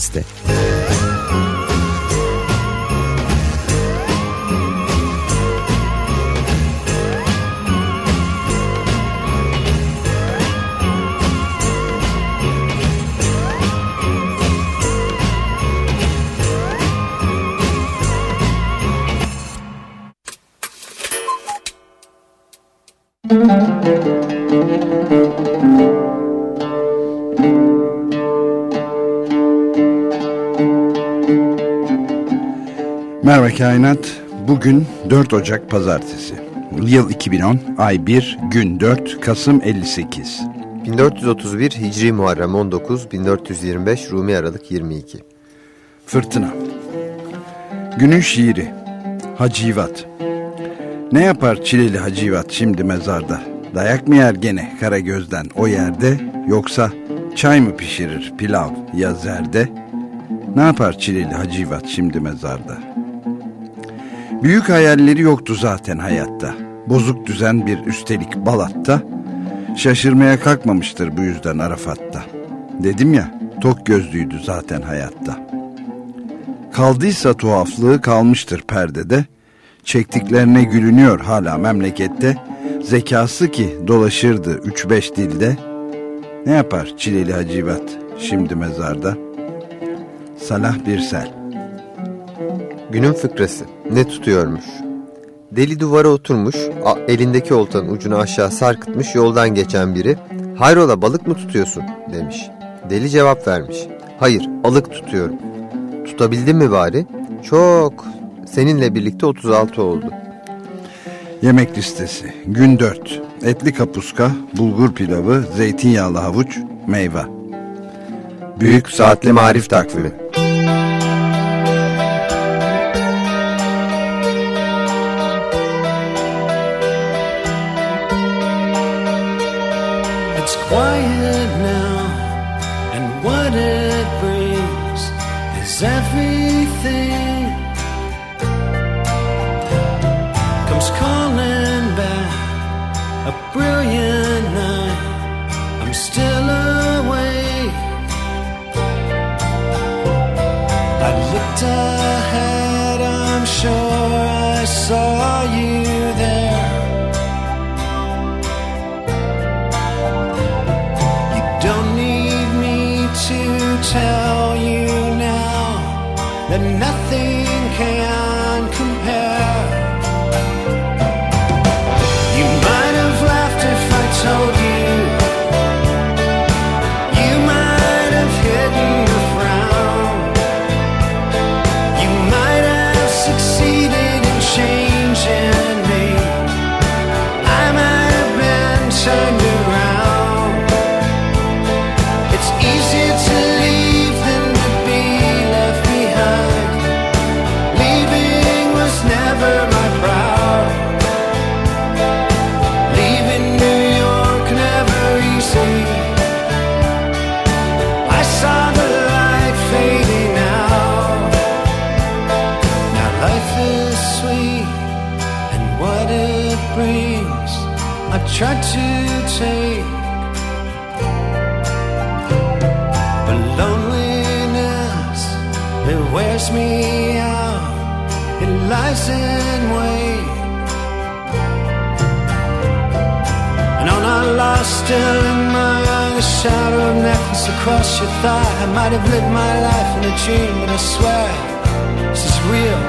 Açık Kainat. Bugün 4 Ocak Pazartesi. Yıl 2010, ay 1, gün 4, Kasım 58. 1431 Hicri Muharrem 19, 1425 Rumi Aralık 22. Fırtına. Günün şiiri. Hacivat. Ne yapar çileli hacivat şimdi mezarda? Dayak mı yer gene kara gözden o yerde? Yoksa çay mı pişirir pilav ya zerde? Ne yapar çileli hacivat şimdi mezarda? Büyük hayalleri yoktu zaten hayatta. Bozuk düzen bir üstelik balatta. Şaşırmaya kalkmamıştır bu yüzden Arafat'ta. Dedim ya, tok gözlüydü zaten hayatta. Kaldıysa tuhaflığı kalmıştır perdede. Çektiklerine gülünüyor hala memlekette. Zekası ki dolaşırdı üç beş dilde. Ne yapar çileli hacivat şimdi mezarda? Salah Birsel Günün fıkrası. Ne tutuyormuş? Deli duvara oturmuş, elindeki oltanın ucunu aşağı sarkıtmış yoldan geçen biri, hayrola balık mı tutuyorsun demiş. Deli cevap vermiş. Hayır, alık tutuyorum. Tutabildin mi bari? Çok. Seninle birlikte 36 oldu. Yemek listesi. Gün 4. Etli kapuska, bulgur pilavı, zeytinyağlı havuç, meyve. Büyük Saatli Marif Takvimi might have lived my life in a dream, but I swear this is real.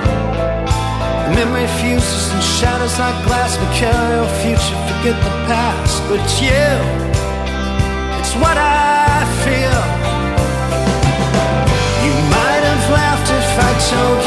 The memory fuses and shatters like glass. Mercurial future, forget the past, but it's you. It's what I feel. You might have laughed if I told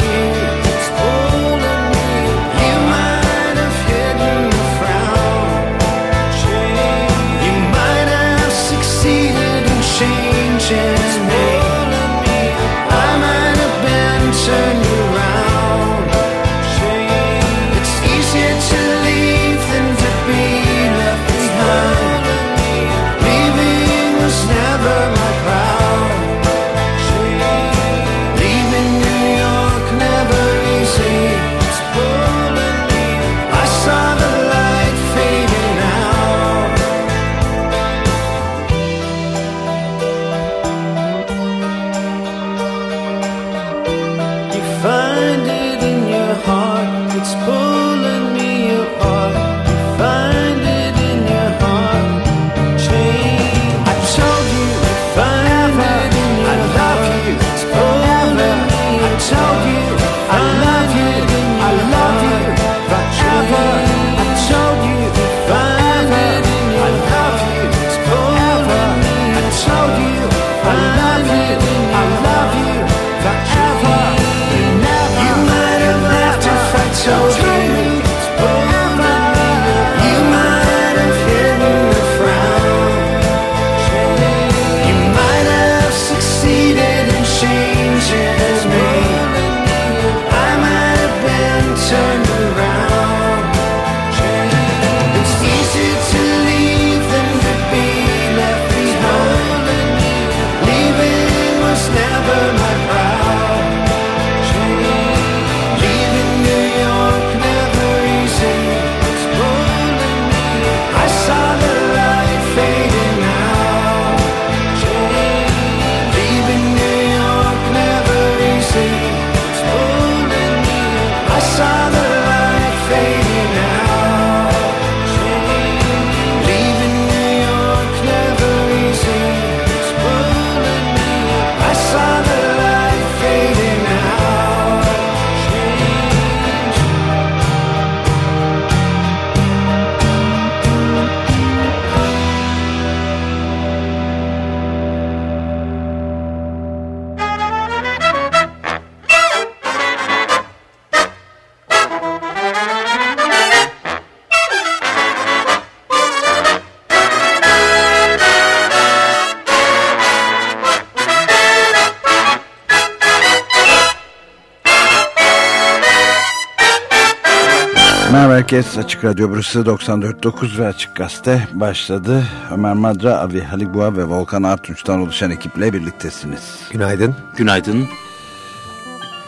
Merhaba herkes. Açık Radyo burası 94.9 ve Açık Gazete başladı. Ömer Madra, Avi Haligua ve Volkan Artunç'tan oluşan ekiple birliktesiniz. Günaydın. Günaydın.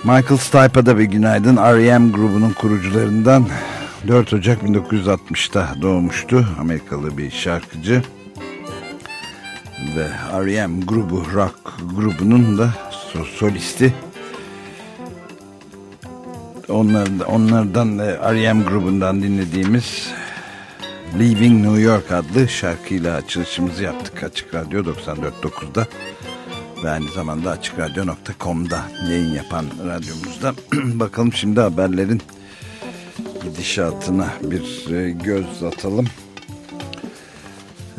Michael Stipe'a da bir günaydın. R.E.M. grubunun kurucularından 4 Ocak 1960'ta doğmuştu. Amerikalı bir şarkıcı. Ve R.E.M. grubu, rock grubunun da solisti. Onlardan, onlardan R.E.M. grubundan dinlediğimiz Leaving New York adlı şarkıyla açılışımızı yaptık Açık Radyo 94.9'da ve aynı zamanda AçıkRadyo.com'da yayın yapan radyomuzda. Bakalım şimdi haberlerin gidişatına bir e, göz atalım.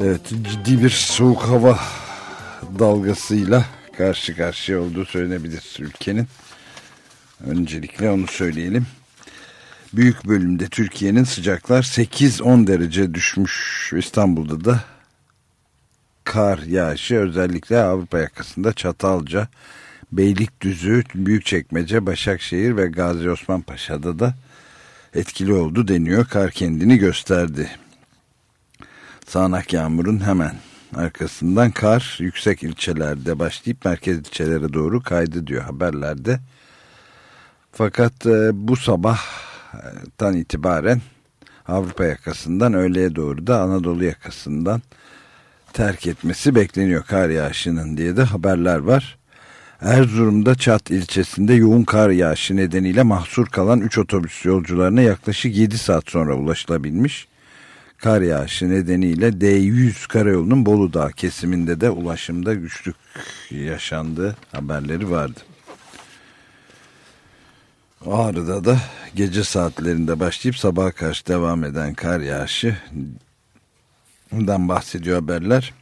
Evet ciddi bir soğuk hava dalgasıyla karşı karşıya olduğu söylenebilir ülkenin. Öncelikle onu söyleyelim. Büyük bölümde Türkiye'nin sıcaklar 8-10 derece düşmüş. İstanbul'da da kar yağışı özellikle Avrupa yakasında Çatalca, Beylikdüzü, Büyükçekmece, Başakşehir ve Gazi Osman Paşa'da da etkili oldu deniyor. Kar kendini gösterdi. Sağanak yağmurun hemen arkasından kar yüksek ilçelerde başlayıp merkez ilçelere doğru kaydı diyor haberlerde. Fakat e, bu sabahtan itibaren Avrupa yakasından öğleye doğru da Anadolu yakasından terk etmesi bekleniyor kar yağışının diye de haberler var. Erzurum'da Çat ilçesinde yoğun kar yağışı nedeniyle mahsur kalan 3 otobüs yolcularına yaklaşık 7 saat sonra ulaşılabilmiş. Kar yağışı nedeniyle D100 karayolunun Bolu Dağı kesiminde de ulaşımda güçlük yaşandığı haberleri vardı. Ağrı'da da gece saatlerinde başlayıp sabaha karşı devam eden kar yağışı bahsediyor haberler.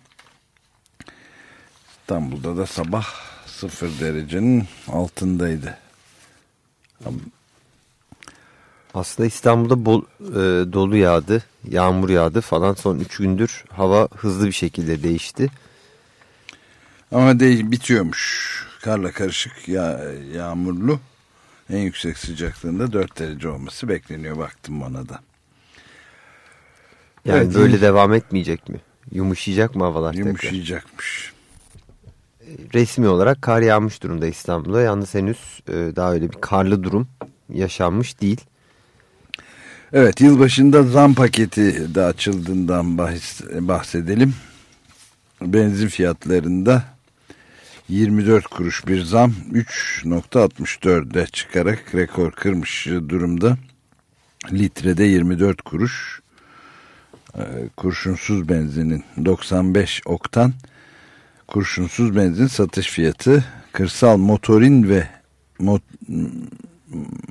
İstanbul'da da sabah sıfır derecenin altındaydı. Aslında İstanbul'da bol, e, dolu yağdı, yağmur yağdı falan son 3 gündür hava hızlı bir şekilde değişti. Ama de, bitiyormuş karla karışık yağ, yağmurlu en yüksek sıcaklığında 4 derece olması bekleniyor baktım ona da. Yani evet, böyle devam etmeyecek mi? Yumuşayacak mı havalar Yumuşayacakmış. Tekrar? Resmi olarak kar yağmış durumda İstanbul'da. Yalnız henüz e, daha öyle bir karlı durum yaşanmış değil. Evet yılbaşında zam paketi de açıldığından bahsedelim. Benzin fiyatlarında 24 kuruş bir zam 3.64'e çıkarak rekor kırmış durumda. Litrede 24 kuruş e, kurşunsuz benzinin 95 oktan kurşunsuz benzin satış fiyatı kırsal motorin ve mot,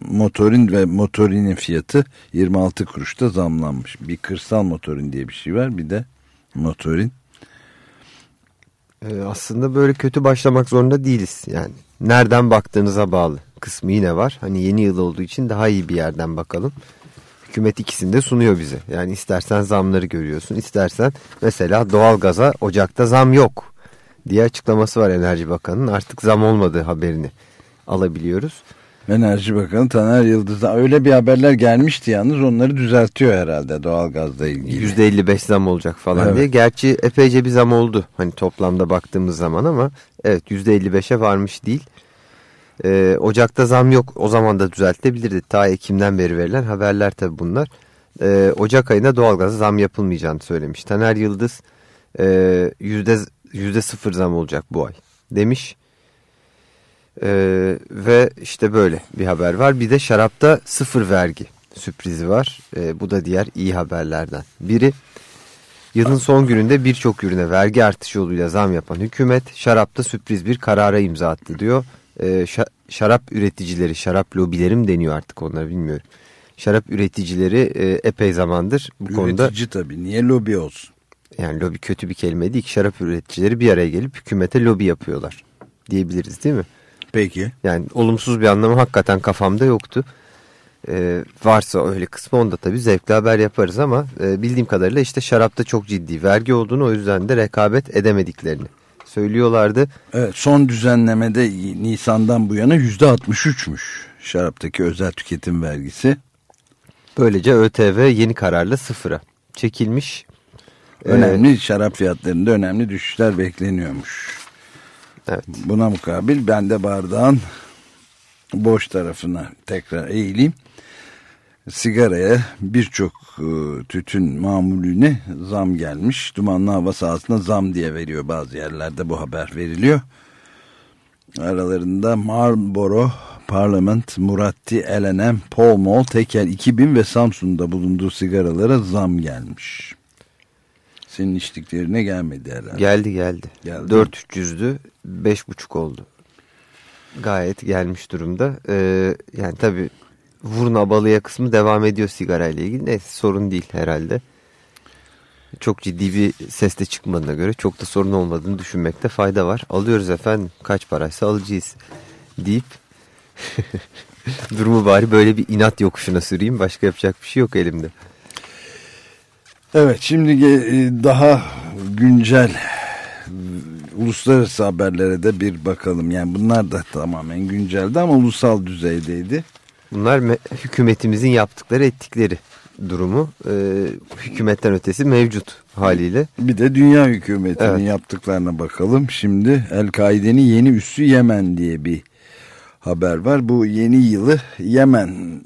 motorin ve motorinin fiyatı 26 kuruşta zamlanmış. Bir kırsal motorin diye bir şey var bir de motorin. Ee, aslında böyle kötü başlamak zorunda değiliz. Yani nereden baktığınıza bağlı kısmı yine var. Hani yeni yıl olduğu için daha iyi bir yerden bakalım. Hükümet ikisini de sunuyor bize. Yani istersen zamları görüyorsun. istersen mesela doğalgaza Ocak'ta zam yok diye açıklaması var Enerji Bakanı'nın. Artık zam olmadığı haberini alabiliyoruz. Enerji Bakanı Taner Yıldız'dan öyle bir haberler gelmişti yalnız onları düzeltiyor herhalde doğalgazla ilgili. %55 zam olacak falan evet. diye. Gerçi epeyce bir zam oldu hani toplamda baktığımız zaman ama evet %55'e varmış değil. Ee, Ocak'ta zam yok o zaman da düzeltebilirdi. Ta Ekim'den beri verilen haberler tabi bunlar. Ee, Ocak ayında doğalgaza zam yapılmayacağını söylemiş. Taner Yıldız e, yüzde, yüzde sıfır zam olacak bu ay demiş. Ee, ve işte böyle bir haber var. Bir de şarapta sıfır vergi sürprizi var. Ee, bu da diğer iyi haberlerden. Biri yılın son gününde birçok ürüne vergi artışı yoluyla zam yapan hükümet şarapta sürpriz bir karara imza attı diyor. Ee, şarap üreticileri, şarap lobilerim deniyor artık onları bilmiyorum. Şarap üreticileri e, epey zamandır bu Üretici konuda... Üretici tabii niye lobi olsun? Yani lobi kötü bir kelime değil. Şarap üreticileri bir araya gelip hükümete lobi yapıyorlar diyebiliriz değil mi? Peki. Yani olumsuz bir anlamı hakikaten kafamda yoktu. Ee, varsa öyle kısmı onda tabii zevkli haber yaparız ama e, bildiğim kadarıyla işte şarapta çok ciddi vergi olduğunu o yüzden de rekabet edemediklerini söylüyorlardı. Evet son düzenlemede Nisan'dan bu yana yüzde 63'müş şaraptaki özel tüketim vergisi. Böylece ÖTV yeni kararla sıfıra çekilmiş. Önemli ee, şarap fiyatlarında önemli düşüşler bekleniyormuş. Evet. Buna mukabil ben de bardağın boş tarafına tekrar eğileyim. Sigaraya birçok e, tütün mamulüne zam gelmiş. Dumanlı hava sahasına zam diye veriyor bazı yerlerde bu haber veriliyor. Aralarında Marlboro, Parliament, Muratti, L&M, Paul Mall, Tekel 2000 ve Samsun'da bulunduğu sigaralara zam gelmiş. Senin içtiklerine gelmedi herhalde. Geldi geldi. geldi 4300'dü 5,5 oldu. Gayet gelmiş durumda. Ee, yani tabii vurun abalıya kısmı devam ediyor sigarayla ilgili. Neyse sorun değil herhalde. Çok ciddi bir ses de çıkmadığına göre çok da sorun olmadığını düşünmekte fayda var. Alıyoruz efendim kaç paraysa alacağız deyip durumu bari böyle bir inat yokuşuna süreyim. Başka yapacak bir şey yok elimde. Evet şimdi e, daha güncel uluslararası haberlere de bir bakalım. Yani bunlar da tamamen günceldi ama ulusal düzeydeydi. Bunlar hükümetimizin yaptıkları ettikleri durumu e, hükümetten ötesi mevcut haliyle. Bir de dünya hükümetinin evet. yaptıklarına bakalım. Şimdi El-Kaide'nin yeni üssü Yemen diye bir haber var. Bu yeni yılı Yemen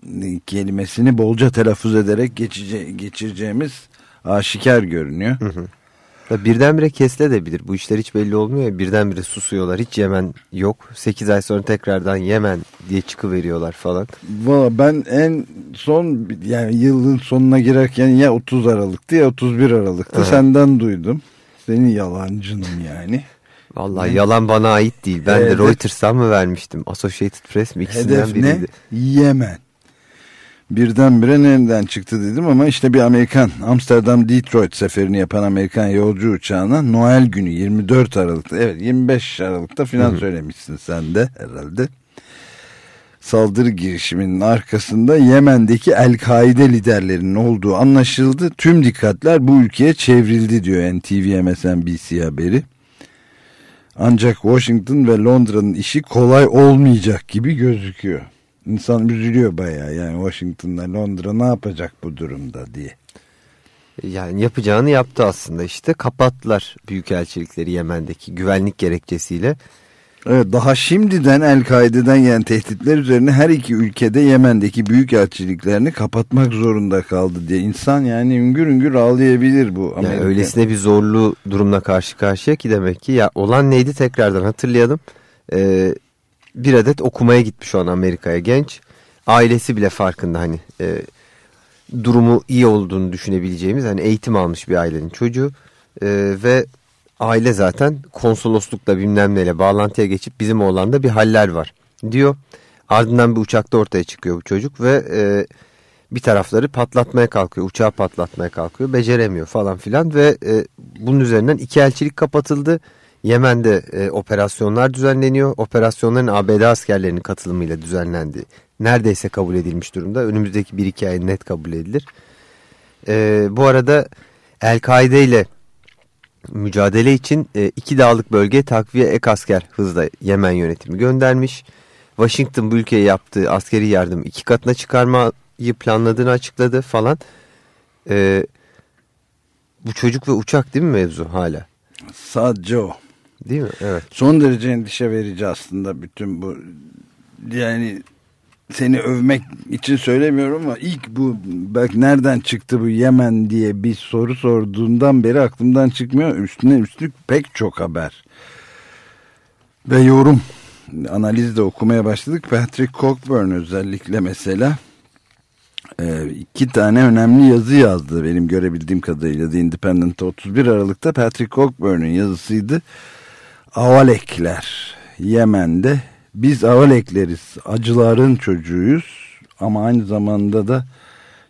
kelimesini bolca telaffuz ederek geçece geçireceğimiz aşikar görünüyor. Hı hı. Birdenbire kesilebilir. Bu işler hiç belli olmuyor ya. Birdenbire susuyorlar. Hiç Yemen yok. 8 ay sonra tekrardan Yemen diye çıkıveriyorlar falan. Valla ben en son yani yılın sonuna girerken ya 30 Aralık'tı ya 31 Aralık'tı. Evet. Senden duydum. Senin yalancınım yani. Vallahi ne? yalan bana ait değil. Ben Hedef, de Reuters'tan mı vermiştim? Associated Press mi? İkisinden Hedef biriydi. ne? Yemen birdenbire nereden çıktı dedim ama işte bir Amerikan Amsterdam Detroit seferini yapan Amerikan yolcu uçağına Noel günü 24 Aralık'ta evet 25 Aralık'ta filan söylemişsin sen de herhalde saldırı girişiminin arkasında Yemen'deki El-Kaide liderlerinin olduğu anlaşıldı. Tüm dikkatler bu ülkeye çevrildi diyor NTV MSNBC haberi. Ancak Washington ve Londra'nın işi kolay olmayacak gibi gözüküyor. İnsan üzülüyor bayağı yani Washington'da Londra ne yapacak bu durumda diye. Yani yapacağını yaptı aslında işte kapattılar büyükelçilikleri Yemen'deki güvenlik gerekçesiyle. Evet daha şimdiden El-Kaide'den yani tehditler üzerine her iki ülkede Yemen'deki büyükelçiliklerini kapatmak zorunda kaldı diye. insan yani üngür üngür ağlayabilir bu. Amerika. Yani öylesine bir zorlu durumla karşı karşıya ki demek ki ya olan neydi tekrardan hatırlayalım. Ee, bir adet okumaya gitmiş şu an Amerika'ya genç. Ailesi bile farkında hani e, durumu iyi olduğunu düşünebileceğimiz hani eğitim almış bir ailenin çocuğu e, ve aile zaten konsoloslukla bilmem neyle bağlantıya geçip bizim oğlanda bir haller var diyor. Ardından bir uçakta ortaya çıkıyor bu çocuk ve e, bir tarafları patlatmaya kalkıyor. Uçağı patlatmaya kalkıyor. Beceremiyor falan filan ve e, bunun üzerinden iki elçilik kapatıldı. Yemen'de e, operasyonlar düzenleniyor. Operasyonların ABD askerlerinin katılımıyla düzenlendi. Neredeyse kabul edilmiş durumda. Önümüzdeki bir iki ay net kabul edilir. E, bu arada El-Kaide ile mücadele için e, iki dağlık bölge takviye ek asker hızla Yemen yönetimi göndermiş. Washington bu ülkeye yaptığı askeri yardım iki katına çıkarmayı planladığını açıkladı falan. E, bu çocuk ve uçak değil mi mevzu hala? Sadece o. Değil mi? Evet. Son derece endişe verici aslında bütün bu yani seni övmek için söylemiyorum ama ilk bu belki nereden çıktı bu Yemen diye bir soru sorduğundan beri aklımdan çıkmıyor. Üstüne üstlük pek çok haber ve yorum analiz de okumaya başladık. Patrick Cockburn özellikle mesela e, iki tane önemli yazı yazdı benim görebildiğim kadarıyla The Independent'ta 31 Aralık'ta Patrick Cockburn'un yazısıydı. Avalekler. Yemen'de biz Avalekleriz. Acıların çocuğuyuz. Ama aynı zamanda da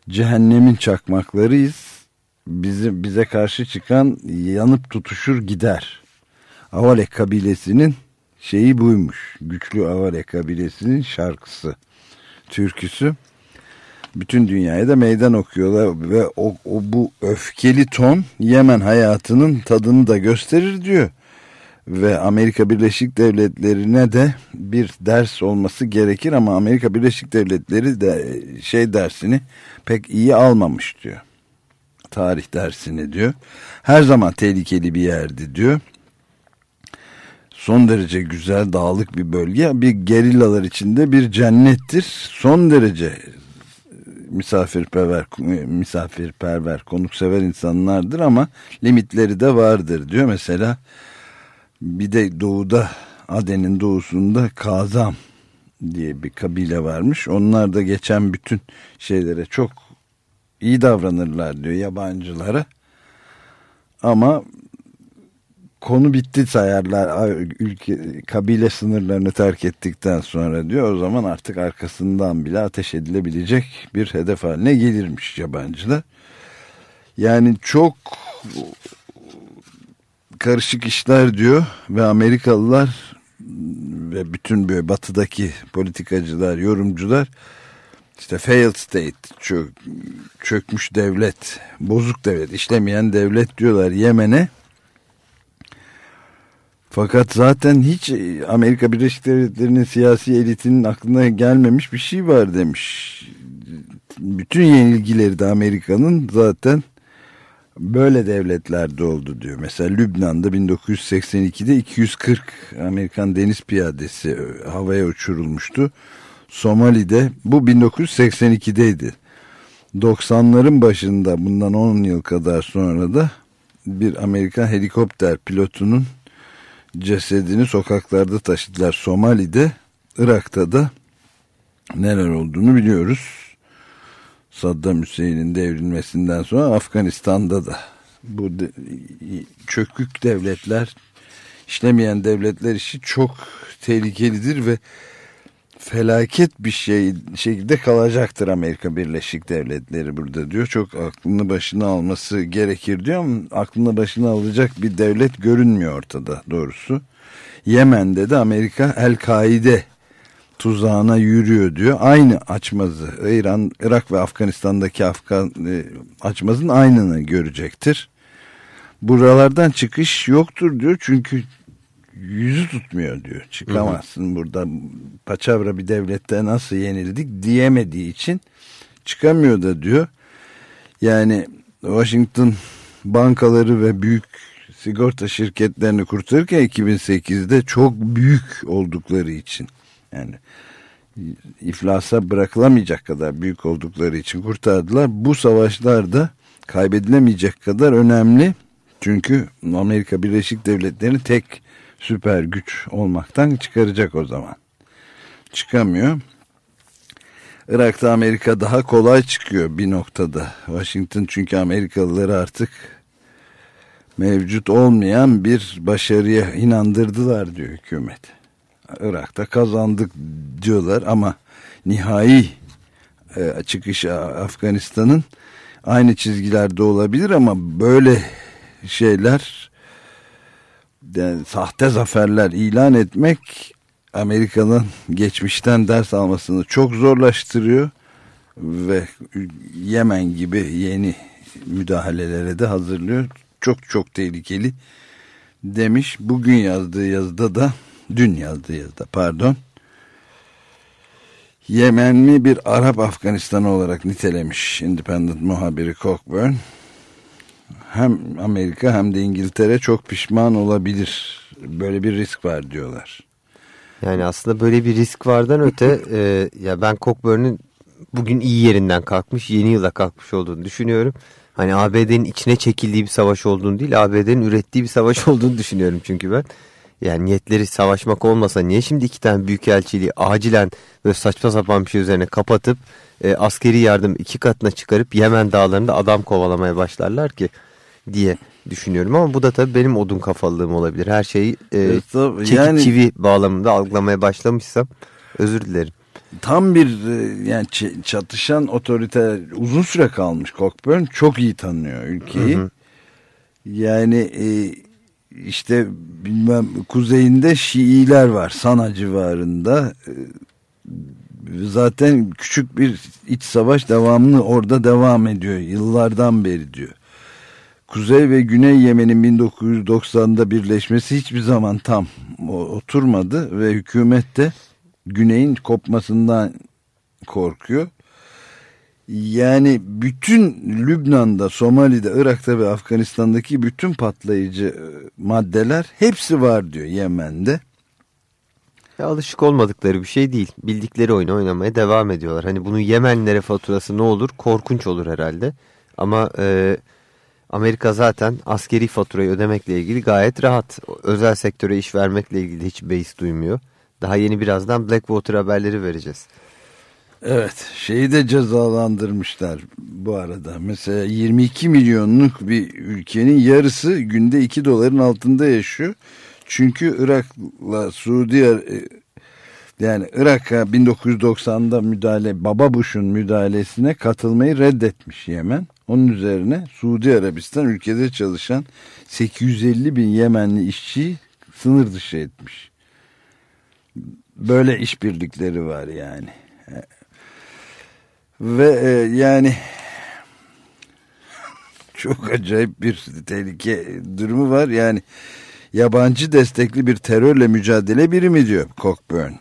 cehennemin çakmaklarıyız. Bizi, bize karşı çıkan yanıp tutuşur gider. Avalek kabilesinin şeyi buymuş. Güçlü Avalek kabilesinin şarkısı türküsü. Bütün dünyaya da meydan okuyorlar ve o, o bu öfkeli ton Yemen hayatının tadını da gösterir diyor ve Amerika Birleşik Devletleri'ne de bir ders olması gerekir ama Amerika Birleşik Devletleri de şey dersini pek iyi almamış diyor. Tarih dersini diyor. Her zaman tehlikeli bir yerdi diyor. Son derece güzel dağlık bir bölge. Bir gerillalar içinde bir cennettir. Son derece misafirperver, misafirperver, konuksever insanlardır ama limitleri de vardır diyor. Mesela bir de doğuda Aden'in doğusunda Kazam diye bir kabile varmış. Onlar da geçen bütün şeylere çok iyi davranırlar diyor yabancılara. Ama konu bitti sayarlar ülke kabile sınırlarını terk ettikten sonra diyor o zaman artık arkasından bile ateş edilebilecek bir hedef haline gelirmiş yabancılar. Yani çok karışık işler diyor ve Amerikalılar ve bütün böyle batıdaki politikacılar, yorumcular işte failed state, çök, çökmüş devlet, bozuk devlet, işlemeyen devlet diyorlar Yemen'e. Fakat zaten hiç Amerika Birleşik Devletleri'nin siyasi elitinin aklına gelmemiş bir şey var demiş. Bütün yenilgileri de Amerika'nın zaten böyle devletlerde oldu diyor. Mesela Lübnan'da 1982'de 240 Amerikan deniz piyadesi e, havaya uçurulmuştu. Somali'de bu 1982'deydi. 90'ların başında bundan 10 yıl kadar sonra da bir Amerikan helikopter pilotunun cesedini sokaklarda taşıdılar. Somali'de, Irak'ta da neler olduğunu biliyoruz. Saddam Hüseyin'in devrilmesinden sonra Afganistan'da da bu çökük devletler, işlemeyen devletler işi çok tehlikelidir ve felaket bir şey şekilde kalacaktır Amerika Birleşik Devletleri burada diyor. Çok aklını başına alması gerekir diyor ama aklını başına alacak bir devlet görünmüyor ortada doğrusu. Yemen'de de Amerika El-Kaide tuzağına yürüyor diyor. Aynı açmazı İran, Irak ve Afganistan'daki Afgan e, açmazın aynını görecektir. Buralardan çıkış yoktur diyor. Çünkü yüzü tutmuyor diyor. Çıkamazsın hı hı. burada paçavra bir devlette nasıl yenildik diyemediği için çıkamıyor da diyor. Yani Washington bankaları ve büyük sigorta şirketlerini kurtarırken 2008'de çok büyük oldukları için yani iflasa bırakılamayacak kadar büyük oldukları için kurtardılar. Bu savaşlarda kaybedilemeyecek kadar önemli. Çünkü Amerika Birleşik Devletleri'ni tek süper güç olmaktan çıkaracak o zaman. Çıkamıyor. Irak'ta Amerika daha kolay çıkıyor bir noktada. Washington çünkü Amerikalıları artık mevcut olmayan bir başarıya inandırdılar diyor hükümet. Irak'ta kazandık diyorlar ama nihai e, çıkış Afganistan'ın aynı çizgilerde olabilir ama böyle şeyler yani sahte zaferler ilan etmek Amerika'nın geçmişten ders almasını çok zorlaştırıyor ve Yemen gibi yeni müdahalelere de hazırlıyor. Çok çok tehlikeli demiş. Bugün yazdığı yazıda da dün yazdığı yazıda pardon Yemenli bir Arap Afganistanı olarak nitelemiş Independent muhabiri Cockburn hem Amerika hem de İngiltere çok pişman olabilir. Böyle bir risk var diyorlar. Yani aslında böyle bir risk vardan öte e, ya ben Cockburn'un bugün iyi yerinden kalkmış, yeni yıla kalkmış olduğunu düşünüyorum. Hani ABD'nin içine çekildiği bir savaş olduğunu değil, ABD'nin ürettiği bir savaş olduğunu düşünüyorum çünkü ben. Yani niyetleri savaşmak olmasa niye şimdi iki tane büyükelçiliği acilen böyle saçma sapan bir şey üzerine kapatıp e, askeri yardım iki katına çıkarıp Yemen dağlarında adam kovalamaya başlarlar ki? diye düşünüyorum ama bu da tabii benim odun kafalılığım olabilir. Her şeyi e, evet, çekip yani, çivi bağlamında algılamaya başlamışsam özür dilerim. Tam bir e, yani çatışan otorite uzun süre kalmış Cockburn çok iyi tanıyor ülkeyi. Hı hı. Yani e, işte bilmem kuzeyinde Şiiler var Sana civarında. E, zaten küçük bir iç savaş devamlı orada devam ediyor yıllardan beri diyor. Kuzey ve Güney Yemen'in 1990'da birleşmesi hiçbir zaman tam oturmadı ve hükümet de Güney'in kopmasından korkuyor. Yani bütün Lübnan'da, Somali'de, Irak'ta ve Afganistan'daki bütün patlayıcı e, maddeler hepsi var diyor Yemen'de. Ya alışık olmadıkları bir şey değil. Bildikleri oyunu oynamaya devam ediyorlar. Hani bunun Yemenlere faturası ne olur? Korkunç olur herhalde. Ama e, Amerika zaten askeri faturayı ödemekle ilgili gayet rahat. Özel sektöre iş vermekle ilgili hiç beis duymuyor. Daha yeni birazdan Blackwater haberleri vereceğiz. Evet şeyi de cezalandırmışlar bu arada. Mesela 22 milyonluk bir ülkenin yarısı günde 2 doların altında yaşıyor. Çünkü Irak'la Suudi e, yani Irak'a 1990'da müdahale Baba Bush'un müdahalesine katılmayı reddetmiş Yemen. Onun üzerine Suudi Arabistan ülkede çalışan 850 bin Yemenli işçiyi sınır dışı etmiş. Böyle işbirlikleri var yani. Ve e, yani çok acayip bir tehlike durumu var. Yani yabancı destekli bir terörle mücadele birimi diyor Cockburn.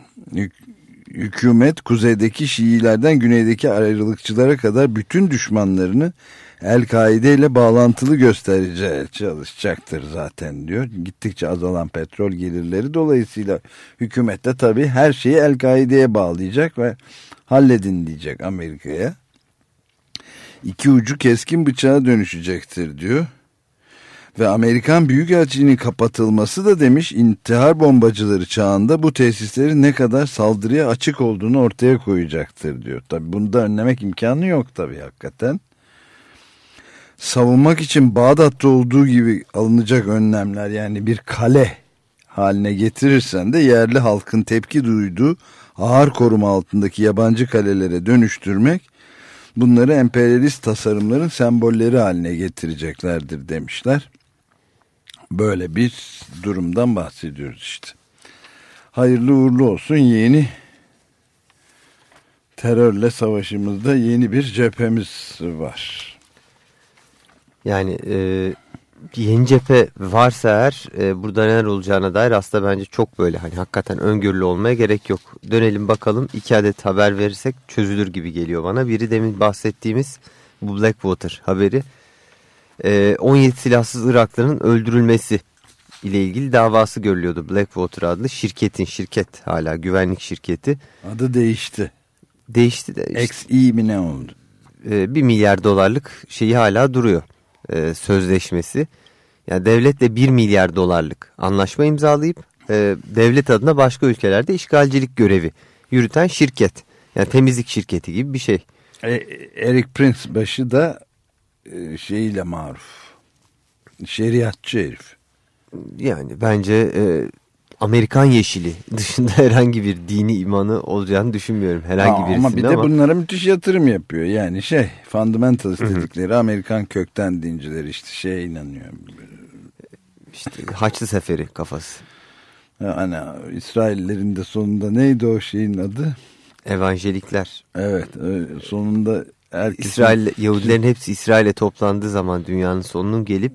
Hükümet kuzeydeki Şiilerden güneydeki ayrılıkçılara kadar bütün düşmanlarını El-Kaide ile bağlantılı göstereceğe çalışacaktır zaten diyor. Gittikçe azalan petrol gelirleri dolayısıyla hükümet de tabii her şeyi El-Kaide'ye bağlayacak ve halledin diyecek Amerika'ya. İki ucu keskin bıçağa dönüşecektir diyor. Ve Amerikan Büyükelçiliğinin kapatılması da demiş intihar bombacıları çağında bu tesislerin ne kadar saldırıya açık olduğunu ortaya koyacaktır diyor. Tabi bunu da önlemek imkanı yok tabi hakikaten. Savunmak için Bağdat'ta olduğu gibi alınacak önlemler yani bir kale haline getirirsen de yerli halkın tepki duyduğu ağır koruma altındaki yabancı kalelere dönüştürmek bunları emperyalist tasarımların sembolleri haline getireceklerdir demişler. Böyle bir durumdan bahsediyoruz işte. Hayırlı uğurlu olsun yeni terörle savaşımızda yeni bir cephemiz var. Yani e, yeni cephe varsa eğer e, burada neler olacağına dair aslında bence çok böyle hani hakikaten öngörülü olmaya gerek yok. Dönelim bakalım iki adet haber verirsek çözülür gibi geliyor bana. Biri demin bahsettiğimiz bu Blackwater haberi. E, 17 silahsız Iraklı'nın öldürülmesi ile ilgili davası görülüyordu. Blackwater adlı şirketin şirket hala güvenlik şirketi. Adı değişti. Değişti de. Işte, XE mi ne oldu? E, 1 milyar dolarlık şeyi hala duruyor e, sözleşmesi. Yani devletle 1 milyar dolarlık anlaşma imzalayıp e, devlet adına başka ülkelerde işgalcilik görevi yürüten şirket. Yani temizlik şirketi gibi bir şey. E, Eric Prince başı da e, şeyiyle maruf. Şeriatçı herif. Yani bence e, Amerikan yeşili dışında herhangi bir dini imanı olacağını düşünmüyorum. Herhangi birisinde ama bir de ama... bunlara müthiş yatırım yapıyor. Yani şey fundamentalist dedikleri Amerikan kökten dinciler işte şeye inanıyor. İşte Haçlı Seferi kafası. Hani İsraillerin de sonunda neydi o şeyin adı? Evangelikler. Evet sonunda herkesin... İsrail, Yahudilerin hepsi İsrail'e toplandığı zaman dünyanın sonunun gelip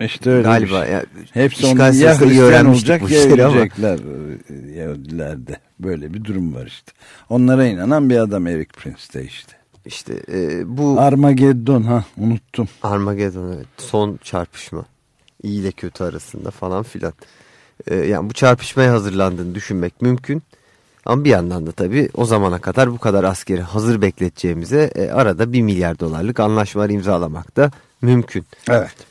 işte öyle Galiba şey. ya, hepsi onu ya Hristiyan olacak ya ölecekler e, Yahudilerde. Böyle bir durum var işte. Onlara inanan bir adam Eric Prince'de işte. İşte e, bu... Armageddon ha unuttum. Armageddon evet son çarpışma. İyi ile kötü arasında falan filan. E, yani bu çarpışmaya hazırlandığını düşünmek mümkün. Ama bir yandan da tabii o zamana kadar bu kadar askeri hazır bekleteceğimize e, arada bir milyar dolarlık anlaşmalar imzalamak da mümkün. Evet.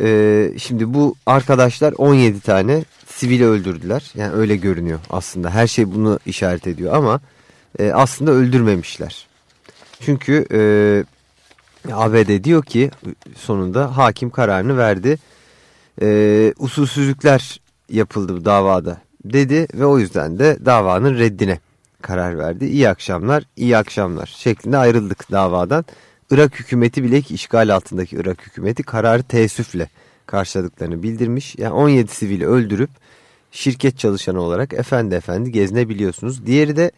Ee, şimdi bu arkadaşlar 17 tane sivili öldürdüler. Yani öyle görünüyor aslında. Her şey bunu işaret ediyor ama e, aslında öldürmemişler. Çünkü e, ABD diyor ki sonunda hakim kararını verdi. E, usulsüzlükler yapıldı bu davada dedi ve o yüzden de davanın reddine karar verdi. İyi akşamlar, iyi akşamlar şeklinde ayrıldık davadan. Irak hükümeti bile ki işgal altındaki Irak hükümeti kararı teessüfle karşıladıklarını bildirmiş. Yani 17 sivili öldürüp şirket çalışanı olarak efendi efendi gezinebiliyorsunuz. Diğeri de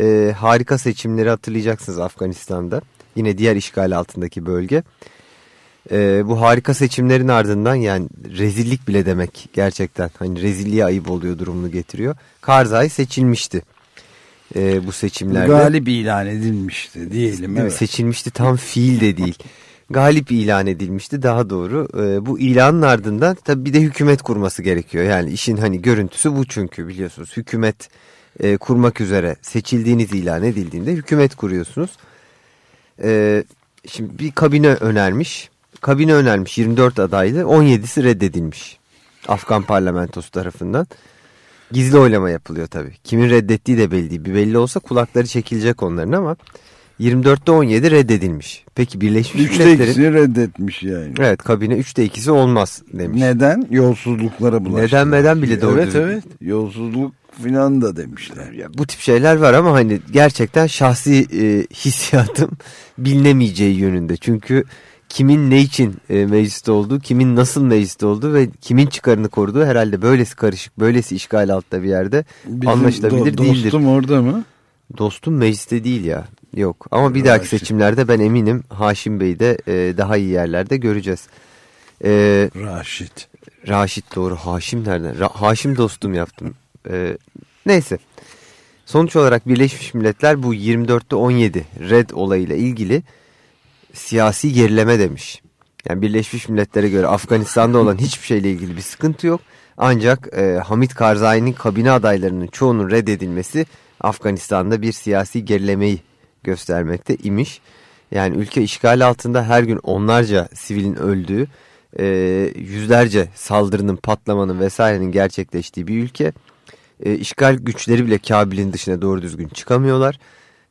e, harika seçimleri hatırlayacaksınız Afganistan'da. Yine diğer işgal altındaki bölge. Ee, bu harika seçimlerin ardından yani rezillik bile demek gerçekten hani rezilliğe ayıp oluyor durumunu getiriyor. Karzai seçilmişti ee, bu seçimlerde. Galip ilan edilmişti diyelim. Evet. Seçilmişti tam fiil de değil. Galip ilan edilmişti daha doğru. Ee, bu ilanın ardından tabii bir de hükümet kurması gerekiyor. Yani işin hani görüntüsü bu çünkü biliyorsunuz hükümet e, kurmak üzere seçildiğiniz ilan edildiğinde hükümet kuruyorsunuz. Ee, şimdi bir kabine önermiş. Kabine önermiş 24 adaylı 17'si reddedilmiş. Afgan parlamentosu tarafından. Gizli oylama yapılıyor tabii. Kimin reddettiği de belli değil. Bir belli olsa kulakları çekilecek onların ama 24'te 17 reddedilmiş. Peki Birleşmiş Üçte Milletler'in... ikisi reddetmiş yani. Evet kabine 3'te 2'si olmaz demiş. Neden? Yolsuzluklara bulaştı. Neden meden bile doğru Evet evet. Yolsuzluk filan da demişler. Ya bu tip şeyler var ama hani gerçekten şahsi e, hissiyatım bilinemeyeceği yönünde. Çünkü kimin ne için e, mecliste olduğu, kimin nasıl mecliste olduğu ve kimin çıkarını koruduğu herhalde böylesi karışık, böylesi işgal altta bir yerde Bizim anlaşılabilir do- değildir. Dostum orada mı? Dostum mecliste değil ya. Yok ama bir dahaki seçimlerde ben eminim Haşim Bey'i de e, daha iyi yerlerde göreceğiz. E, Raşit. Raşit doğru. Haşim nereden? Ra- Haşim dostum yaptım. Ee, neyse. Sonuç olarak Birleşmiş Milletler bu 24'te 17 red olayıyla ilgili siyasi gerileme demiş. Yani Birleşmiş Milletler'e göre Afganistan'da olan hiçbir şeyle ilgili bir sıkıntı yok. Ancak e, Hamid Karzai'nin kabine adaylarının çoğunun reddedilmesi Afganistan'da bir siyasi gerilemeyi göstermekte imiş. Yani ülke işgal altında her gün onlarca sivilin öldüğü, e, yüzlerce saldırının, patlamanın vesairenin gerçekleştiği bir ülke. E, işgal güçleri bile Kabil'in dışına doğru düzgün çıkamıyorlar.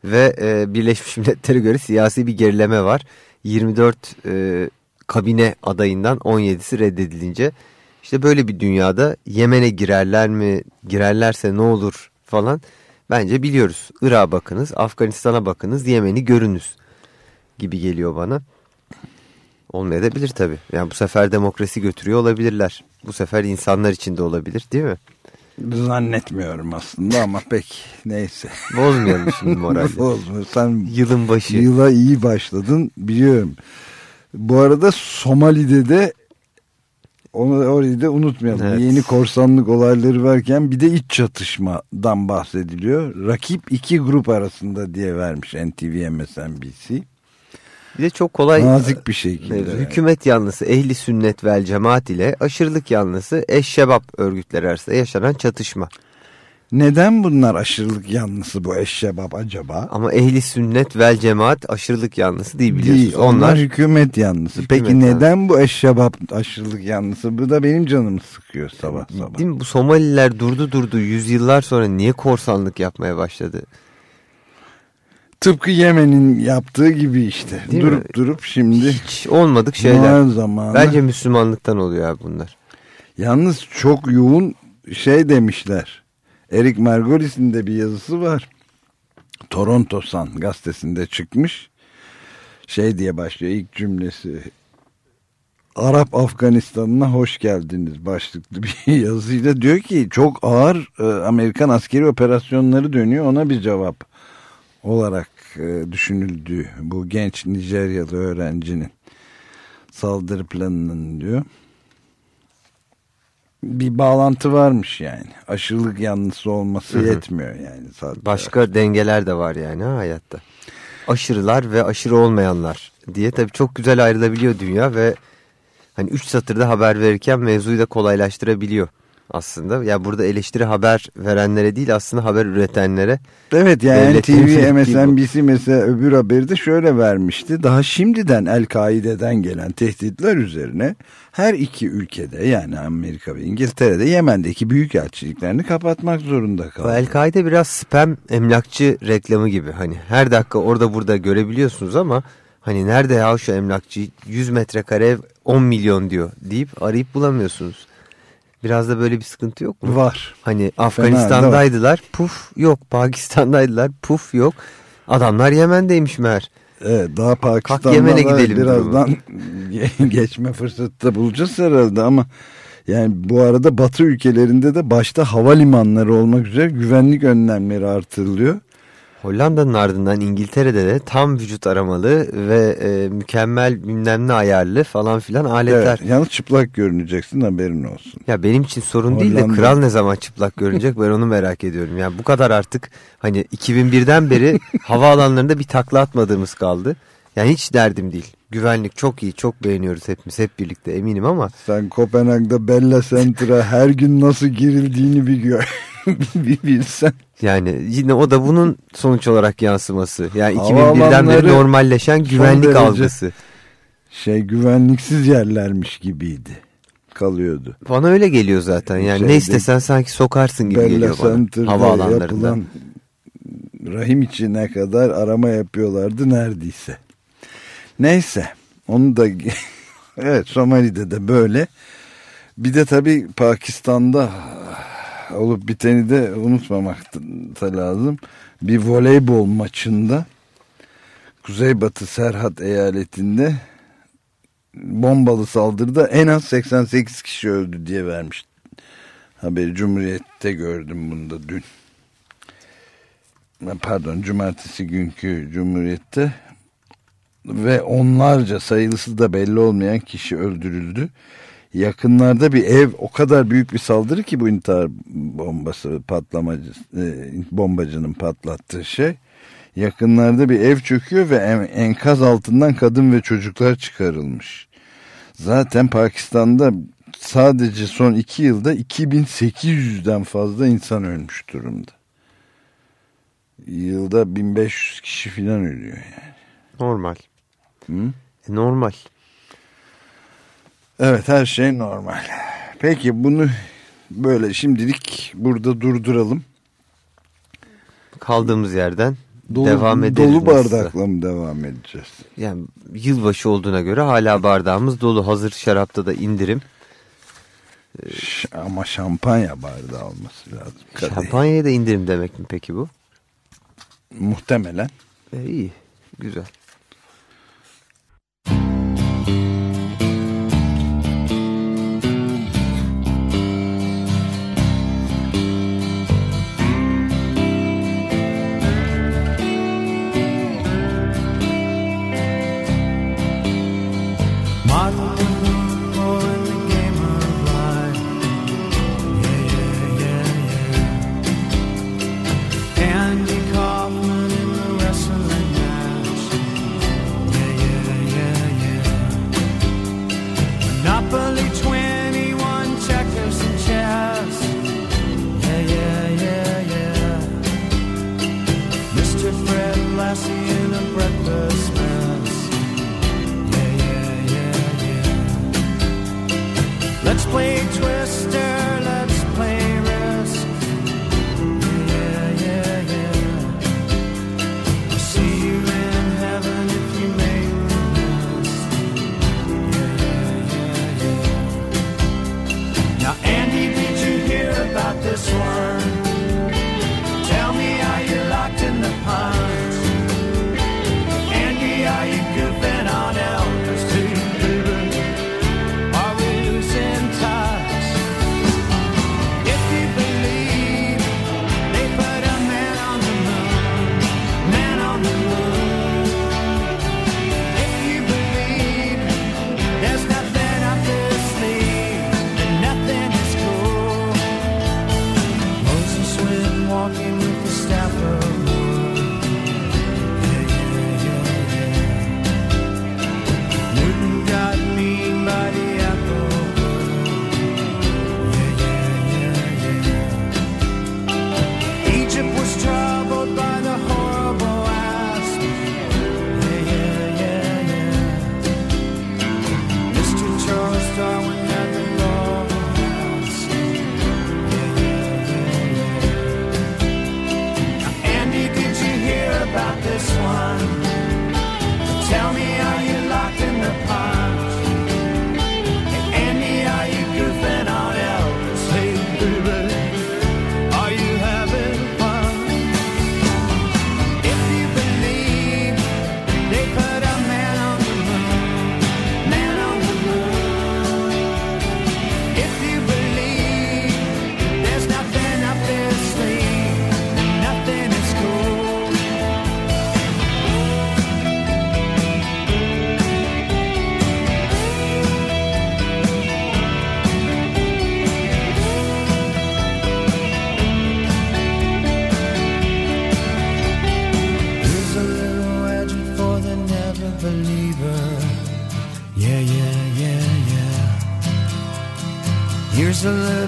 Ve e, Birleşmiş Milletler'e göre siyasi bir gerileme var. 24 e, kabine adayından 17'si reddedilince işte böyle bir dünyada Yemen'e girerler mi, girerlerse ne olur falan bence biliyoruz. Irak'a bakınız, Afganistan'a bakınız, Yemen'i görünüz gibi geliyor bana. Olmayabilir tabii. Yani bu sefer demokrasi götürüyor olabilirler. Bu sefer insanlar için de olabilir değil mi? Zannetmiyorum aslında ama pek neyse. Bozmayalım şimdi morali. Bozma. Sen Yılın başı. yıla iyi başladın biliyorum. Bu arada Somali'de de onu orayı da unutmayalım. Evet. Yeni korsanlık olayları varken bir de iç çatışmadan bahsediliyor. Rakip iki grup arasında diye vermiş NTV MSNBC. Bir de çok kolay Nazik bir şekilde. Evet, yani. hükümet yanlısı ehli sünnet vel cemaat ile aşırılık yanlısı eşşebap örgütleri arasında yaşanan çatışma. Neden bunlar aşırılık yanlısı bu eşşebap acaba? Ama ehli sünnet vel cemaat aşırılık yanlısı değil biliyorsunuz. Değil, onlar, onlar hükümet yanlısı. Hükümet Peki neden bu eşşebap aşırılık yanlısı? Bu da benim canımı sıkıyor sabah sabah. Değil mi? Bu Somaliler durdu durdu yüzyıllar sonra niye korsanlık yapmaya başladı? Tıpkı Yemen'in yaptığı gibi işte. Değil durup mi? durup şimdi Hiç olmadık şeyler. Zamanı. Bence Müslümanlıktan oluyor abi bunlar. Yalnız çok yoğun şey demişler. Eric Margolis'in de bir yazısı var. Toronto Sun gazetesinde çıkmış. Şey diye başlıyor ilk cümlesi. Arap Afganistan'ına hoş geldiniz başlıklı bir yazıyla diyor ki çok ağır e, Amerikan askeri operasyonları dönüyor ona bir cevap olarak e, düşünüldü bu genç Nijeryalı öğrencinin saldırı planının diyor bir bağlantı varmış yani. Aşırılık yanlısı olması yetmiyor yani. Sadece. Başka dengeler de var yani ha hayatta. Aşırılar ve aşırı olmayanlar diye tabii çok güzel ayrılabiliyor dünya ve hani üç satırda haber verirken mevzuyu da kolaylaştırabiliyor aslında. Ya yani burada eleştiri haber verenlere değil aslında haber üretenlere. Evet yani TV, MSNBC mesela öbür haberi de şöyle vermişti. Daha şimdiden El-Kaide'den gelen tehditler üzerine her iki ülkede yani Amerika ve İngiltere'de Yemen'deki büyükelçiliklerini kapatmak zorunda kaldı. El-Kaide biraz spam emlakçı reklamı gibi. Hani her dakika orada burada görebiliyorsunuz ama hani nerede ya şu emlakçı 100 metrekare ev 10 milyon diyor deyip arayıp bulamıyorsunuz. Biraz da böyle bir sıkıntı yok mu? Var. Hani Afganistan'daydılar puf yok. Pakistan'daydılar puf yok. Adamlar Yemen'deymiş meğer. Evet, daha Pakistan'da gidelim birazdan geçme fırsatı da bulacağız herhalde ama yani bu arada Batı ülkelerinde de başta havalimanları olmak üzere güvenlik önlemleri artırılıyor. Hollanda'nın ardından İngiltere'de de tam vücut aramalı ve e, mükemmel bilmem ne ayarlı falan filan aletler. Evet, yalnız çıplak görüneceksin haberin olsun. Ya benim için sorun değil de Hollanda- kral ne zaman çıplak görünecek ben onu merak ediyorum. Yani bu kadar artık hani 2001'den beri havaalanlarında bir takla atmadığımız kaldı. Yani hiç derdim değil. Güvenlik çok iyi, çok beğeniyoruz hepimiz hep birlikte eminim ama Sen Kopenhag'da Bella Center'a her gün nasıl girildiğini bir gör. bir bilsen. yani yine o da bunun sonuç olarak yansıması. Yani 2001'den Havaalanları beri normalleşen güvenlik algısı. Şey güvenliksiz yerlermiş gibiydi. Kalıyordu. Bana öyle geliyor zaten. Yani Şeyde- ne istesen sanki sokarsın gibi Bella geliyor bana Center'da havaalanlarında. rahim içine kadar arama yapıyorlardı neredeyse. Neyse onu da evet Somali'de de böyle. Bir de tabii Pakistan'da olup biteni de unutmamak da lazım. Bir voleybol maçında Kuzeybatı Serhat eyaletinde bombalı saldırıda en az 88 kişi öldü diye vermiş haberi Cumhuriyet'te gördüm bunu da dün. Pardon cumartesi günkü Cumhuriyet'te ve onlarca sayılısı da belli olmayan kişi öldürüldü. Yakınlarda bir ev o kadar büyük bir saldırı ki bu intihar bombası patlamacı e, bombacının patlattığı şey. Yakınlarda bir ev çöküyor ve en- enkaz altından kadın ve çocuklar çıkarılmış. Zaten Pakistan'da sadece son iki yılda 2800'den fazla insan ölmüş durumda. Yılda 1500 kişi falan ölüyor yani. Normal. Hı? E, normal. Evet her şey normal. Peki bunu böyle şimdilik burada durduralım. Kaldığımız yerden Dolu, devam ederiz. Dolu bardakla mı devam edeceğiz? Yani yılbaşı olduğuna göre hala bardağımız dolu. Hazır şarapta da indirim. Ama şampanya bardağı olması lazım. Kadeh. Şampanyaya da indirim demek mi peki bu? Muhtemelen. E, iyi. Güzel.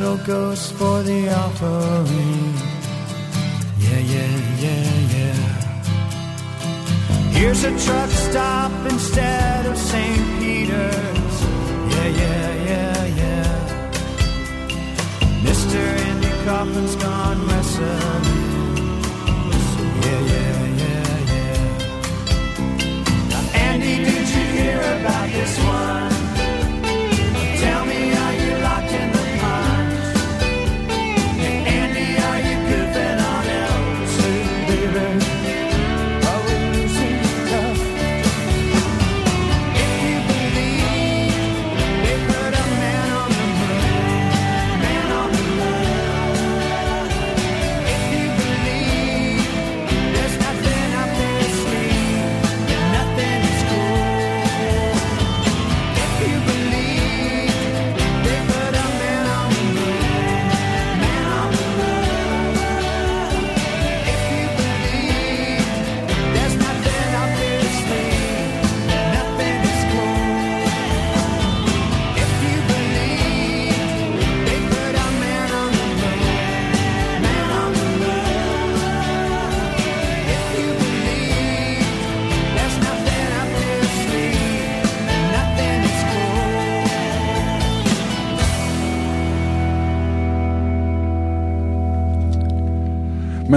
Little ghost for the offering. Yeah, yeah, yeah, yeah. Here's a truck stop instead of St. Peter's. Yeah, yeah, yeah, yeah. Mr. Andy Kaufman's gone wrestling. Yeah, yeah,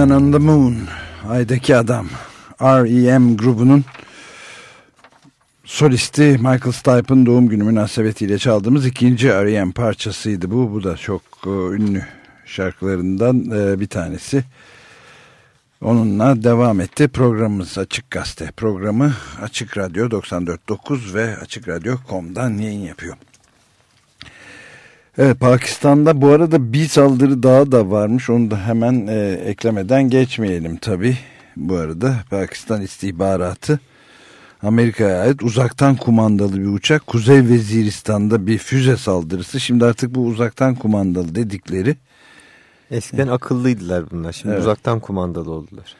Man on the Moon, Ay'daki Adam. R.E.M. grubunun solisti Michael Stipe'ın doğum günü münasebetiyle çaldığımız ikinci R.E.M. parçasıydı bu. Bu da çok e, ünlü şarkılarından e, bir tanesi. Onunla devam etti. Programımız Açık Gazete programı Açık Radyo 94.9 ve AçıkRadyo.com'dan yayın yapıyor. Evet Pakistan'da bu arada bir saldırı daha da varmış. Onu da hemen e, eklemeden geçmeyelim tabi. Bu arada Pakistan istihbaratı Amerika'ya ait uzaktan kumandalı bir uçak Kuzey Veziristan'da bir füze saldırısı. Şimdi artık bu uzaktan kumandalı dedikleri Eskiden akıllıydılar bunlar. Şimdi Evet. uzaktan kumandalı oldular.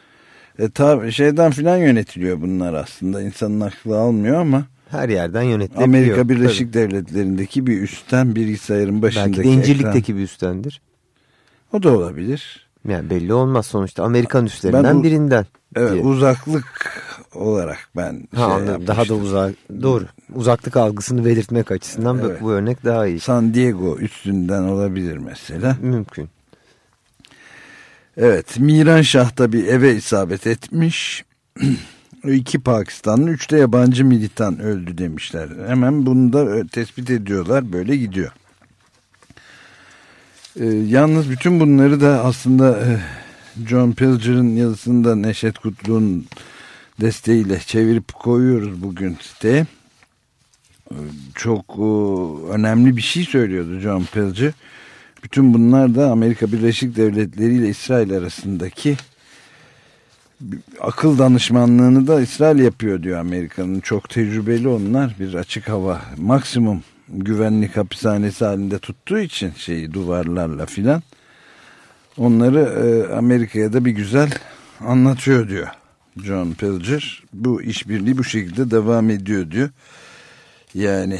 e, tabi şeyden filan yönetiliyor bunlar aslında. İnsanın aklı almıyor ama Her yerden yönetilebiliyor. Amerika Birleşik Devletleri'ndeki bir üstten bilgisayarın Tabii. başındaki Belki de ekran. Bir üstendir. O da olabilir. Yani belli olmaz sonuçta Amerikan üstlerinden Ben bu- birinden. Evet diye. uzaklık olarak ben Ha, şey anladım. Daha da uzak. Doğru. Uzaklık algısını belirtmek açısından bu- Evet. bu örnek daha iyi. San Diego üstünden olabilir mesela. Mümkün. Evet Miran Şah da bir eve isabet etmiş. İki Pakistanlı, üç de yabancı militan öldü demişler. Hemen bunu da e, tespit ediyorlar. Böyle gidiyor. Ee, yalnız bütün bunları da aslında e, John Pilger'ın yazısında Neşet Kutlu'nun desteğiyle çevirip koyuyoruz bugün siteye. Ee, Çok e, önemli bir şey söylüyordu John Pilger. Bütün bunlar da Amerika Birleşik Devletleri ile İsrail arasındaki akıl danışmanlığını da İsrail yapıyor diyor Amerika'nın. Çok tecrübeli onlar bir açık hava maksimum güvenlik hapishanesi halinde tuttuğu için şeyi duvarlarla filan onları e, Amerika'ya da bir güzel anlatıyor diyor John Pilger. Bu işbirliği bu şekilde devam ediyor diyor. Yani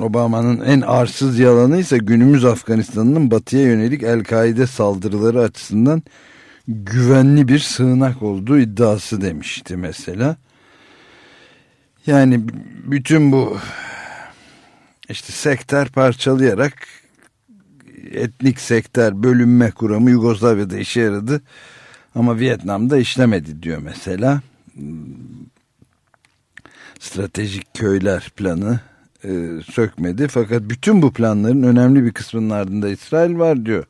Obama'nın en arsız yalanı ise günümüz Afganistan'ın batıya yönelik El-Kaide saldırıları açısından güvenli bir sığınak olduğu iddiası demişti mesela. Yani bütün bu işte sektör parçalayarak etnik sektör bölünme kuramı Yugoslavya'da işe yaradı ama Vietnam'da işlemedi diyor mesela. Stratejik köyler planı e, sökmedi fakat bütün bu planların önemli bir kısmının ardında İsrail var diyor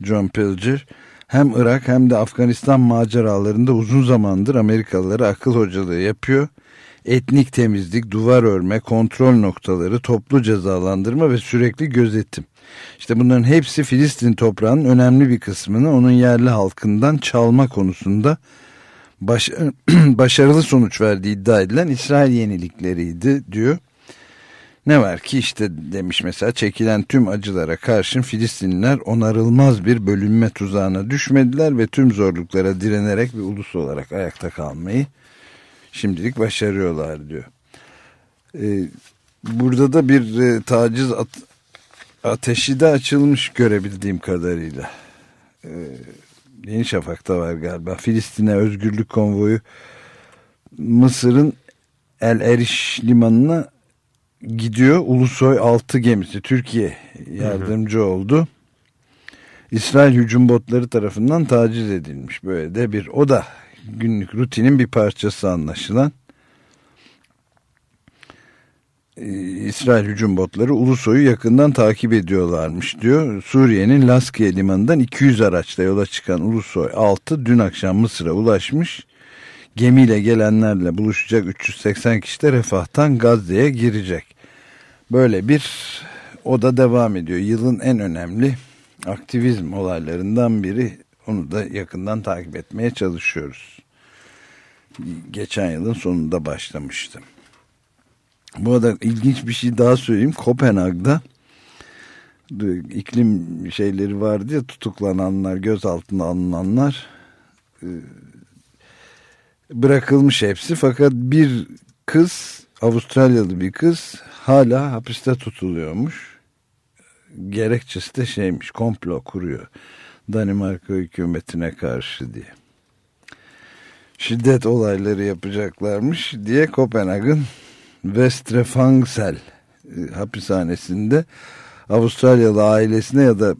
John Pilger. Hem Irak hem de Afganistan maceralarında uzun zamandır Amerikalılara akıl hocalığı yapıyor. Etnik temizlik, duvar örme, kontrol noktaları, toplu cezalandırma ve sürekli gözetim. İşte bunların hepsi Filistin toprağının önemli bir kısmını onun yerli halkından çalma konusunda baş, başarılı sonuç verdiği iddia edilen İsrail yenilikleriydi diyor. Ne var ki işte demiş mesela çekilen tüm acılara karşın Filistinliler onarılmaz bir bölünme tuzağına düşmediler ve tüm zorluklara direnerek bir ulus olarak ayakta kalmayı şimdilik başarıyorlar diyor. Ee, burada da bir e, taciz at, ateşi de açılmış görebildiğim kadarıyla. Ee, Yeni Şafak'ta var galiba. Filistin'e özgürlük konvoyu Mısır'ın El Eriş limanına gidiyor. Ulusoy 6 gemisi Türkiye yardımcı hı hı. oldu. İsrail hücum botları tarafından taciz edilmiş. Böyle de bir o da günlük rutinin bir parçası anlaşılan. Ee, İsrail hücum botları Ulusoy'u yakından takip ediyorlarmış diyor. Suriye'nin Laskiye limanından 200 araçla yola çıkan Ulusoy 6 dün akşam Mısır'a ulaşmış. Gemiyle gelenlerle buluşacak 380 kişi de refahtan Gazze'ye girecek. Böyle bir o da devam ediyor. Yılın en önemli aktivizm olaylarından biri. Onu da yakından takip etmeye çalışıyoruz. Geçen yılın sonunda başlamıştım. Bu arada ilginç bir şey daha söyleyeyim. Kopenhag'da iklim şeyleri vardı ya tutuklananlar, gözaltına alınanlar e, bırakılmış hepsi. Fakat bir kız, Avustralyalı bir kız hala hapiste tutuluyormuş. Gerekçesi de şeymiş, komplo kuruyor. Danimarka hükümetine karşı diye. Şiddet olayları yapacaklarmış diye Kopenhag'ın Vestre Fangsel e, hapishanesinde Avustralyalı ailesine ya da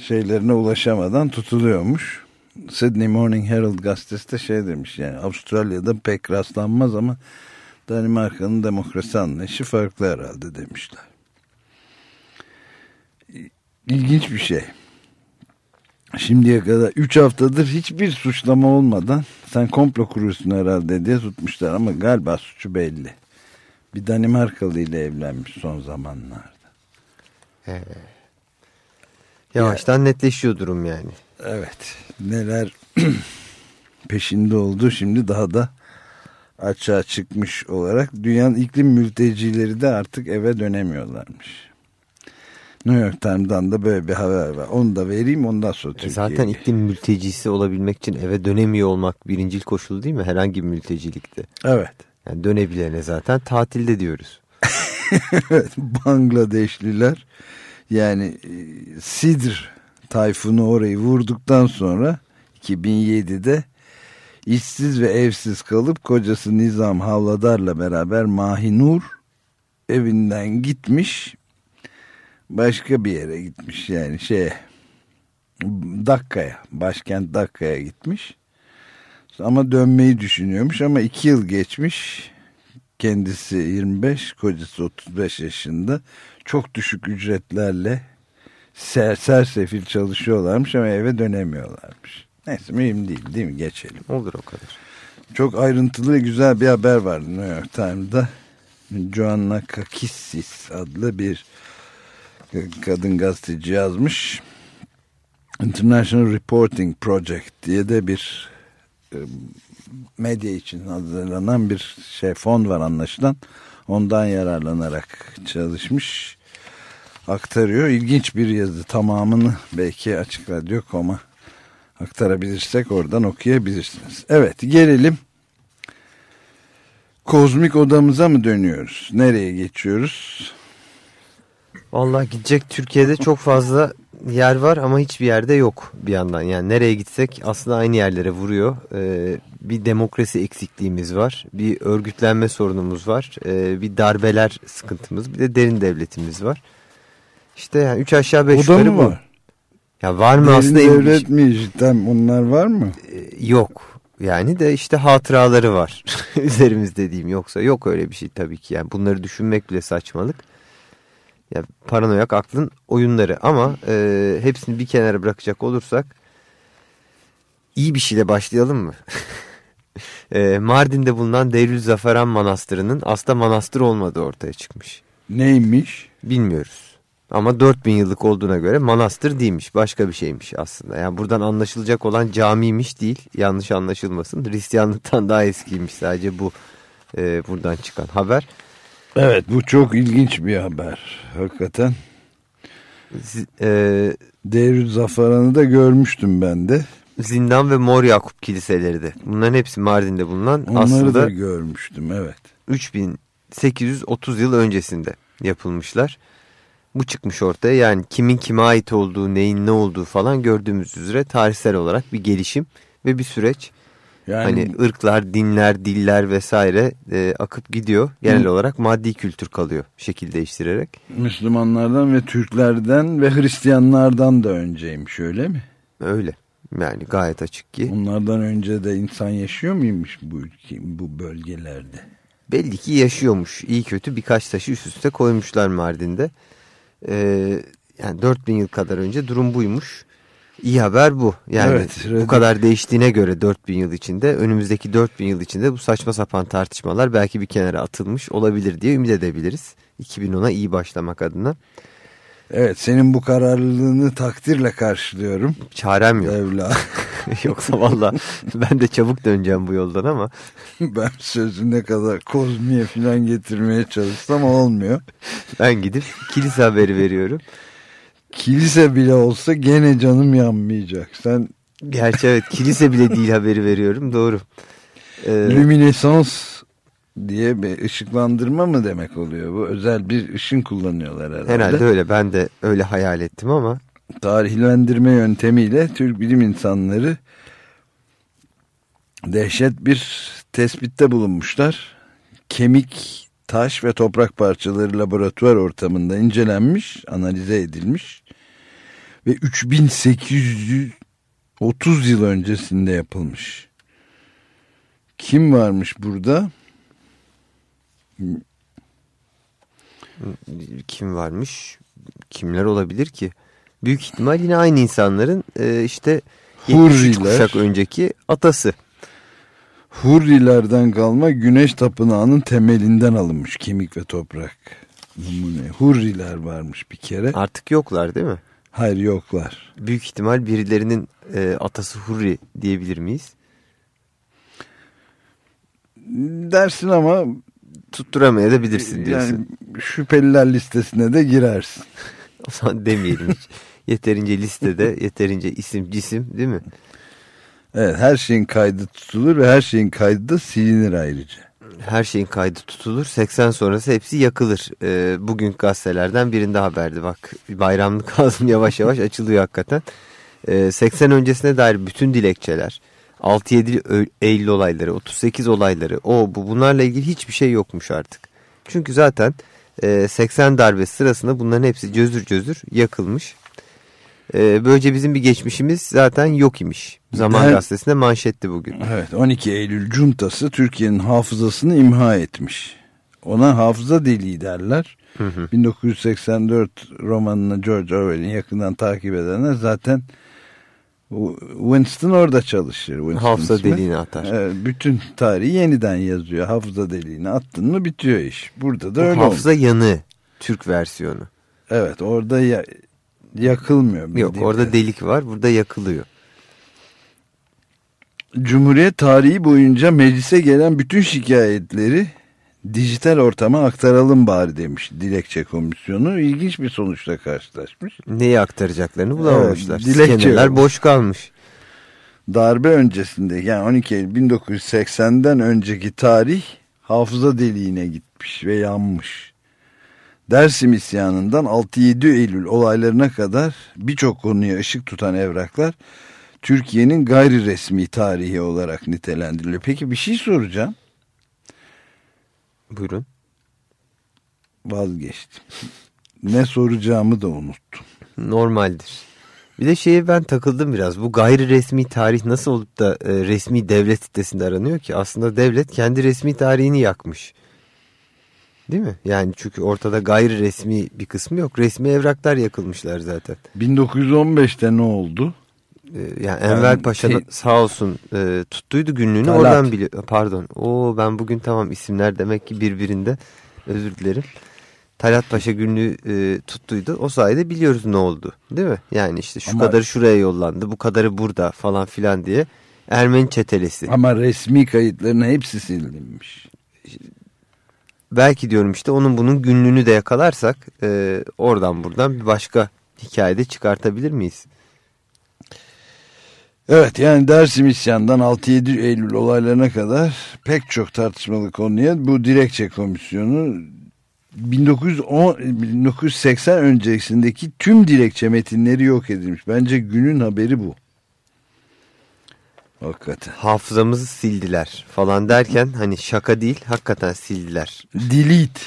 şeylerine ulaşamadan tutuluyormuş. Sydney Morning Herald gazetesi de şey demiş yani Avustralya'da pek rastlanmaz ama Danimarka'nın demokrasi anlayışı farklı herhalde demişler. İlginç bir şey. Şimdiye kadar 3 haftadır hiçbir suçlama olmadan sen komplo kuruyorsun herhalde diye tutmuşlar ama galiba suçu belli. Bir Danimarkalı ile evlenmiş son zamanlarda. Evet. Yavaştan ya, netleşiyor durum yani. Evet. Neler peşinde oldu şimdi daha da açığa çıkmış olarak dünyanın iklim mültecileri de artık eve dönemiyorlarmış. New York Times'dan da böyle bir haber var. Onu da vereyim ondan sonra e Türkiye'ye. Zaten iklim mültecisi olabilmek için eve dönemiyor olmak birincil koşul değil mi? Herhangi bir mültecilikte. Evet. Yani dönebilene zaten tatilde diyoruz. evet, Bangladeşliler yani e, Sidr tayfunu orayı vurduktan sonra 2007'de işsiz ve evsiz kalıp kocası Nizam Havladar'la beraber Mahinur evinden gitmiş başka bir yere gitmiş yani şeye Dakka'ya başkent Dakka'ya gitmiş. Ama dönmeyi düşünüyormuş ama iki yıl geçmiş. Kendisi 25 kocası 35 yaşında. Çok düşük ücretlerle ser, sersefil çalışıyorlarmış ama eve dönemiyorlarmış. Neyse mühim değil değil mi geçelim. Olur o kadar. Çok ayrıntılı ve güzel bir haber vardı New York Times'da. Joanna Kakissis adlı bir kadın gazeteci yazmış. International Reporting Project diye de bir e, medya için hazırlanan bir şey fon var anlaşılan. Ondan yararlanarak çalışmış aktarıyor. İlginç bir yazı tamamını belki açık radyo.com'a aktarabilirsek oradan okuyabilirsiniz. Evet gelelim kozmik odamıza mı dönüyoruz? Nereye geçiyoruz? Vallahi gidecek Türkiye'de çok fazla yer var ama hiçbir yerde yok bir yandan. Yani nereye gitsek aslında aynı yerlere vuruyor. Ee, bir demokrasi eksikliğimiz var. Bir örgütlenme sorunumuz var. Ee, bir darbeler sıkıntımız. Bir de derin devletimiz var. İşte yani üç aşağı beş yukarı bu. Var. Ya var mı derin aslında? devlet mi cidden onlar var mı? Ee, yok. Yani de işte hatıraları var üzerimizde diyeyim. Yoksa yok öyle bir şey tabii ki. Yani bunları düşünmek bile saçmalık. Ya paranoyak aklın oyunları ama e, hepsini bir kenara bırakacak olursak iyi bir şeyle başlayalım mı? e, Mardin'de bulunan Deyrül Zaferan Manastırı'nın aslında manastır olmadığı ortaya çıkmış. Neymiş? Bilmiyoruz. Ama 4000 yıllık olduğuna göre manastır değilmiş. Başka bir şeymiş aslında. Yani buradan anlaşılacak olan camiymiş değil. Yanlış anlaşılmasın. Hristiyanlıktan daha eskiymiş sadece bu e, buradan çıkan haber. Evet bu çok ilginç bir haber. Hakikaten. E, Deir Zafaran'ı da görmüştüm ben de. Zindan ve Mor Yakup kiliseleri de. Bunların hepsi Mardin'de bulunan Onları aslında da görmüştüm evet. 3830 yıl öncesinde yapılmışlar. Bu çıkmış ortaya yani kimin kime ait olduğu, neyin ne olduğu falan gördüğümüz üzere tarihsel olarak bir gelişim ve bir süreç. Yani Hani ırklar, dinler, diller vesaire e, akıp gidiyor. Genel Hı. olarak maddi kültür kalıyor şekil değiştirerek. Müslümanlardan ve Türklerden ve Hristiyanlardan da önceymiş öyle mi? Öyle. Yani gayet açık ki. Onlardan önce de insan yaşıyor muymuş bu ülke, bu bölgelerde? Belli ki yaşıyormuş. İyi kötü birkaç taşı üst üste koymuşlar Mardin'de. Ee, yani 4000 yıl kadar önce durum buymuş. İyi haber bu. Yani Evet, bu kadar değiştiğine göre 4000 yıl içinde önümüzdeki 4000 yıl içinde bu saçma sapan tartışmalar belki bir kenara atılmış olabilir diye ümit edebiliriz. 2010'a iyi başlamak adına. Evet senin bu kararlılığını takdirle karşılıyorum. Çarem yok. Evla. Yoksa valla ben de çabuk döneceğim bu yoldan ama ben sözüne kadar kozmiye falan getirmeye çalışsam olmuyor. ben gidip kilise haberi veriyorum. Kilise bile olsa gene canım yanmayacak. Sen Gerçi evet kilise bile değil haberi veriyorum doğru. Ee, lüminesans diye bir ışıklandırma mı demek oluyor? Bu özel bir ışın kullanıyorlar herhalde. herhalde öyle ben de öyle hayal ettim ama Tarihlendirme yöntemiyle Türk bilim insanları dehşet bir tespitte bulunmuşlar. Kemik, taş ve toprak parçaları laboratuvar ortamında incelenmiş, analize edilmiş ve 3830 yıl öncesinde yapılmış. Kim varmış burada? Kim varmış kimler olabilir ki? Büyük ihtimal yine aynı insanların e, işte 73 Hurriler. kuşak önceki atası. Hurrilerden kalma güneş tapınağının temelinden alınmış kemik ve toprak. Numune. Hurriler varmış bir kere. Artık yoklar değil mi? Hayır yoklar. Büyük ihtimal birilerinin e, atası Hurri diyebilir miyiz? Dersin ama Tutturamayabilirsin diyorsun. yani şüpheliler listesine de girersin. O zaman demeyelim hiç. Yeterince listede yeterince isim cisim değil mi? Evet her şeyin kaydı tutulur ve her şeyin kaydı da silinir ayrıca. Her şeyin kaydı tutulur. 80 sonrası hepsi yakılır. Ee, bugün gazetelerden birinde haberdi. Bak bayramlık ağzım yavaş yavaş açılıyor hakikaten. Ee, 80 öncesine dair bütün dilekçeler, 6-7 Ö- Eylül olayları, 38 olayları, o bu bunlarla ilgili hiçbir şey yokmuş artık. Çünkü zaten e, 80 darbe sırasında bunların hepsi cözür cözür yakılmış. Ee, böylece bizim bir geçmişimiz zaten yok imiş. Zaman Ben- gazetesinde manşetti bugün. Evet 12 Eylül cuntası Türkiye'nin hafızasını imha etmiş. Ona hafıza deliği derler. 1984 romanını George Orwell'in yakından takip edenler zaten Winston orada çalışır. Winston Hafıza ismi. deliğini atar. Evet, bütün tarihi yeniden yazıyor. Hafıza deliğini attın mı bitiyor iş. Burada da Bu öyle hafıza olmuş. yanı Türk versiyonu. Evet orada ya- yakılmıyor. Yok orada kadarıyla. delik var burada yakılıyor. Cumhuriyet tarihi boyunca meclise gelen bütün şikayetleri dijital ortama aktaralım bari demiş dilekçe komisyonu. İlginç bir sonuçla karşılaşmış. Neyi aktaracaklarını bulamamışlar. Evet, Scanner'lar yok. boş kalmış. Darbe öncesinde yani 12 Eylül 1980'den önceki tarih hafıza deliğine gitmiş ve yanmış. Dersim isyanından 6-7 Eylül olaylarına kadar birçok konuya ışık tutan evraklar Türkiye'nin gayri resmi tarihi olarak nitelendiriliyor. Peki bir şey soracağım. Buyurun. Vazgeçtim. Ne soracağımı da unuttum. Normaldir. Bir de şeye ben takıldım biraz. Bu gayri resmi tarih nasıl olup da e, resmi devlet sitesinde aranıyor ki? Aslında devlet kendi resmi tarihini yakmış. Değil mi? Yani çünkü ortada gayri resmi bir kısmı yok. Resmi evraklar yakılmışlar zaten. 1915'te ne oldu? Ee, yani Enver Paşa te- sağ olsun e, tuttuydu günlüğünü Talat. oradan biliyor. Pardon. Oo ben bugün tamam isimler demek ki birbirinde. Özür dilerim. Talat Paşa günlüğü e, tuttuydu. O sayede biliyoruz ne oldu. Değil mi? Yani işte şu Ama- kadarı şuraya yollandı. Bu kadarı burada falan filan diye. Ermeni çetelesi. Ama resmi kayıtların hepsi silinmiş. Belki diyorum işte onun bunun günlüğünü de yakalarsak e, oradan buradan bir başka hikayede çıkartabilir miyiz? Evet yani Dersim isyandan 6-7 Eylül olaylarına kadar pek çok tartışmalı konuya bu dilekçe komisyonu 1910, 1980 öncesindeki tüm dilekçe metinleri yok edilmiş. Bence günün haberi bu. Hakikaten. Hafızamızı sildiler falan derken hani şaka değil hakikaten sildiler. Delete.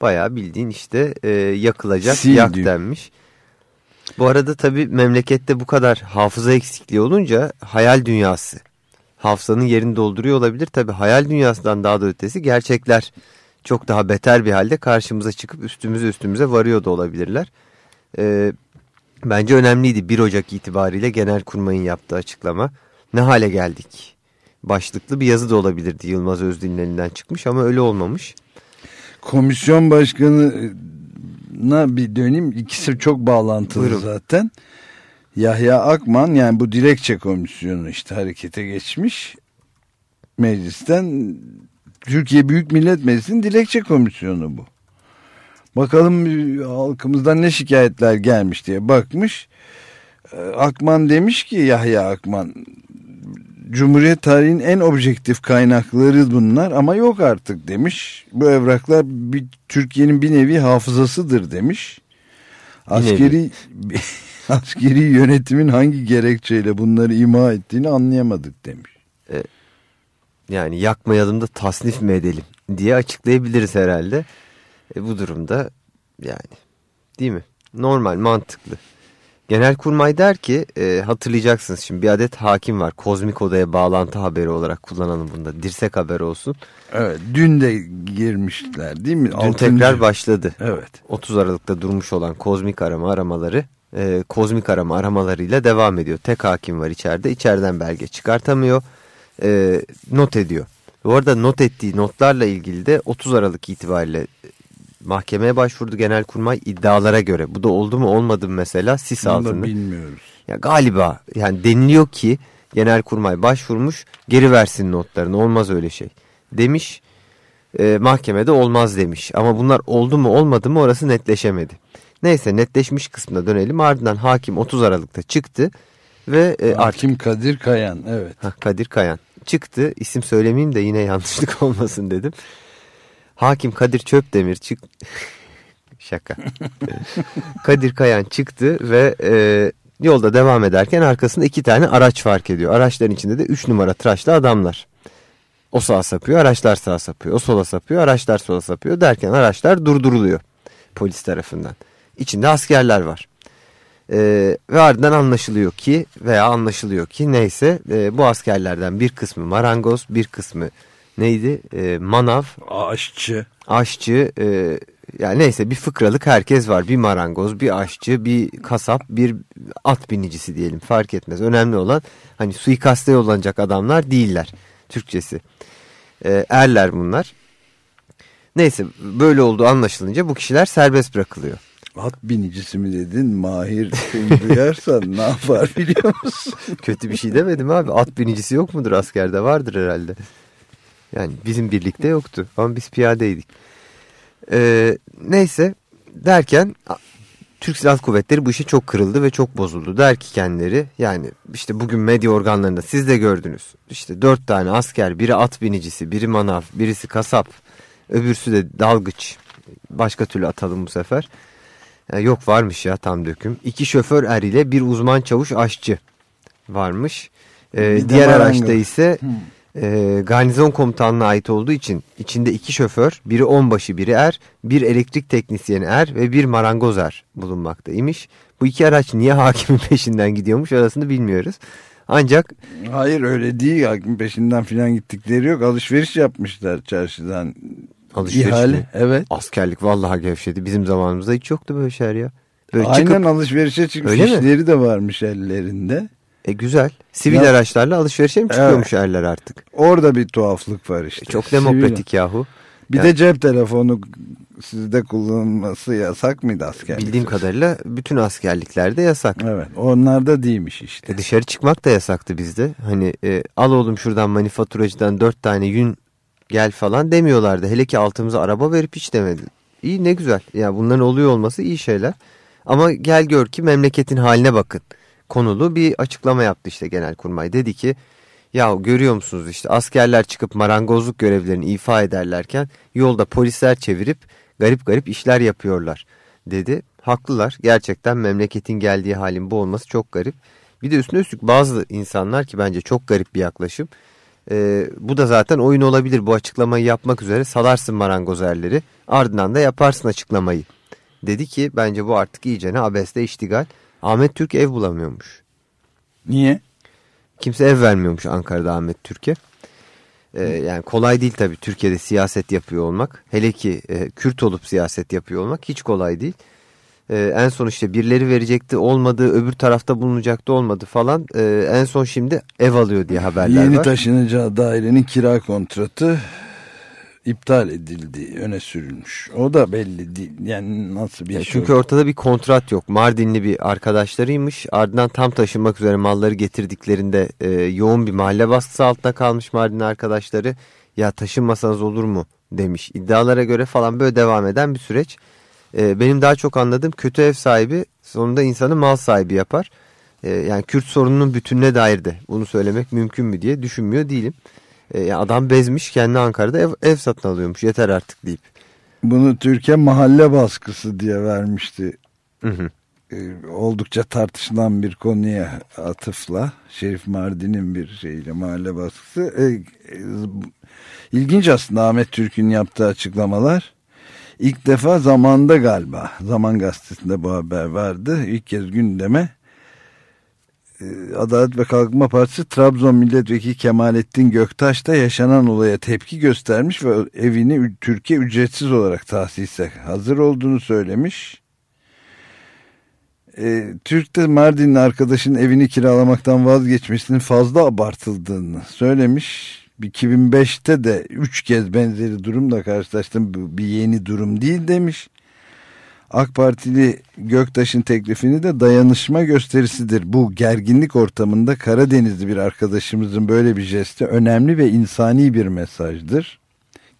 Bayağı bildiğin işte e, yakılacak Sil yak diyor. denmiş. Bu arada tabii memlekette bu kadar hafıza eksikliği olunca hayal dünyası hafızanın yerini dolduruyor olabilir. Tabii hayal dünyasından daha da ötesi gerçekler çok daha beter bir halde karşımıza çıkıp üstümüze üstümüze varıyor da olabilirler. Ee, bence önemliydi 1 Ocak itibariyle Genelkurmay'ın yaptığı açıklama. Ne hale geldik? Başlıklı bir yazı da olabilirdi Yılmaz Özdil'in elinden çıkmış ama öyle olmamış. Komisyon başkanına bir döneyim. İkisi çok bağlantılı Buyurun. zaten. Yahya Akman yani bu dilekçe komisyonu işte harekete geçmiş. Meclisten Türkiye Büyük Millet Meclisi'nin dilekçe komisyonu bu. Bakalım halkımızdan ne şikayetler gelmiş diye bakmış. E, Akman demiş ki Yahya Akman Cumhuriyet tarihinin en objektif kaynakları bunlar ama yok artık demiş. Bu evraklar bir, Türkiye'nin bir nevi hafızasıdır demiş. Askeri askeri yönetimin hangi gerekçeyle bunları ima ettiğini anlayamadık demiş. Yani yakmayalım da tasnif mi edelim diye açıklayabiliriz herhalde. E, bu durumda yani değil mi? Normal mantıklı. Genelkurmay der ki e, hatırlayacaksınız şimdi bir adet hakim var. Kozmik odaya bağlantı haberi olarak kullanalım bunda. Dirsek haberi olsun. Evet dün de girmişler değil mi? Dün Altıncı- tekrar başladı. Evet. 30 Aralık'ta durmuş olan kozmik arama aramaları e, kozmik arama aramalarıyla devam ediyor. Tek hakim var içeride. İçeriden belge çıkartamıyor. E, not ediyor. Bu arada not ettiği notlarla ilgili de 30 Aralık itibariyle mahkemeye başvurdu Genelkurmay iddialara göre. Bu da oldu mu olmadı mı mesela sis Bunu da altında. bilmiyoruz. Ya galiba yani deniliyor ki Genelkurmay başvurmuş geri versin notlarını olmaz öyle şey demiş. E, mahkemede olmaz demiş ama bunlar oldu mu olmadı mı orası netleşemedi. Neyse netleşmiş kısmına dönelim ardından hakim 30 Aralık'ta çıktı ve e, artık Hakim Kadir Kayan evet. Ha, Kadir Kayan çıktı isim söylemeyeyim de yine yanlışlık olmasın dedim. Hakim Kadir Çöpdemir çık şaka. Kadir Kayan çıktı ve e, yolda devam ederken arkasında iki tane araç fark ediyor. Araçların içinde de üç numara tıraşlı adamlar. O sağa sapıyor, araçlar sağa sapıyor. O sola sapıyor, araçlar sola sapıyor derken araçlar durduruluyor polis tarafından. İçinde askerler var. Ee, ve ardından anlaşılıyor ki veya anlaşılıyor ki neyse e, bu askerlerden bir kısmı marangoz, bir kısmı neydi? E, manav, Aşçı. aşçı e, yani neyse bir fıkralık herkes var. Bir marangoz, bir aşçı, bir kasap, bir at binicisi diyelim fark etmez. Önemli olan hani suikaste yollanacak adamlar değiller Türkçesi. E, erler bunlar. Neyse böyle olduğu anlaşılınca bu kişiler serbest bırakılıyor. At binicisi mi dedin? Mahir duyarsan ne yapar biliyor musun? Kötü bir şey demedim abi. At binicisi yok mudur askerde? Vardır herhalde. Yani bizim birlikte yoktu ama biz piyadeydik. Ee, neyse derken Türk Silahlı Kuvvetleri bu işe çok kırıldı ve çok bozuldu. Der ki kendileri yani işte bugün medya organlarında siz de gördünüz. İşte dört tane asker biri at binicisi biri manav birisi kasap öbürsü de dalgıç. Başka türlü atalım bu sefer. Ya yok varmış ya tam döküm. İki şoför er ile bir uzman çavuş aşçı varmış. Ee, diğer araçta ise e, garnizon komutanlığına ait olduğu için içinde iki şoför, biri onbaşı biri er, bir elektrik teknisyeni er ve bir marangoz er bulunmaktaymış. Bu iki araç niye hakimin peşinden gidiyormuş arasını bilmiyoruz. Ancak Hayır öyle değil. Hakim peşinden filan gittikleri yok. Alışveriş yapmışlar çarşıdan. Alışveriş İhale. mi? Evet. askerlik vallahi gevşedi. Bizim zamanımızda hiç yoktu böyle şeyler ya. Böyle Aynen çıkıp, alışverişe çıkmış. Öyle mi? İşleri de varmış ellerinde. E, güzel. Sivil Ya- araçlarla alışverişe mi çıkıyormuş erler artık? Orada bir tuhaflık var işte. E, Çok Sivil- demokratik yahu. Bir Yani- de cep telefonu sizde kullanılması yasak mıydı askerlik? Bildiğim kadarıyla bütün askerliklerde yasak. Evet. Onlarda değilmiş işte. E dışarı çıkmak da yasaktı bizde. Hani e, al oğlum şuradan manifaturacıdan dört tane yün gel falan demiyorlardı. Hele ki altımıza araba verip hiç demedi. İyi ne güzel. Ya bunların oluyor olması iyi şeyler. Ama gel gör ki memleketin haline bakın. Konulu bir açıklama yaptı işte Genelkurmay. Dedi ki ya görüyor musunuz işte askerler çıkıp marangozluk görevlerini ifa ederlerken yolda polisler çevirip garip garip işler yapıyorlar dedi. Haklılar gerçekten memleketin geldiği halin bu olması çok garip. Bir de üstüne üstlük bazı insanlar ki bence çok garip bir yaklaşım. Ee, bu da zaten oyun olabilir bu açıklamayı yapmak üzere salarsın marangozerleri ardından da yaparsın açıklamayı. Dedi ki bence bu artık iyicene abeste iştigal. Ahmet Türk ev bulamıyormuş. Niye? Kimse ev vermiyormuş Ankara'da Ahmet Türkiye. Ee, yani kolay değil tabii Türkiye'de siyaset yapıyor olmak. Hele ki e, Kürt olup siyaset yapıyor olmak hiç kolay değil. Ee, en son işte birileri verecekti olmadı öbür tarafta bulunacaktı olmadı falan. Ee, en son şimdi ev alıyor diye haberler Yeni var. taşınacağı dairenin kira kontratı iptal edildi, öne sürülmüş. O da belli değil. Yani nasıl bir Ya şey Çünkü olur? ortada bir kontrat yok. Mardinli bir arkadaşlarıymış. Ardından tam taşınmak üzere malları getirdiklerinde e, yoğun bir mahalle baskısı altında kalmış Mardinli arkadaşları. Ya taşınmasanız olur mu demiş. İddialara göre falan böyle devam eden bir süreç. E, benim daha çok anladığım kötü ev sahibi sonunda insanı mal sahibi yapar. E, yani Kürt sorununun bütününe dair de bunu söylemek mümkün mü diye düşünmüyor değilim. E, adam bezmiş kendi Ankara'da ev, ev satın alıyormuş yeter artık deyip. Bunu Türkiye mahalle baskısı diye vermişti. Hı hı. Ee, oldukça tartışılan bir konuya atıfla Şerif Mardin'in bir şeyle mahalle baskısı. Ee, e, ilginç aslında Ahmet Türk'ün yaptığı açıklamalar. İlk defa zamanda galiba Zaman Gazetesi'nde bu haber vardı. İlk kez gündeme e, Adalet ve Kalkınma Partisi Trabzon Milletvekili Kemalettin Göktaş da yaşanan olaya tepki göstermiş ve evini Türkiye ücretsiz olarak tahsise hazır olduğunu söylemiş. E, Türk'te Mardinli arkadaşın evini kiralamaktan vazgeçmesinin fazla abartıldığını söylemiş. 2005'te de 3 kez benzeri durumla karşılaştım. Bir yeni durum değil demiş. AK Partili Göktaş'ın teklifini de dayanışma gösterisidir. Bu gerginlik ortamında Karadenizli bir arkadaşımızın böyle bir jesti önemli ve insani bir mesajdır.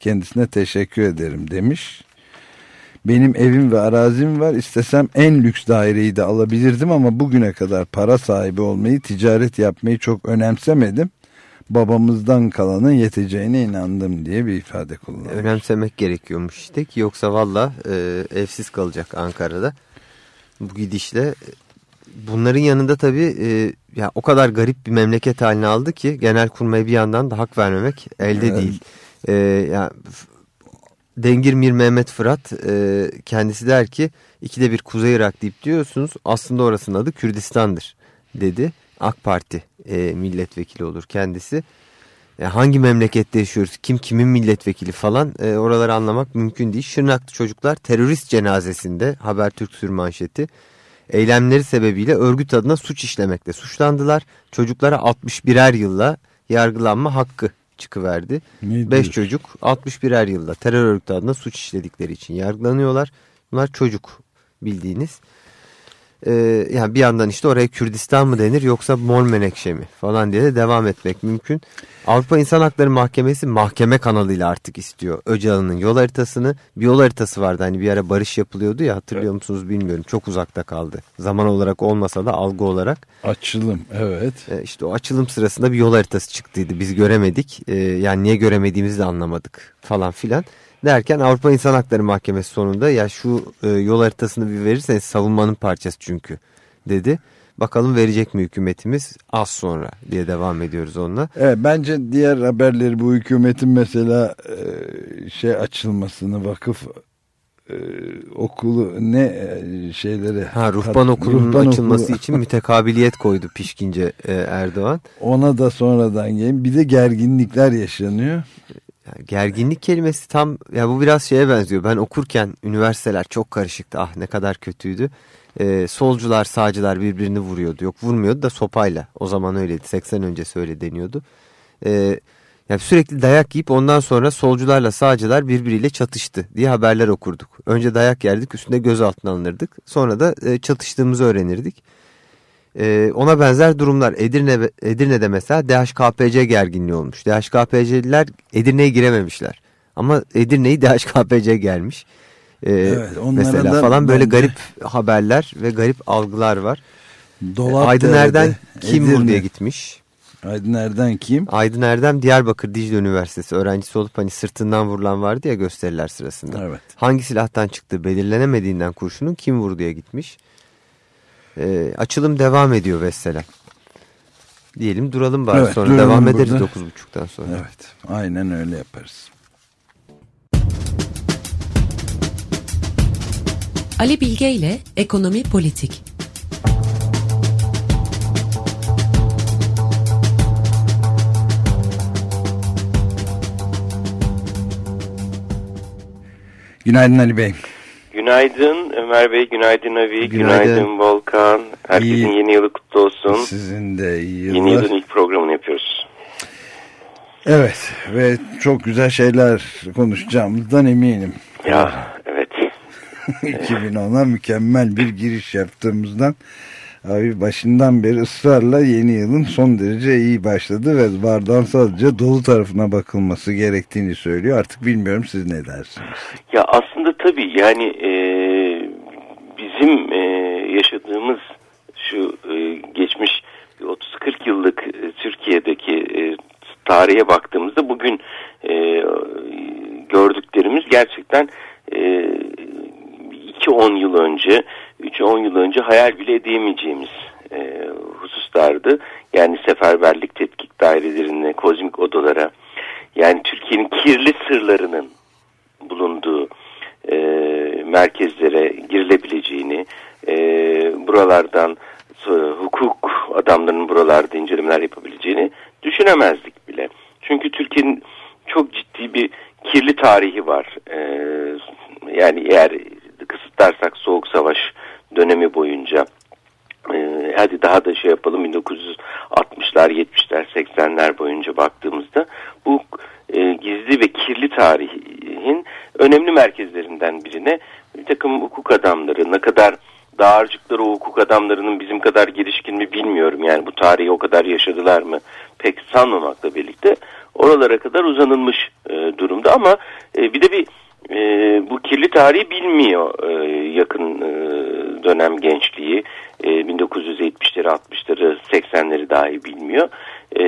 Kendisine teşekkür ederim demiş. Benim evim ve arazim var. İstesem en lüks daireyi de alabilirdim ama bugüne kadar para sahibi olmayı, ticaret yapmayı çok önemsemedim. Babamızdan kalanın yeteceğine inandım diye bir ifade kullanmış. önemsemek gerekiyormuş işte ki yoksa valla e, evsiz kalacak Ankara'da bu gidişle. e, Bunların yanında tabii e, ya o kadar garip bir memleket haline aldı ki genel kurmaya bir yandan da hak vermemek elde Evet. değil. E, ya, f- Dengir Mir Mehmet Fırat e, kendisi der ki ikide bir Kuzey Irak deyip diyorsunuz aslında orasının adı Kürdistan'dır dedi. AK Parti e, milletvekili olur kendisi. E, hangi memlekette yaşıyoruz, kim kimin milletvekili falan e, oraları anlamak mümkün değil. Şırnaklı çocuklar terörist cenazesinde Habertürk sürmanşeti eylemleri sebebiyle örgüt adına suç işlemekle suçlandılar. Çocuklara 61'er yılla yargılanma hakkı çıkıverdi. Ne 5 diyorsun? çocuk 61'er yılda terör örgütü adına suç işledikleri için yargılanıyorlar. Bunlar çocuk bildiğiniz. Ee, yani bir yandan işte oraya Kürdistan mı denir yoksa Mor Menekşe mi falan diye de devam etmek mümkün. Avrupa İnsan Hakları Mahkemesi mahkeme kanalıyla artık istiyor Öcalan'ın yol haritasını. Bir yol haritası vardı hani bir ara barış yapılıyordu ya hatırlıyor musunuz bilmiyorum çok uzakta kaldı. Zaman olarak olmasa da algı olarak. Açılım evet. E, işte o açılım sırasında bir yol haritası çıktıydı. Biz göremedik. E, yani niye göremediğimizi de anlamadık falan filan. Derken Avrupa İnsan Hakları Mahkemesi sonunda ya şu e, yol haritasını bir verirseniz savunmanın parçası çünkü dedi. Bakalım verecek mi hükümetimiz az sonra diye devam ediyoruz onunla. Evet bence diğer haberleri bu hükümetin mesela e, şey açılmasını vakıf e, okulu ne e, şeyleri Ha ruhban okulunun ruhban açılması okulu, için mütekabiliyet koydu pişkince e, Erdoğan. ona da sonradan gelin bir de gerginlikler yaşanıyor. Yani gerginlik kelimesi tam ya bu biraz şeye benziyor. Ben okurken üniversiteler çok karışıktı. Ah ne kadar kötüydü. Ee, solcular sağcılar birbirini vuruyordu. Yok vurmuyordu da sopayla. O zaman öyleydi. 80 öncesi öyle deniyordu. Ee, yani sürekli dayak yiyip ondan sonra solcularla sağcılar birbiriyle çatıştı diye haberler okurduk. Önce dayak yerdik üstünde gözaltına alınırdık. Sonra da e, çatıştığımızı öğrenirdik. Ee, ona benzer durumlar Edirne, Edirne'de mesela DHKPC gerginliği olmuş. DHKPC'liler Edirne'ye girememişler. Ama Edirne'yi DHKPC gelmiş. Ee, Evet, mesela falan böyle garip haberler ve garip algılar var. Dolap Aydın Erden kim Edirne. diye gitmiş. Aydın Erdem kim? Aydın Erdem Diyarbakır Dicle Üniversitesi öğrencisi olup hani sırtından vurulan vardı ya gösteriler sırasında. Evet. Hangi silahtan çıktığı belirlenemediğinden kurşunun kim vurduya gitmiş. Ee, açılım devam ediyor Vesselam. Diyelim duralım bari Evet, sonra devam ederiz burada. 9.30'dan sonra. Evet aynen öyle yaparız. Ali Bilge ile Ekonomi Politik. Günaydın Ali Bey. Günaydın Ömer Bey, günaydın Avi, Günaydın. günaydın, Volkan. Herkesin İyi. yeni yılı kutlu olsun. Sizin de iyi Yeni yıllar. yılın ilk programını yapıyoruz. Evet ve çok güzel şeyler konuşacağımızdan eminim. Ya evet. 2010'a mükemmel bir giriş yaptığımızdan abi başından beri ısrarla yeni yılın son derece iyi başladı ve bardağın sadece dolu tarafına bakılması gerektiğini söylüyor. Artık bilmiyorum siz ne dersiniz? Ya aslında tabii yani e, bizim e, yaşadığımız şu e, geçmiş 30-40 yıllık e, Türkiye'deki e, tarihe baktığımızda bugün e, gördüklerimiz gerçekten e, 2-10 yıl önce, 3-10 yıl önce hayal bile edemeyeceğimiz e, hususlardı. Yani seferberlik tetkik dairelerine, kozmik odalara, yani Türkiye'nin kirli sırlarının bulunduğu e, merkezlere girilebileceğini, e, buralardan so- hukuk adamlarının buralarda incelemeler yapabileceğini düşünemezdik bile. Çünkü Türkiye'nin çok ciddi bir kirli tarihi var. E, yani eğer kısıtlarsak Soğuk Savaş dönemi boyunca ee, hadi daha da şey yapalım 1960'lar 70'ler 80'ler boyunca baktığımızda bu e, gizli ve kirli tarihin önemli merkezlerinden birine bir takım hukuk adamları ne kadar dağarcıkları o hukuk adamlarının bizim kadar gelişkin mi bilmiyorum. Yani bu tarihi o kadar yaşadılar mı pek sanmamakla birlikte oralara kadar uzanılmış e, durumda. Ama e, bir de bir e, bu kirli tarihi bilmiyor e, yakın e, dönem gençliği. E, 1970'leri, 60'ları, 80'leri dahi bilmiyor. E,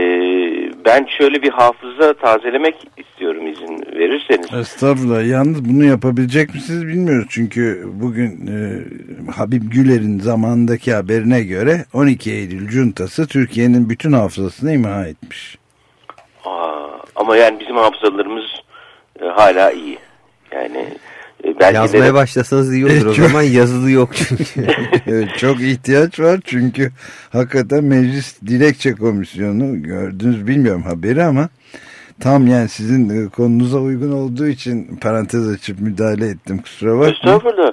ben şöyle bir hafıza tazelemek istiyorum izin verirseniz. Estağfurullah. Yalnız bunu yapabilecek misiniz bilmiyoruz. Çünkü bugün e, Habib Güler'in zamandaki haberine göre 12 Eylül cuntası Türkiye'nin bütün hafızasını imha etmiş. Aa, ama yani bizim hafızalarımız e, hala iyi. Yani e, belki Yazmaya de başlasanız iyi olur o zaman yazılı yok çünkü. Evet, çok ihtiyaç var çünkü hakikaten meclis dilekçe komisyonu gördünüz bilmiyorum haberi ama tam yani sizin e, konunuza uygun olduğu için parantez açıp müdahale ettim kusura bakmayın. estağfurullah.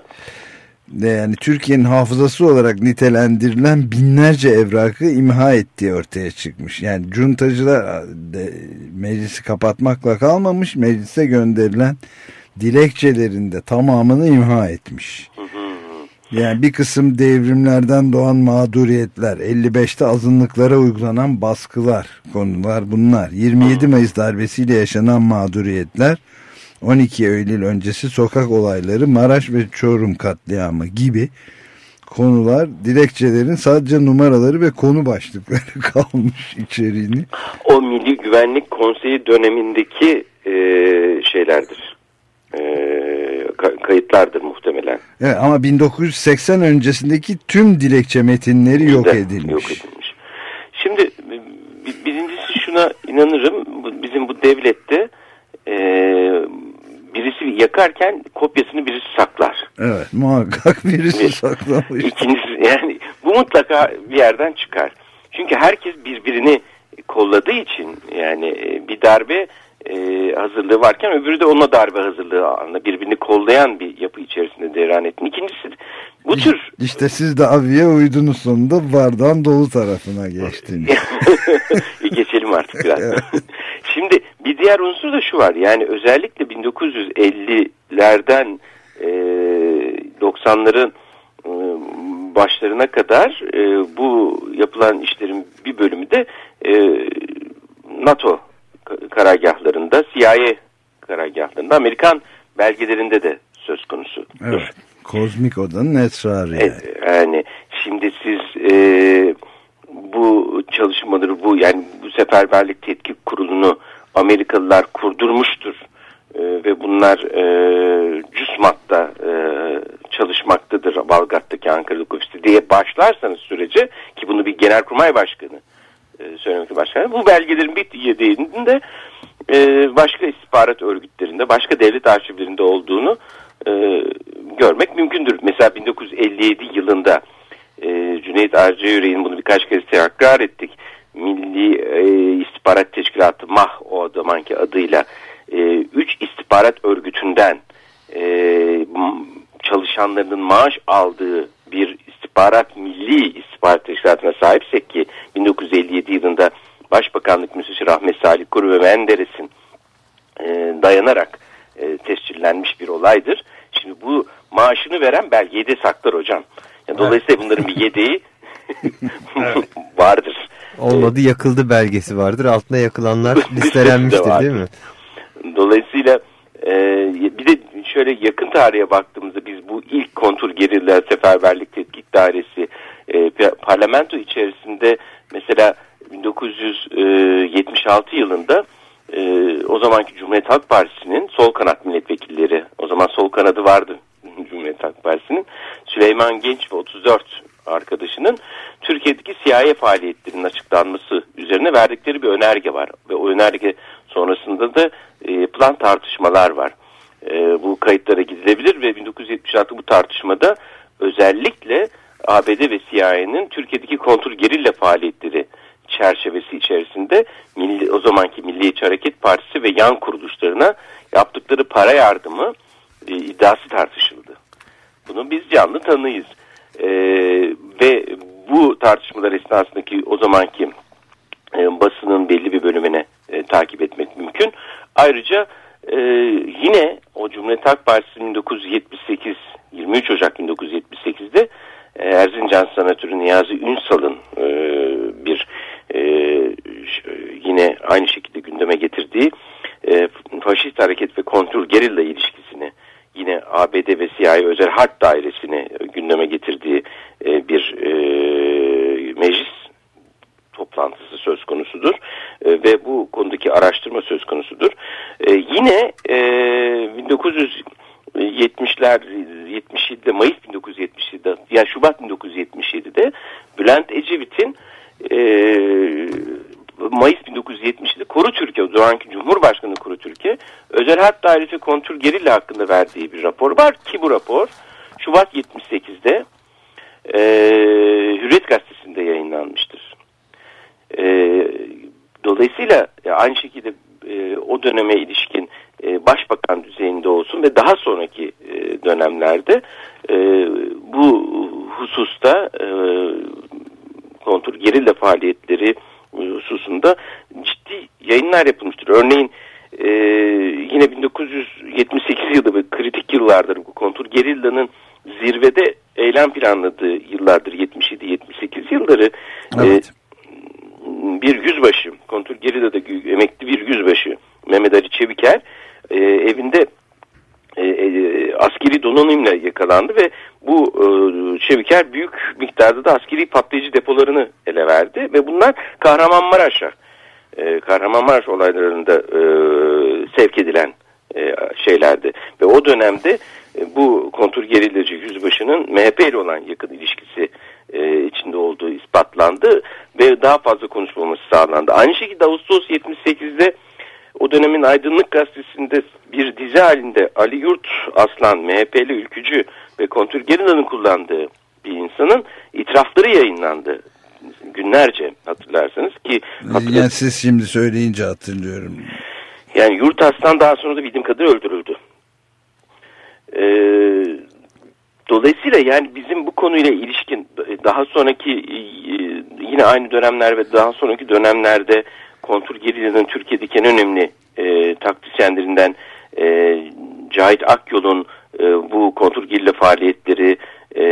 Yani Türkiye'nin hafızası olarak nitelendirilen binlerce evrakı imha ettiği ortaya çıkmış. Yani cuntacılar de, meclisi kapatmakla kalmamış meclise gönderilen dilekçelerin de tamamını imha etmiş. Yani bir kısım devrimlerden doğan mağduriyetler, 55'te azınlıklara uygulanan baskılar konular bunlar. 27 Mayıs darbesiyle yaşanan mağduriyetler, 12 Eylül öncesi sokak olayları, Maraş ve Çorum katliamı gibi konular dilekçelerin sadece numaraları ve konu başlıkları kalmış içeriğini. O Milli Güvenlik Konseyi dönemindeki e, şeylerdir. E, ka- kayıtlardır muhtemelen. Evet, ama 1980 öncesindeki tüm dilekçe metinleri yok Bizde edilmiş. Yok edilmiş. Şimdi bi- birincisi şuna inanırım. Bizim bu devlette e, birisi yakarken kopyasını birisi saklar. Evet muhakkak birisi Bir- saklamış. İkincisi yani bu mutlaka bir yerden çıkar. Çünkü herkes birbirini kolladığı için yani e, bir darbe e, hazırlığı varken öbürü de ona darbe hazırlığı anında birbirini kollayan bir yapı içerisinde devran ettin. İkincisi bu tür İşte siz de aviye uydunuz sonunda bardağın dolu tarafına geçtiniz. Geçelim artık biraz. Şimdi bir diğer unsur da şu var. Yani özellikle 1950'lerden e, 90'ların e, başlarına kadar e, bu yapılan işlerin bir bölümü de e, NATO karargahlarında, CIA karargahlarında, Amerikan belgelerinde de söz konusu. Evet. Kozmik odanın esrarı yani. Evet, yani şimdi siz e, bu çalışmaları bu yani bu Seferberlik Tetkik Kurulu'nu Amerikalılar kurdurmuştur e, ve bunlar e, CÜSMAT'ta e, çalışmaktadır Balgat'taki Ankara'daki ofiste diye başlarsanız sürece ki bunu bir genelkurmay başkanı e, söylemekte başkanı bu belgelerin bittiği değininde e, başka istihbarat örgütlerinde başka devlet arşivlerinde olduğunu e, görmek mümkündür. Mesela 1957 yılında e, Cüneyt Arca Yüreğin bunu birkaç kez tekrar ettik. Milli e, İstihbarat Teşkilatı MAH o zamanki adıyla 3 e, istihbarat örgütünden e, çalışanlarının maaş aldığı bir istihbarat milli istihbarat teşkilatına sahipsek ki 1957 yılında Başbakanlık Müsisi Rahmet Salih Kuru ve Menderes'in e, dayanarak e, tescillenmiş bir olaydır. Şimdi bu maaşını veren belgeyi de saklar hocam. Yani dolayısıyla bunların bir yedeği vardır. Olmadı yakıldı belgesi vardır. Altına yakılanlar listelenmiştir değil mi? Dolayısıyla e, bir de şöyle yakın tarihe baktığımızda biz bu ilk kontur gerilla seferberlik tetkik dairesi e, parlamento içerisinde mesela 1976 yılında e, o zamanki Cumhuriyet Halk Partisi'nin sol kanat milletvekilleri o zaman sol kanadı vardı Cumhuriyet Halk Partisi'nin Süleyman Genç ve 34 arkadaşının Türkiye'deki CIA faaliyetlerinin açıklanması üzerine verdikleri bir önerge var. Ve o önerge sonrasında da e, yapılan tartışmalar var. E, bu kayıtlara gidilebilir ve 1976 bu tartışmada özellikle ABD ve CIA'nin Türkiye'deki kontrol gerilla faaliyetleri çerçevesi içerisinde milli, o zamanki Milliyetçi Hareket Partisi ve yan kuruluşlarına yaptıkları para yardımı e, iddiası tartışıldı. Bunu biz canlı tanıyız. E, ve bu tartışmalar esnasındaki o zamanki e, basının belli bir bölümüne e, takip etmek mümkün. Ayrıca e, yine o Cumhuriyet Halk Partisi 1978 23 Ocak 1978'de e, Erzincan Senatörü Niyazi Ünsal'ın e, bir e, yine aynı şekilde gündeme getirdiği e, faşist hareket ve kontrol gerilla ilişkisini yine ABD ve CIA özel harp dairesini gündeme getirdiği e, bir e, meclis toplantısı söz konusudur e, ve bu konudaki araştırma söz konusudur. E, yine e, 1970'ler 77'de Mayıs 1977'de ya Şubat 1977'de Bülent Ecevit'in e, Mayıs 1970'de Koru Türkiye, Doğanki Cumhurbaşkanı Koru Türkiye, Özel Harp Dairesi Kontrol Gerilla hakkında verdiği bir rapor var ki bu rapor Şubat 78'de e, Hürriyet Gazetesi'nde yayınlanmıştır. E, dolayısıyla e, aynı şekilde e, o döneme ilişkin e, başbakan düzeyinde olsun ve daha sonraki e, dönemlerde e, bu hususta e, kontrol gerilla faaliyetleri hususunda ciddi yayınlar yapılmıştır. Örneğin e, yine 1978 yılında ve kritik yıllardır bu kontur gerillanın zirvede eylem planladığı yıllardır 77-78 yılları e, evet. e, bir yüzbaşı kontur gerillada emekli bir yüzbaşı Mehmet Ali Çeviker e, evinde e, e, askeri donanımla yakalandı ve bu e, Çeviker büyük miktarda da askeri patlayıcı depolarını ele verdi ve bunlar Kahramanmaraş'a e, Kahramanmaraş olaylarında e, sevk edilen e, şeylerdi ve o dönemde e, bu kontur gerillacı yüzbaşının MHP ile olan yakın ilişkisi e, içinde olduğu ispatlandı ve daha fazla konuşulması sağlandı. Aynı şekilde Ağustos 78'de o dönemin Aydınlık Gazetesi'nde bir dizi halinde Ali Yurt Aslan, MHP'li ülkücü ve Kontür Gerilla'nın kullandığı bir insanın itirafları yayınlandı günlerce hatırlarsanız ki hatırlar... yani siz şimdi söyleyince hatırlıyorum. Yani Yurt Aslan daha sonra da bildiğim kadarıyla öldürüldü. Ee, dolayısıyla yani bizim bu konuyla ilişkin daha sonraki yine aynı dönemler ve daha sonraki dönemlerde kontur gerilla'nın Türkiye'deki en önemli e, taktisyenlerinden e, Cahit Akyol'un e, bu kontur gerilla faaliyetleri e,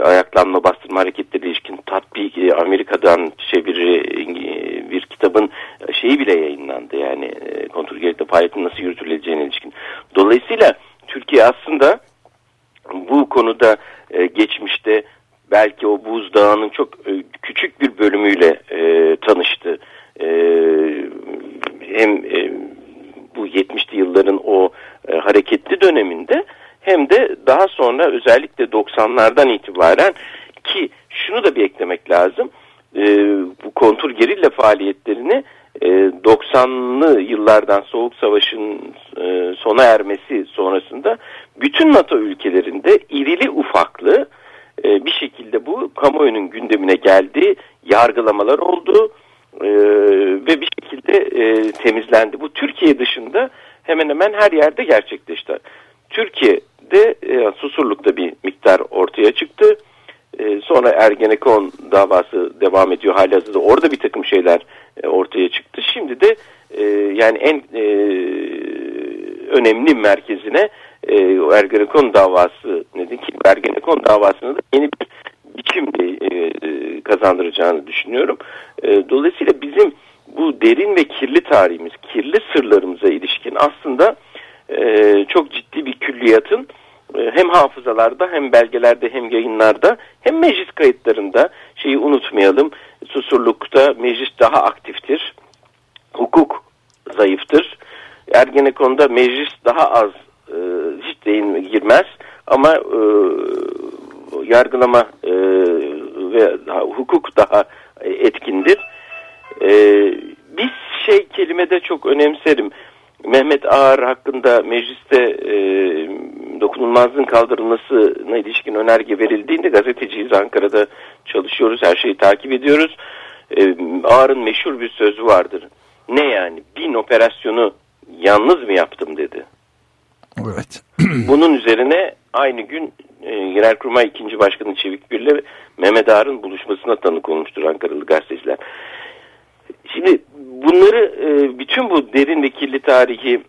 ayaklanma bastırma hareketleri ilişkin tatbik e, Amerika'dan çeviri e, bir kitabın şeyi bile yayınlandı yani e, kontur gerilla faaliyetin nasıl yürütüleceğine ilişkin. Dolayısıyla Türkiye aslında bu konuda e, geçmişte belki o buzdağının çok e, küçük bir bölümüyle e, tanıştı. E, 90'lardan itibaren ki şunu da bir eklemek lazım. E, bu kontur gerilla faaliyetlerini e, 90'lı yıllardan Soğuk Savaş'ın e, sona ermesi sonrasında bütün NATO ülkelerinde irili ufaklı e, bir şekilde bu kamuoyunun gündemine geldi, yargılamalar oldu e, ve bir şekilde e, temizlendi. Bu Türkiye dışında hemen hemen her yerde gerçekleşti. Türkiye'de e, Susurluk'ta bir miktar ortaya çıktı. E, sonra Ergenekon davası devam ediyor halihazırda. Orada bir takım şeyler e, ortaya çıktı. Şimdi de e, yani en e, önemli merkezine e, Ergenekon davası nedir ki Ergenekon davasını da yeni bir biçimde e, e, kazandıracağını düşünüyorum. E, dolayısıyla bizim bu derin ve kirli tarihimiz, kirli sırlarımıza ilişkin aslında e, çok ciddi bir külliyatın e, hem hafızalarda hem belgelerde hem yayınlarda hem meclis kayıtlarında şeyi unutmayalım. Susurluk'ta meclis daha aktiftir. Hukuk zayıftır. Ergenekon'da meclis daha az e, hiç değin girmez ama e, yargılama e, ve hukuk daha etkindir. E, bir şey kelimede çok önemserim. Mehmet Ağar hakkında mecliste e, dokunulmazlığın kaldırılmasına ilişkin önerge verildiğinde gazeteciyiz Ankara'da çalışıyoruz her şeyi takip ediyoruz. E, Ağar'ın meşhur bir sözü vardır. Ne yani bin operasyonu yalnız mı yaptım dedi. Evet. Bunun üzerine aynı gün e, Genelkurmay 2. Başkanı Çevik Gül'le Mehmet Ağar'ın buluşmasına tanık olmuştur Ankaralı gazeteciler. Şimdi bunları e, bütün bu derin ve kirli tarihi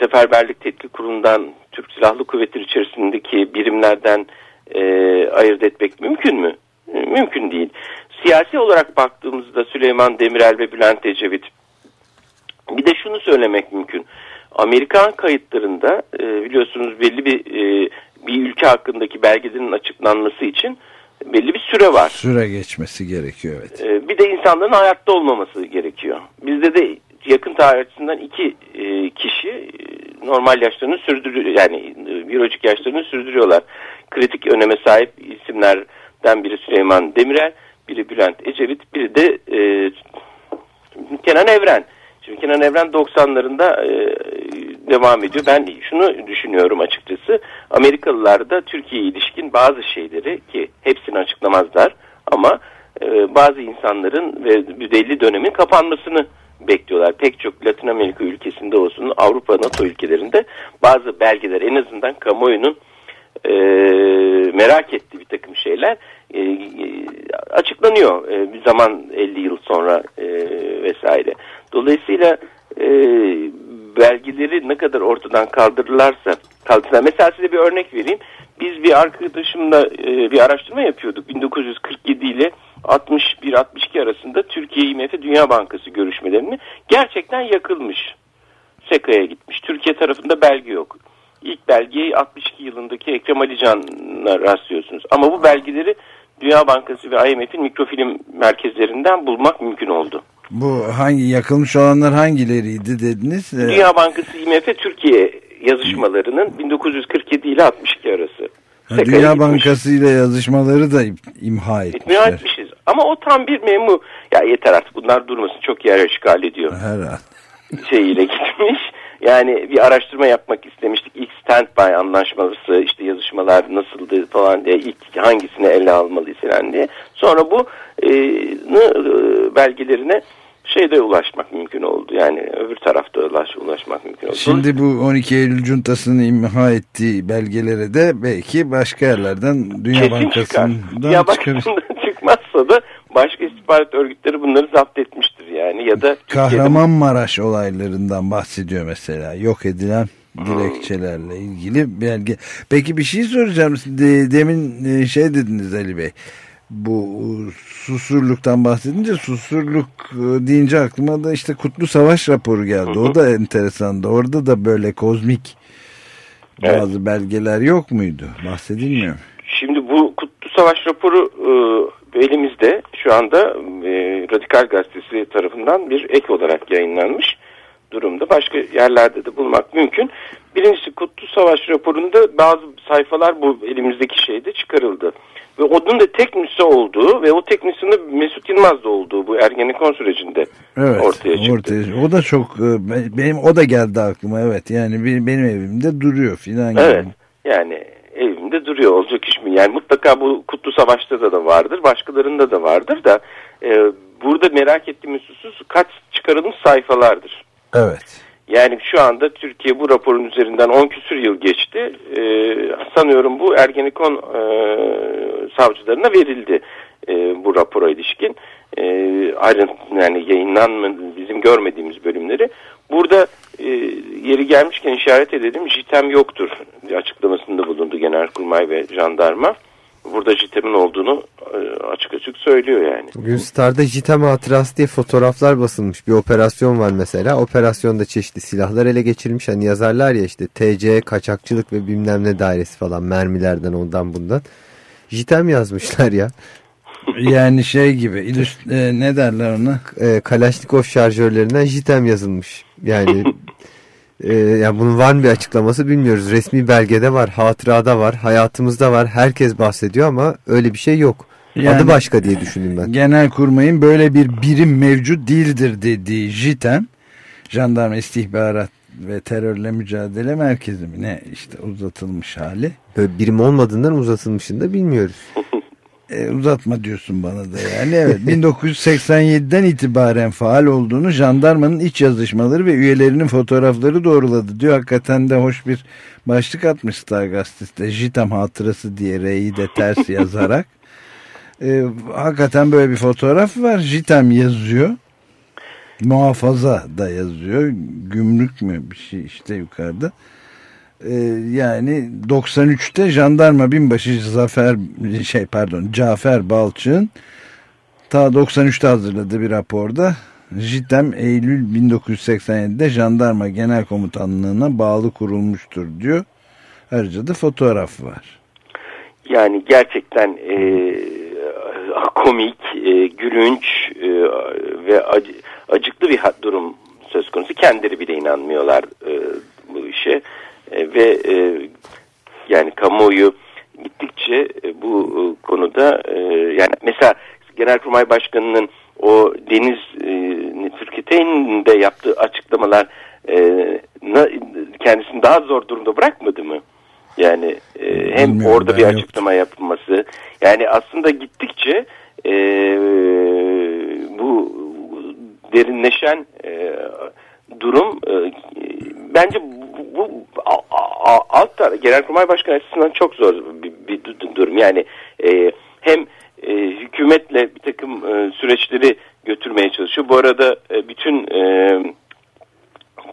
Seferberlik Tetkik Kurulu'ndan Türk Silahlı Kuvvetleri içerisindeki birimlerden e, ayırt etmek mümkün mü? E, mümkün değil. Siyasi olarak baktığımızda Süleyman Demirel ve Bülent Ecevit bir de şunu söylemek mümkün. Amerikan kayıtlarında e, biliyorsunuz belli bir e, bir ülke hakkındaki belgelerin açıklanması için belli bir süre var. Süre geçmesi gerekiyor evet. E, bir de insanların hayatta olmaması gerekiyor. Bizde de yakın tarih açısından iki e, kişi e, normal yaşlarını sürdürüyor yani e, biyolojik yaşlarını sürdürüyorlar. Kritik öneme sahip isimlerden biri Süleyman Demirel, biri Bülent Ecevit, biri de e, Kenan Evren. Kenan Evren 90'larında e, devam ediyor. Ben şunu düşünüyorum açıkçası. Amerikalılar da Türkiye'ye ilişkin bazı şeyleri ki hepsini açıklamazlar ama e, bazı insanların ve belli dönemin kapanmasını bekliyorlar. Pek çok Latin Amerika ülkesinde olsun Avrupa NATO ülkelerinde bazı belgeler en azından kamuoyunun e, merak ettiği bir takım şeyler e, açıklanıyor e, bir zaman 50 yıl sonra e, vesaire. Dolayısıyla e, belgeleri ne kadar ortadan kaldırırlarsa kaldırırlar. Mesela size bir örnek vereyim. Biz bir arkadaşımla e, bir araştırma yapıyorduk 1947 ile 61-62 arasında Türkiye IMF Dünya Bankası görüşmelerini gerçekten yakılmış. SEKA'ya gitmiş. Türkiye tarafında belge yok. İlk belgeyi 62 yılındaki Ekrem Alican'la rastlıyorsunuz. Ama bu belgeleri Dünya Bankası ve IMF'in mikrofilm merkezlerinden bulmak mümkün oldu. Bu hangi yakılmış olanlar hangileriydi dediniz? Ee, Dünya Bankası IMF Türkiye yazışmalarının 1947 ile 62 arası. Ha, Dünya Bankası ile yazışmaları da imha etmişler. İmha etmişiz. Ama o tam bir memu. Ya yeter artık bunlar durmasın çok yer işgal ediyor. Herhalde. Şeyiyle gitmiş. Yani bir araştırma yapmak istemiştik. İlk standby anlaşması işte yazışmalar nasıldı falan diye ilk hangisini ele almalıyız falan diye. Sonra bu e, belgelerine şeyde ulaşmak mümkün oldu. Yani öbür tarafta ulaş, ulaşmak mümkün oldu. Şimdi bu 12 Eylül Cuntası'nın imha ettiği belgelere de belki başka yerlerden Dünya Kesin Bankası'ndan Dünya Bankası'ndan çıkmazsa da başka istihbarat örgütleri bunları zapt etmiştir yani ya da Kahramanmaraş olaylarından bahsediyor mesela yok edilen dilekçelerle ilgili belge. Peki bir şey soracağım. Demin e, şey dediniz Ali Bey bu susurluktan bahsedince susurluk e, deyince aklıma da işte Kutlu Savaş raporu geldi. O da enteresandı. Orada da böyle kozmik bazı evet. belgeler yok muydu? Bahsedilmiyor. Şimdi bu Kutlu Savaş raporu e, elimizde şu anda e, Radikal Gazetesi tarafından bir ek olarak yayınlanmış. durumda. Başka yerlerde de bulmak mümkün. Birincisi Kutlu Savaş raporunda bazı sayfalar bu elimizdeki şeyde çıkarıldı. Ve onun da tek nüshe olduğu ve o tek nüshenin Mesut Yılmaz'da olduğu bu Ergenekon sürecinde Evet, ortaya çıktı. Ortaya, o da çok e, benim o da geldi aklıma evet. Yani benim, benim evimde duruyor filan gibi. Evet. Yani evimde duruyor olacak iş mi? Yani mutlaka bu Kutlu Savaş'ta da, da vardır. Başkalarında da vardır da e, burada merak ettiğimiz husus kaç çıkarılmış sayfalardır. Evet. Yani şu anda Türkiye bu raporun üzerinden 10 küsür yıl geçti. E, sanıyorum bu Ergenekon e, savcılarına verildi e, bu rapora ilişkin. E, ayrıntı yani yayınlanmadı bizim görmediğimiz bölümleri. Burada e, yeri gelmişken işaret edelim JITEM yoktur açıklamasında bulundu Genelkurmay ve jandarma. Burada JITEM'in olduğunu e, açık açık söylüyor yani. Bugün Star'da JITEM hatırası diye fotoğraflar basılmış. Bir operasyon var mesela. Operasyonda çeşitli silahlar ele geçirilmiş. Hani yazarlar ya işte TC, kaçakçılık ve bilmem ne dairesi falan. Mermilerden ondan bundan. JITEM yazmışlar ya. Yani şey gibi illüst- e, ne derler ona? E, Kalaşnikov şarjörlerinden JITEM yazılmış. Yani e, yani bunun var mı bir açıklaması bilmiyoruz. Resmi belgede var, hatırada var, hayatımızda var. Herkes bahsediyor ama öyle bir şey yok. Yani- Adı başka diye düşündüm ben. Genelkurmay'ın böyle bir birim mevcut değildir dediği JITEM, Jandarma İstihbarat ve Terörle Mücadele Merkezi mi ne işte uzatılmış hali. Böyle birim olmadığından uzatılmışını da bilmiyoruz. E, uzatma diyorsun bana da yani. Evet 1987'den itibaren faal olduğunu jandarmanın iç yazışmaları ve üyelerinin fotoğrafları doğruladı diyor. Hakikaten de hoş bir başlık atmış Star Gazetesi'de. JITEM hatırası diye R'yi de ters yazarak. E, hakikaten böyle bir fotoğraf var. JITEM yazıyor. Muhafaza da yazıyor. Gümrük mü bir şey işte yukarıda. Ee, yani 93'te jandarma binbaşı Zafer şey pardon Cafer Balçık'ın ta 93'te hazırladığı bir raporda JITEM Eylül 1987'de jandarma genel komutanlığına bağlı kurulmuştur diyor. Ayrıca da fotoğraf var. Yani gerçekten e, komik, e, gülünç e, ve acı, acıklı bir durum söz konusu. Kendileri bile inanmıyorlar e, bu işe E, ve e, yani kamuoyu gittikçe e, bu e, konuda e, yani mesela Genelkurmay Başkanı'nın o Deniz e, Türkiteyn de yaptığı açıklamalar e, na, kendisini daha zor durumda bırakmadı mı? Yani e, hem Bilmiyorum, orada bir açıklama yapılması yani aslında gittikçe e, bu derinleşen e, durum e, bence bu, a- alt tar- Genelkurmay Başkanı açısından çok zor bir, bir du- durum. Yani e, hem e, hükümetle bir takım e, süreçleri götürmeye çalışıyor. Bu arada e, bütün e,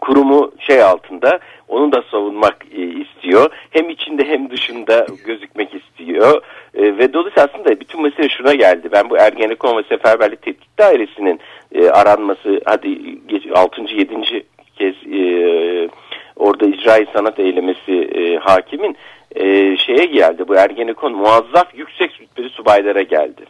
kurumu şey altında onu da savunmak e, istiyor. Hem içinde hem dışında gözükmek istiyor. E, ve dolayısıyla aslında bütün mesele şuna geldi. Ben bu Ergenekon ve Seferberlik Tetkik Dairesi'nin e, aranması hadi geç, 6. 7. kez e, orada icra sanat eylemesi e, hakimin e, şeye geldi. Bu Ergenekon muazzaf yüksek rütbeli subaylara geldi.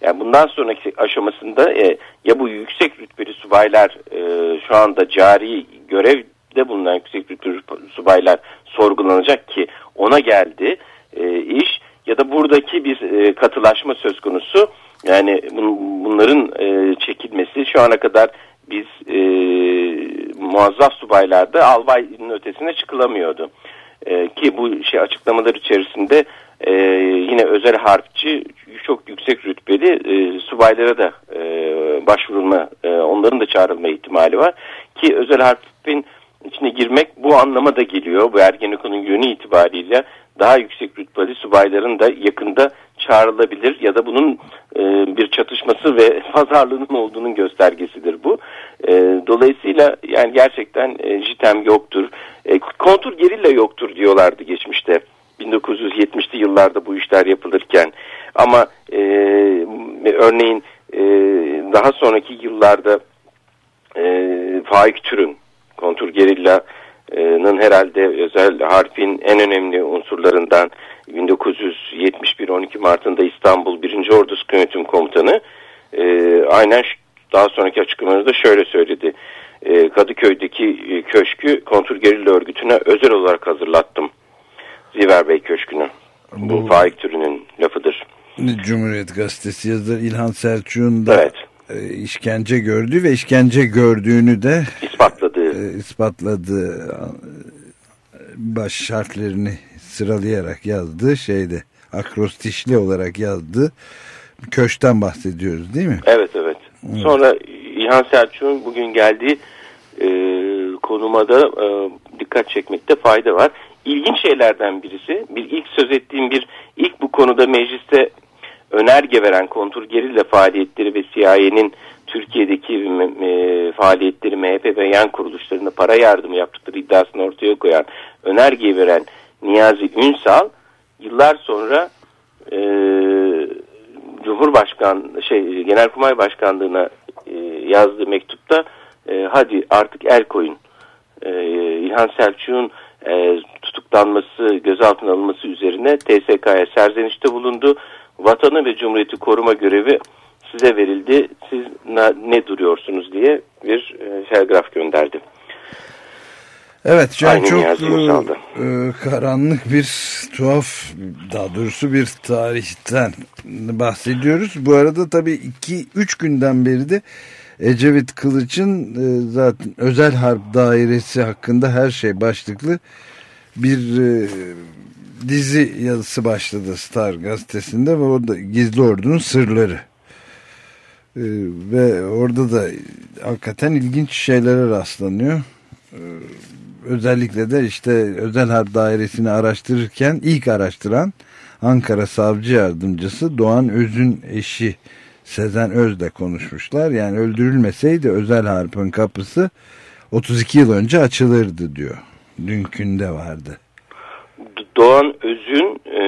Yani bundan sonraki aşamasında e, ya bu yüksek rütbeli subaylar e, şu anda cari görevde bulunan yüksek rütbeli subaylar sorgulanacak ki ona geldi e, iş ya da buradaki bir e, katılaşma söz konusu. Yani bun, bunların e, çekilmesi şu ana kadar biz e, muazzaf subaylarda albayın ötesine çıkılamıyordu. E, ki bu şey açıklamalar içerisinde e, yine özel harpçi çok yüksek rütbeli e, subaylara da e, başvurulma, e, onların da çağrılma ihtimali var. Ki özel harpin içine girmek bu anlama da geliyor. Bu Ergenekon'un yönü itibariyle daha yüksek rütbeli subayların da yakında çağrılabilir ya da bunun e, bir çatışması ve pazarlığının olduğunun göstergesidir bu. E, dolayısıyla yani gerçekten e, JITEM yoktur. E, kontur gerilla yoktur diyorlardı geçmişte. 1970'li yıllarda bu işler yapılırken ama e, örneğin e, daha sonraki yıllarda e, Faik Türün kontur gerilla'nın herhalde özel harfin en önemli unsurlarından 1971 12 Mart'ında İstanbul 1. Ordusu Yönetim Komutanı e, aynen daha sonraki açıklamalarda şöyle söyledi. E, Kadıköy'deki köşkü kontrgerilla örgütüne özel olarak hazırlattım. Ziver Bey Köşkü'nü. Bu, Bu- Bu Faik Türü'nün lafıdır. Cumhuriyet Gazetesi yazarı İlhan Selçuk'un da Evet. E, işkence gördüğü ve işkence gördüğünü de İspatladığı. e, ispatladığı baş harflerini sıralayarak yazdığı şeyde akrostişli olarak yazdığı köşkten bahsediyoruz değil mi? Evet evet. Sonra İlhan Selçuk'un bugün geldiği e, konuma da e, dikkat çekmekte fayda var. İlginç şeylerden birisi, bir ilk söz ettiğim bir ilk bu konuda mecliste önerge veren kontur gerilla faaliyetleri ve CIA'nin Türkiye'deki e, faaliyetleri MHP ve yan kuruluşlarına para yardımı yaptıkları iddiasını ortaya koyan önergeyi veren Niyazi Ünsal yıllar sonra e, Cumhurbaşkan şey Genelkurmay Başkanlığına e, yazdığı mektupta e, hadi artık el koyun. E, İlhan Selçuk'un e, tutuklanması, gözaltına alınması üzerine TSK'ya serzenişte bulundu. Vatanı ve Cumhuriyeti koruma görevi size verildi. Siz ne, duruyorsunuz diye bir e, telgraf gönderdi. Evet şu an Aynen çok e, e, karanlık bir tuhaf daha doğrusu bir tarihten bahsediyoruz. Bu arada tabii 2-3 günden beri de Ecevit Kılıç'ın e, zaten özel harp dairesi hakkında her şey başlıklı bir e, dizi yazısı başladı Star gazetesinde ve orada Gizli Ordu'nun sırları. E, ve orada da hakikaten ilginç şeylere rastlanıyor özellikle de işte özel harp dairesini araştırırken ilk araştıran Ankara Savcı Yardımcısı Doğan Öz'ün eşi Sezen Öz'le konuşmuşlar. Yani öldürülmeseydi özel harpın kapısı 32 yıl önce açılırdı diyor. Dünkünde vardı. Doğan Öz'ün e,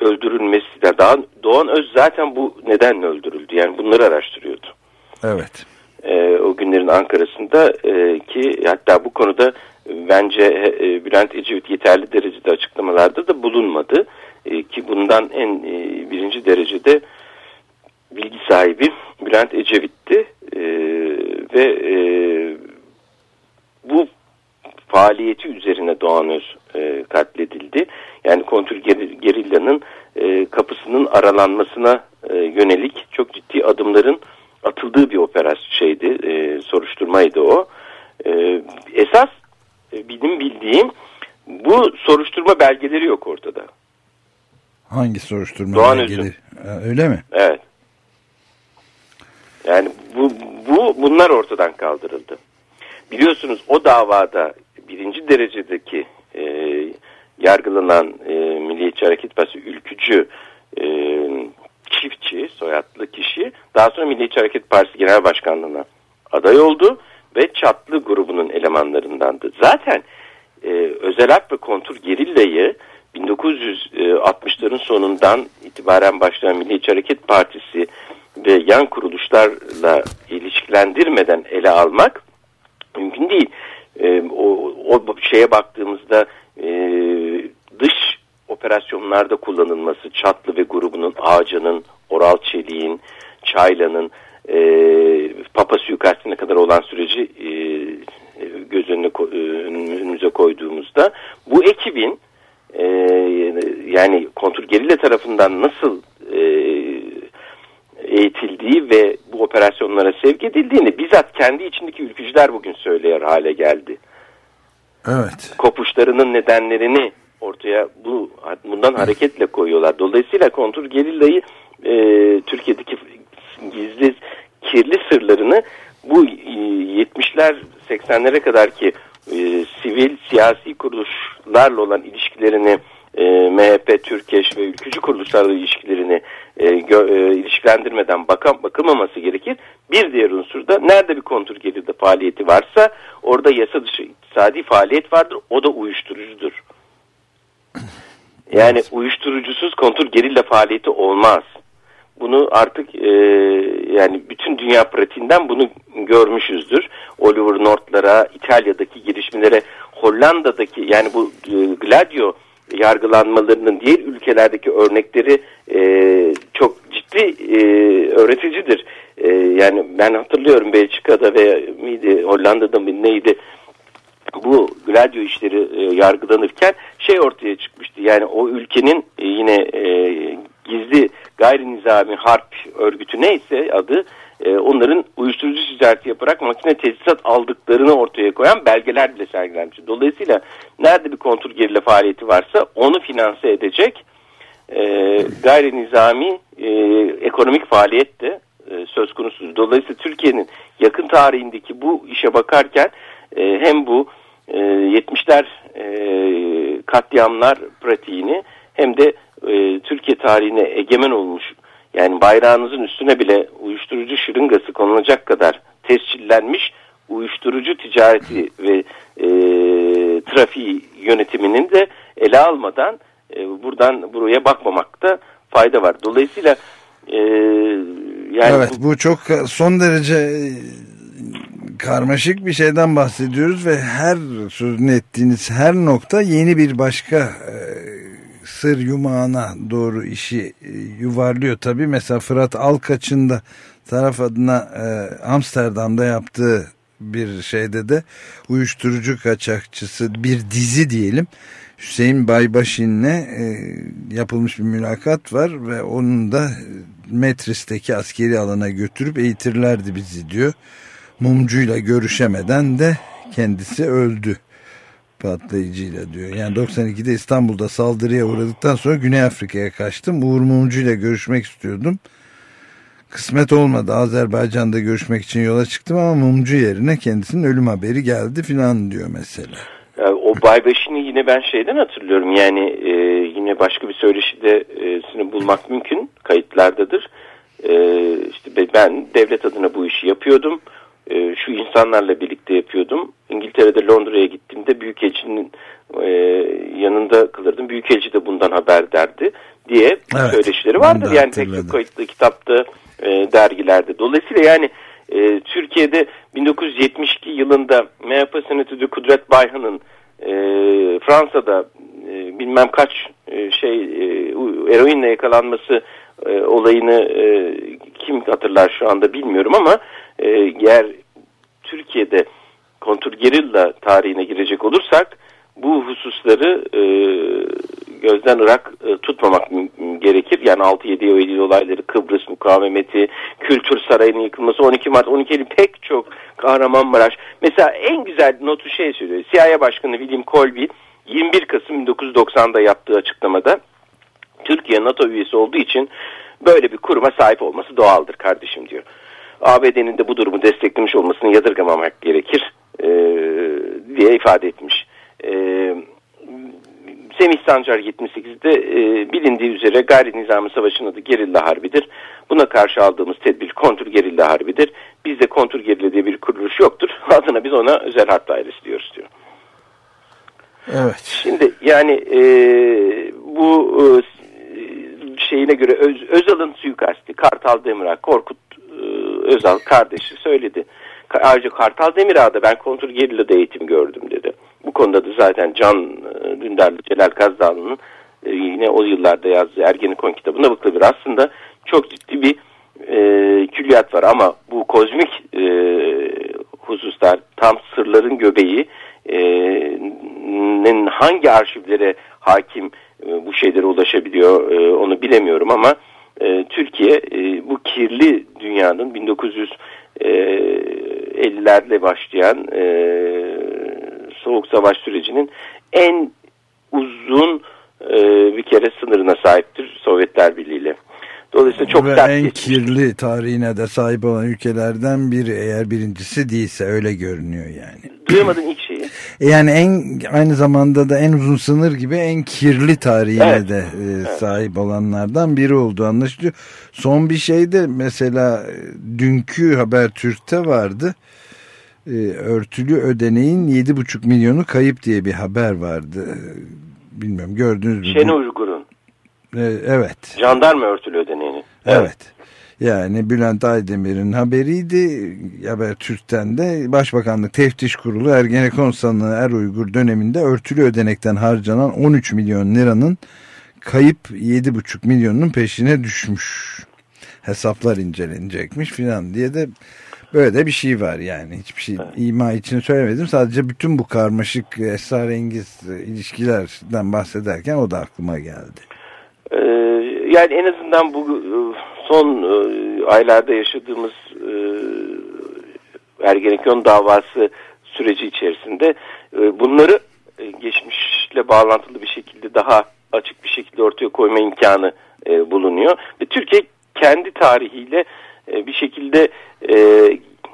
öldürülmesi de daha Doğan Öz zaten bu nedenle öldürüldü. Yani bunları araştırıyordu. Evet. E, o günlerin Ankara'sında e, ki hatta bu konuda e, bence e, Bülent Ecevit yeterli derecede açıklamalarda da bulunmadı. E, ki bundan en e, birinci derecede bilgi sahibi Bülent Ecevit'ti. E, ve e, bu faaliyeti üzerine Doğan Öz e, katledildi. Yani kontür geri- gerillanın e, kapısının aralanmasına e, yönelik çok ciddi adımların atıldığı bir operasyon şeydi, e, soruşturmaydı o. E, esas e, benim bildiğim bu soruşturma belgeleri yok ortada. Hangi soruşturma Doğan belgeli? Öz'ün. Ha, Öyle mi? Evet. Yani bu, bu bunlar ortadan kaldırıldı. Biliyorsunuz o davada birinci derecedeki e, yargılanan e, Milliyetçi Hareket Partisi ülkücü e, çiftçi, soyadlı kişi daha sonra Milliyetçi Hareket Partisi Genel Başkanlığı'na aday oldu ve Çatlı grubunun elemanlarındandı. Zaten e, özel harp ve kontur gerillayı 1960'ların sonundan itibaren başlayan Milliyetçi Hareket Partisi ve yan kuruluşlarla ilişkilendirmeden ele almak mümkün değil. E, o, o şeye baktığımızda e, dış operasyonlarda kullanılması Çatlı ve grubunun Ağca'nın, Oral Çelik'in, Çayla'nın e, Papa suikastine kadar olan süreci e, göz önüne e, önümüze koyduğumuzda bu ekibin e, yani kontrgerilla tarafından nasıl e, eğitildiği ve bu operasyonlara sevk edildiğini bizzat kendi içindeki ülkücüler bugün söyleyer hale geldi. Evet. Kopuşlarının nedenlerini ortaya bu bundan hareketle koyuyorlar. Dolayısıyla kontur gerillayı e, Türkiye'deki gizli kirli sırlarını bu e, 70'ler 80'lere kadar ki e, sivil siyasi kuruluşlarla olan ilişkilerini e, MHP, Türkeş ve ülkücü kuruluşlarla ilişkilerini e, gö- e, ilişkilendirmeden bakam, bakılmaması gerekir. Bir diğer unsur da nerede bir kontur geride faaliyeti varsa orada yasa dışı iktisadi faaliyet vardır. O da uyuşturucudur. Yani uyuşturucusuz kontur gerilla faaliyeti olmaz. Bunu artık e, yani bütün dünya pratiğinden bunu görmüşüzdür. Oliver North'lara, İtalya'daki girişimlere, Hollanda'daki yani bu e, Gladio yargılanmalarının diğer ülkelerdeki örnekleri e, çok ciddi e, öğreticidir. e, yani ben hatırlıyorum Belçika'da ve miydi Hollanda'da mı neydi bu radyo işleri e, yargılanırken şey ortaya çıkmıştı. Yani o ülkenin e, yine e, gizli gayri nizami harp örgütü neyse adı e, onların uyuşturucu ticareti yaparak makine tesisat aldıklarını ortaya koyan belgeler bile sergilenmiş. Dolayısıyla nerede bir kontrgerilla faaliyeti varsa onu finanse edecek e, gayri nizami e, ekonomik faaliyet de e, söz konusu. Dolayısıyla Türkiye'nin yakın tarihindeki bu işe bakarken e, hem bu e, 70'ler e, katliamlar pratiğini hem de e, Türkiye tarihine egemen olmuş yani bayrağınızın üstüne bile uyuşturucu şırıngası konulacak kadar tescillenmiş uyuşturucu ticareti ve e, trafiği yönetiminin de ele almadan e, buradan buraya bakmamakta fayda var. Dolayısıyla e, yani evet bu, bu çok son derece e, karmaşık bir şeyden bahsediyoruz ve her sözünü ettiğiniz her nokta yeni bir başka e, sır yumağına doğru işi e, yuvarlıyor. Tabi mesela Fırat Alkaç'ın da taraf adına e, Amsterdam'da yaptığı bir şeyde de uyuşturucu kaçakçısı bir dizi diyelim Hüseyin Baybaşin'le e, yapılmış bir mülakat var ve onun da Metris'teki askeri alana götürüp eğitirlerdi bizi diyor. Mumcuyla görüşemeden de kendisi öldü patlayıcıyla diyor. Yani 92'de İstanbul'da saldırıya uğradıktan sonra Güney Afrika'ya kaçtım. Uğur Mumcu ile görüşmek istiyordum. Kısmet olmadı. Azerbaycan'da görüşmek için yola çıktım ama Mumcu yerine kendisinin ölüm haberi geldi filan diyor mesela. O Baybaşı'nı yine ben şeyden hatırlıyorum. Yani e, yine başka bir söyleşide e, bulmak mümkün. Kayıtlardadır. E, işte ben devlet adına bu işi yapıyordum. E, şu insanlarla birlikte yapıyordum. İngiltere'de Londra'ya gittiğimde Büyükelçinin e, yanında kalırdım. Büyükelçi de bundan haber derdi diye evet, söyleşileri vardır. Yani pek çok kayıtlı kitapta, e, dergilerde. Dolayısıyla yani e, Türkiye'de 1972 yılında MHP Senatörü Kudret Bayhan'ın e, Fransa'da e, bilmem kaç e, şey e, eroinle yakalanması e, olayını e, kim hatırlar şu anda bilmiyorum ama e, eğer Türkiye'de kontrgerilla tarihine girecek olursak bu hususları e, gözden ırak e, tutmamak gerekir. Yani 6-7 Eylül olayları, Kıbrıs mukavemeti, Kültür Sarayı'nın yıkılması, 12 Mart, 12 Eylül pek çok Kahramanmaraş. Mesela en güzel notu şey söylüyor. CIA Başkanı William Colby 21 Kasım 1990'da yaptığı açıklamada Türkiye NATO üyesi olduğu için böyle bir kuruma sahip olması doğaldır kardeşim diyor. ABD'nin de bu durumu desteklemiş olmasını yadırgamamak gerekir e, diye ifade etmiş. E, Semih Sancar 78'de e, bilindiği üzere gayri nizami savaşın adı gerilla harbidir. Buna karşı aldığımız tedbir kontur gerilla harbidir. Bizde kontur gerilla diye bir kuruluş yoktur. Adına biz ona özel harp dairesi diyoruz diyor. Evet. Şimdi yani e, bu e, şeyine göre Öz, Özal'ın suikasti Kartal Demirak Korkut Özal kardeşi söyledi. Ayrıca Kartal Demirağ'da ben kontur gerillada eğitim gördüm dedi. Bu konuda da zaten Can e, Dündarlı Celal Kazdağlı'nın e, yine o yıllarda yazdığı Ergenekon kitabında bakılabilir. Aslında çok ciddi bir e, külliyat var ama bu kozmik e, hususlar tam sırların göbeği e, hangi arşivlere hakim e, bu şeylere ulaşabiliyor e, onu bilemiyorum ama e, Türkiye e, bu kirli 1950'lerle başlayan e, soğuk savaş sürecinin en uzun e, bir kere sınırına sahiptir Sovyetler Birliği ile. Dolayısıyla çok Ve en geçmiş. kirli tarihine de sahip olan ülkelerden biri eğer birincisi değilse öyle görünüyor yani. Duyamadım ilk yani en aynı zamanda da en uzun sınır gibi en kirli tarihine evet. de e, evet. sahip olanlardan biri olduğu anlaşılıyor. Son bir şey de mesela e, dünkü Habertürk'te vardı. E, örtülü ödeneğin 7,5 milyonu kayıp diye bir haber vardı. E, bilmiyorum gördünüz mü? Şeni Uygur'un. E, evet. Jandarma örtülü ödeneğini. Evet. evet. Yani Bülent Aydemir'in haberiydi. Habertürk'ten de Başbakanlık Teftiş Kurulu Ergenekon sanığı Er Uygur döneminde örtülü ödenekten harcanan 13 milyon liranın kayıp 7,5 milyonun peşine düşmüş. hesaplar incelenecekmiş filan diye de böyle de bir şey var yani hiçbir şey ima için söylemedim sadece bütün bu karmaşık esrarengiz ilişkilerden bahsederken o da aklıma geldi. Ee, yani en azından bu e, son e, aylarda yaşadığımız e, Ergenekon davası süreci içerisinde bunları geçmişle bağlantılı bir şekilde daha açık bir şekilde ortaya koyma imkanı bulunuyor. Ve Türkiye kendi tarihiyle bir şekilde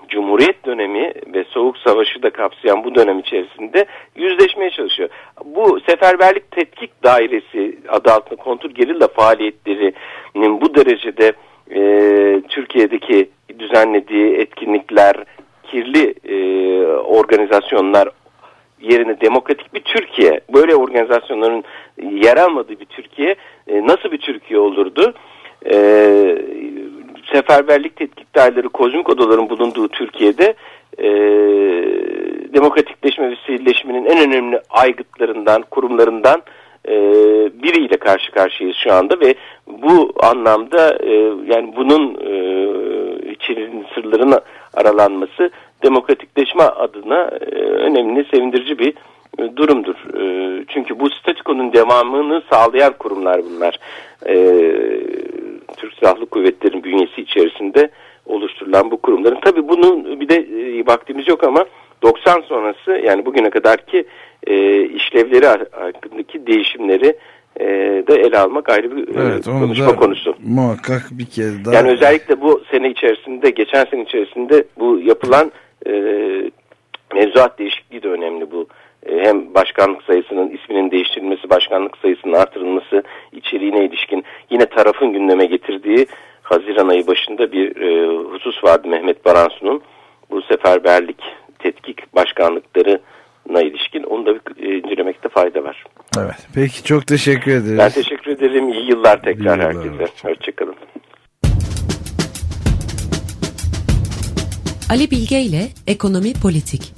Cumhuriyet dönemi ve Soğuk Savaşı da kapsayan bu dönem içerisinde yüzleşmeye çalışıyor. Bu Seferberlik Tetkik Dairesi adı altında kontur gerilla faaliyetlerinin bu derecede e, Türkiye'deki düzenlediği etkinlikler, kirli e, organizasyonlar yerine demokratik bir Türkiye, böyle organizasyonların yer almadığı bir Türkiye e, nasıl bir Türkiye olurdu? E, seferberlik tetkiklerleri, kozmik odaların bulunduğu Türkiye'de e, demokratikleşme ve sivilleşmenin en önemli aygıtlarından, kurumlarından e, biriyle karşı karşıyayız şu anda ve bu anlamda e, yani bunun e, içerinin sırlarına aralanması demokratikleşme adına e, önemli, sevindirici bir e, durumdur. E, çünkü bu statükonun devamını sağlayan kurumlar bunlar. E, Türk Silahlı Kuvvetleri'nin bünyesi içerisinde oluşturulan bu kurumların. Tabi bunun bir de vaktimiz yok ama 90 sonrası yani bugüne kadarki e, işlevleri hakkındaki değişimleri e, de ele almak ayrı bir e, evet, e, konuşma konusu. Muhakkak bir kez daha. Yani özellikle bu sene içerisinde, geçen sene içerisinde bu yapılan e, mevzuat değişikliği de önemli bu e, hem başkanlık sayısının isminin değiştirilmesi, başkanlık sayısının artırılması, içeriğine ilişkin yine tarafın gündeme getirdiği Haziran ayı başında bir e, husus vardı Mehmet Baransu'nun. Bu seferberlik, tetkik na ilişkin onu da bir e, incelemekte fayda var. Evet. Peki çok teşekkür ederiz. Ben teşekkür ederim. İyi yıllar tekrar İyi yıllar herkese. Hoşçakalın. Ali Bilge ile Ekonomi Politik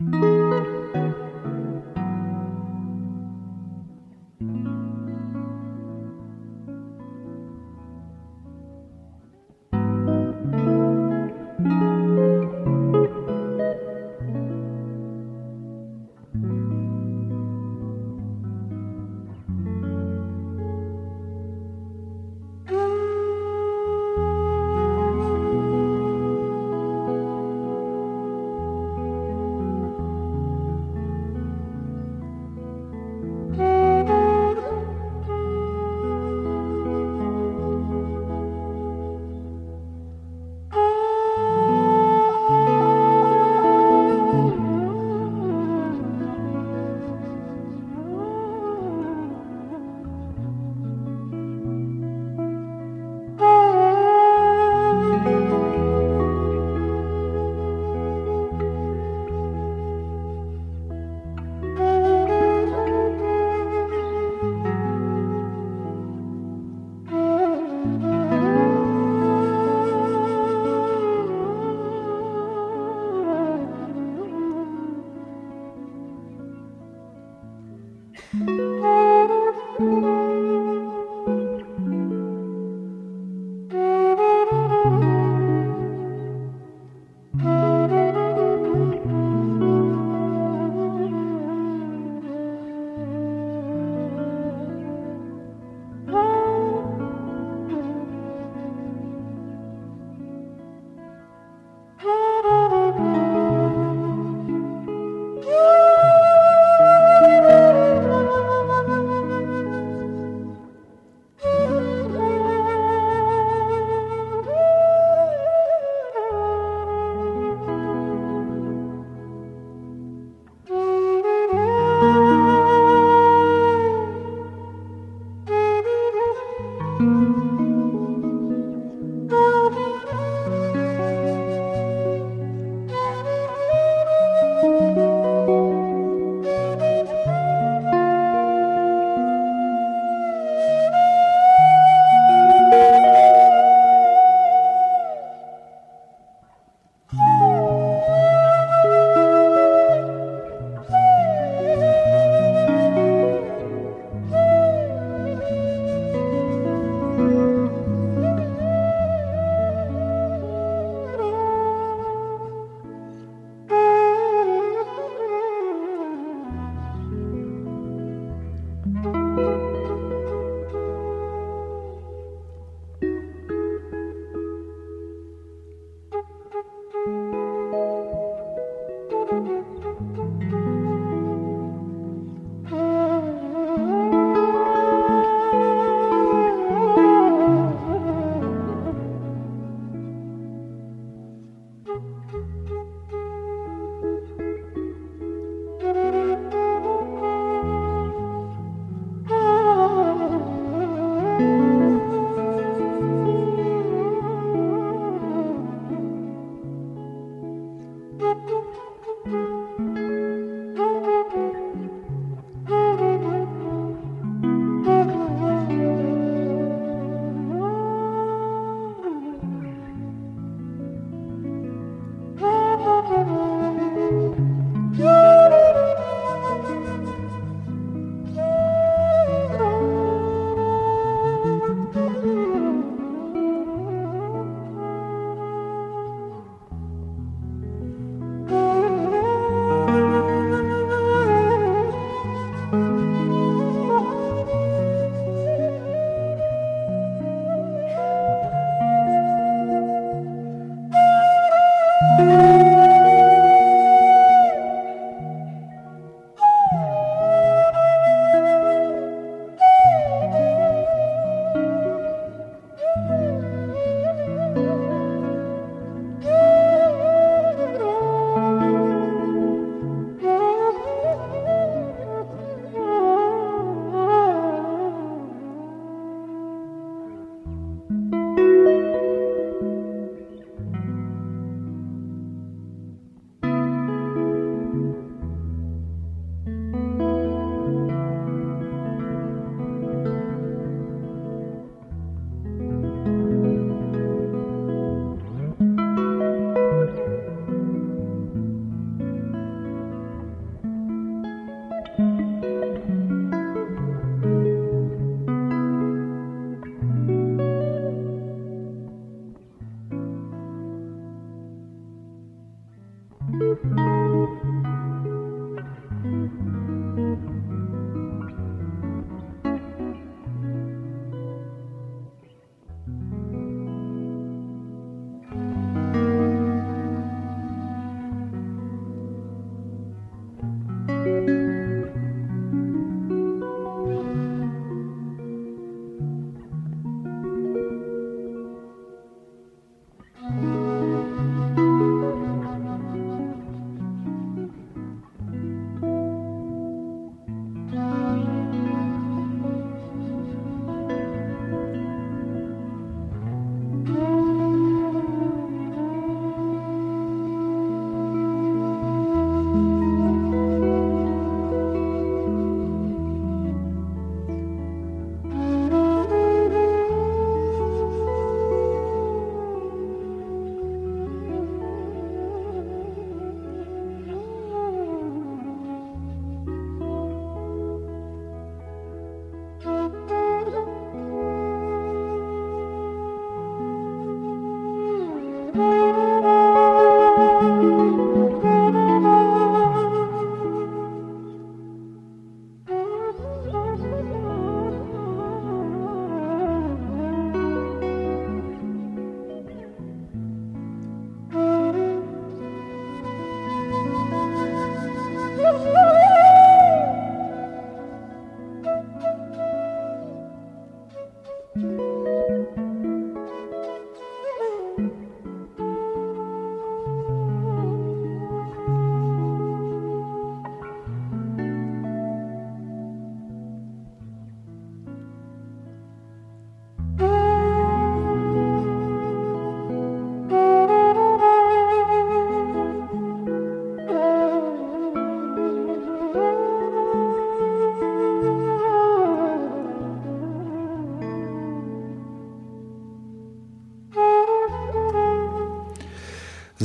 Müzik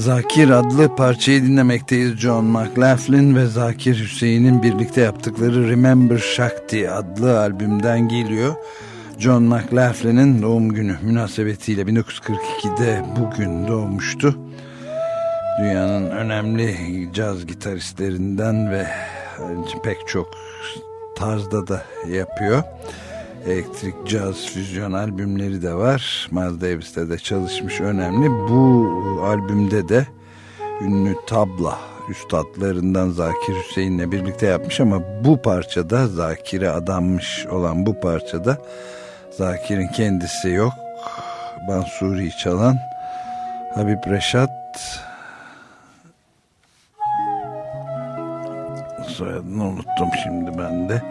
Zakir adlı parçayı dinlemekteyiz. John McLaughlin ve Zakir Hüseyin'in birlikte yaptıkları Remember Shakti adlı albümden geliyor. John McLaughlin'in doğum günü münasebetiyle 1942'de bugün doğmuştu. Dünyanın önemli caz gitaristlerinden ve pek çok tarzda da yapıyor. Elektrik caz füzyon albümleri de var. Miles Davis'te de çalışmış önemli. Bu albümde de ünlü tabla üstadlarından Zakir Hüseyin'le birlikte yapmış ama bu parçada Zakir'e adanmış olan bu parçada Zakir'in kendisi yok. Bansuri çalan Habib Reşat soyadını unuttum şimdi ben de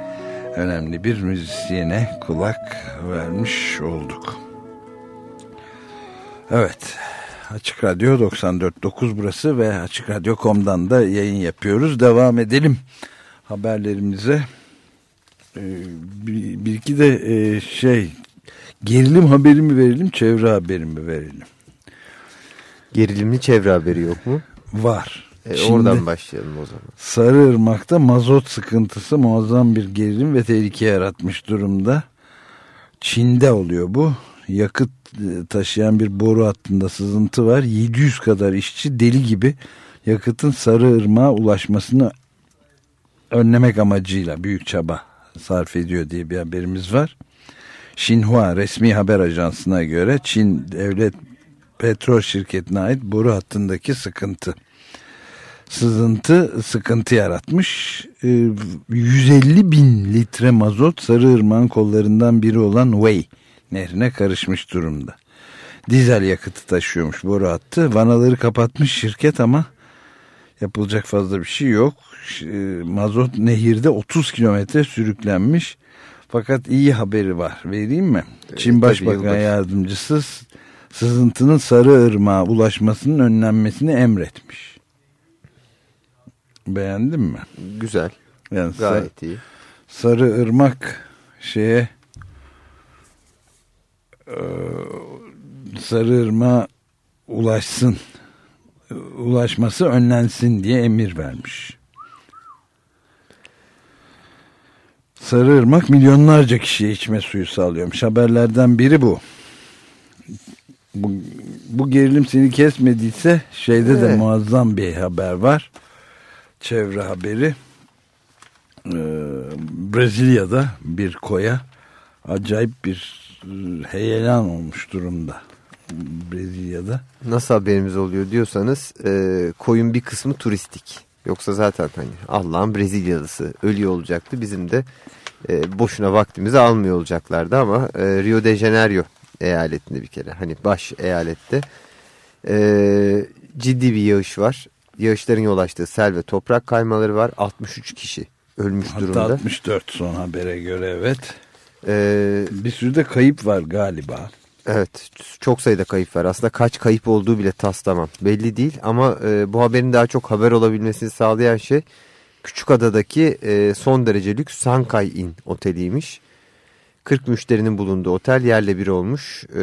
önemli bir müzisyene kulak vermiş olduk. Evet Açık Radyo 94.9 burası ve Açık Radyo.com'dan da yayın yapıyoruz. Devam edelim haberlerimize. Ee, bir, bir iki de e, şey gerilim haberi mi verelim çevre haberi mi verelim? Gerilimli çevre haberi yok mu? Var. E, Şimdi, oradan başlayalım o zaman. Sarıırmak'ta mazot sıkıntısı muazzam bir gerilim ve tehlike yaratmış durumda. Çin'de oluyor bu. Yakıt e, taşıyan bir boru hattında sızıntı var. 700 kadar işçi deli gibi yakıtın Sarıırmak'a ulaşmasını önlemek amacıyla büyük çaba sarf ediyor diye bir haberimiz var. Xinhua resmi haber ajansına göre Çin devlet petrol şirketine ait boru hattındaki sıkıntı sızıntı sıkıntı yaratmış. 150 ee, bin litre mazot Sarıırmak'ın kollarından biri olan Wei nehrine karışmış durumda. Dizel yakıtı taşıyormuş boru hattı. Vanaları kapatmış şirket ama yapılacak fazla bir şey yok. Mazot nehirde 30 kilometre sürüklenmiş. Fakat iyi haberi var. Vereyim mi? Evet, Çin Başbakan Yardımcısı sızıntının Sarıırmak'a ulaşmasının önlenmesini emretmiş. Beğendin mi? Güzel. Yani Gayet sarı, iyi. Sarı ırmak şeye e, sarı ırma ulaşsın ulaşması önlensin diye emir vermiş. Sarı ırmak milyonlarca kişiye içme suyu sağlıyormuş. Haberlerden biri bu. Bu, bu gerilim seni kesmediyse şeyde evet. de muazzam bir haber var çevre haberi ee, Brezilya'da bir koya acayip bir e, heyelan olmuş durumda Brezilya'da. Nasıl haberimiz oluyor diyorsanız e, koyun bir kısmı turistik. Yoksa zaten hani Allah'ın Brezilyalısı ölüyor olacaktı. Bizim de e, boşuna vaktimizi almıyor olacaklardı ama Rio de Janeiro eyaletinde bir kere hani baş eyalette ciddi bir yağış var yağışların yol açtığı sel ve toprak kaymaları var. 63 kişi ölmüş Hatta durumda. Hatta 64 son habere göre evet. Ee, bir sürü de kayıp var galiba. Evet çok sayıda kayıp var. Aslında kaç kayıp olduğu bile tas tamam belli değil. Ama e, bu haberin daha çok haber olabilmesini sağlayan şey Küçükada'daki e, son derece lüks Sankay Inn oteliymiş. 40 müşterinin bulunduğu otel yerle bir olmuş. E,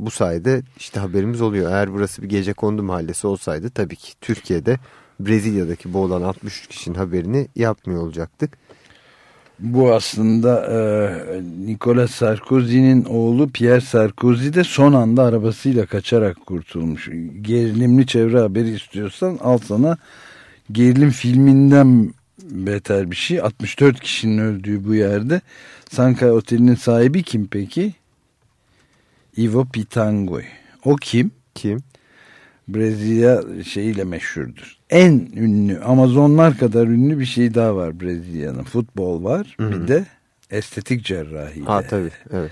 bu sayede işte haberimiz oluyor. Eğer burası bir gece kondu mahallesi olsaydı tabii ki Türkiye'de Brezilya'daki boğulan 63 kişinin haberini yapmıyor olacaktık. Bu aslında e, Nicolas Sarkozy'nin oğlu Pierre Sarkozy de son anda arabasıyla kaçarak kurtulmuş. Gerilimli çevre haberi istiyorsan al sana gerilim filminden beter bir şey. 64 kişinin öldüğü bu yerde. Sankay Oteli'nin sahibi kim peki? Ivo Pitangoy. O kim? Kim? Brezilya şeyiyle meşhurdur. En ünlü Amazonlar kadar ünlü bir şey daha var Brezilya'nın. Futbol var. Hı -hı. Bir de estetik cerrahiydi. Ha tabii evet.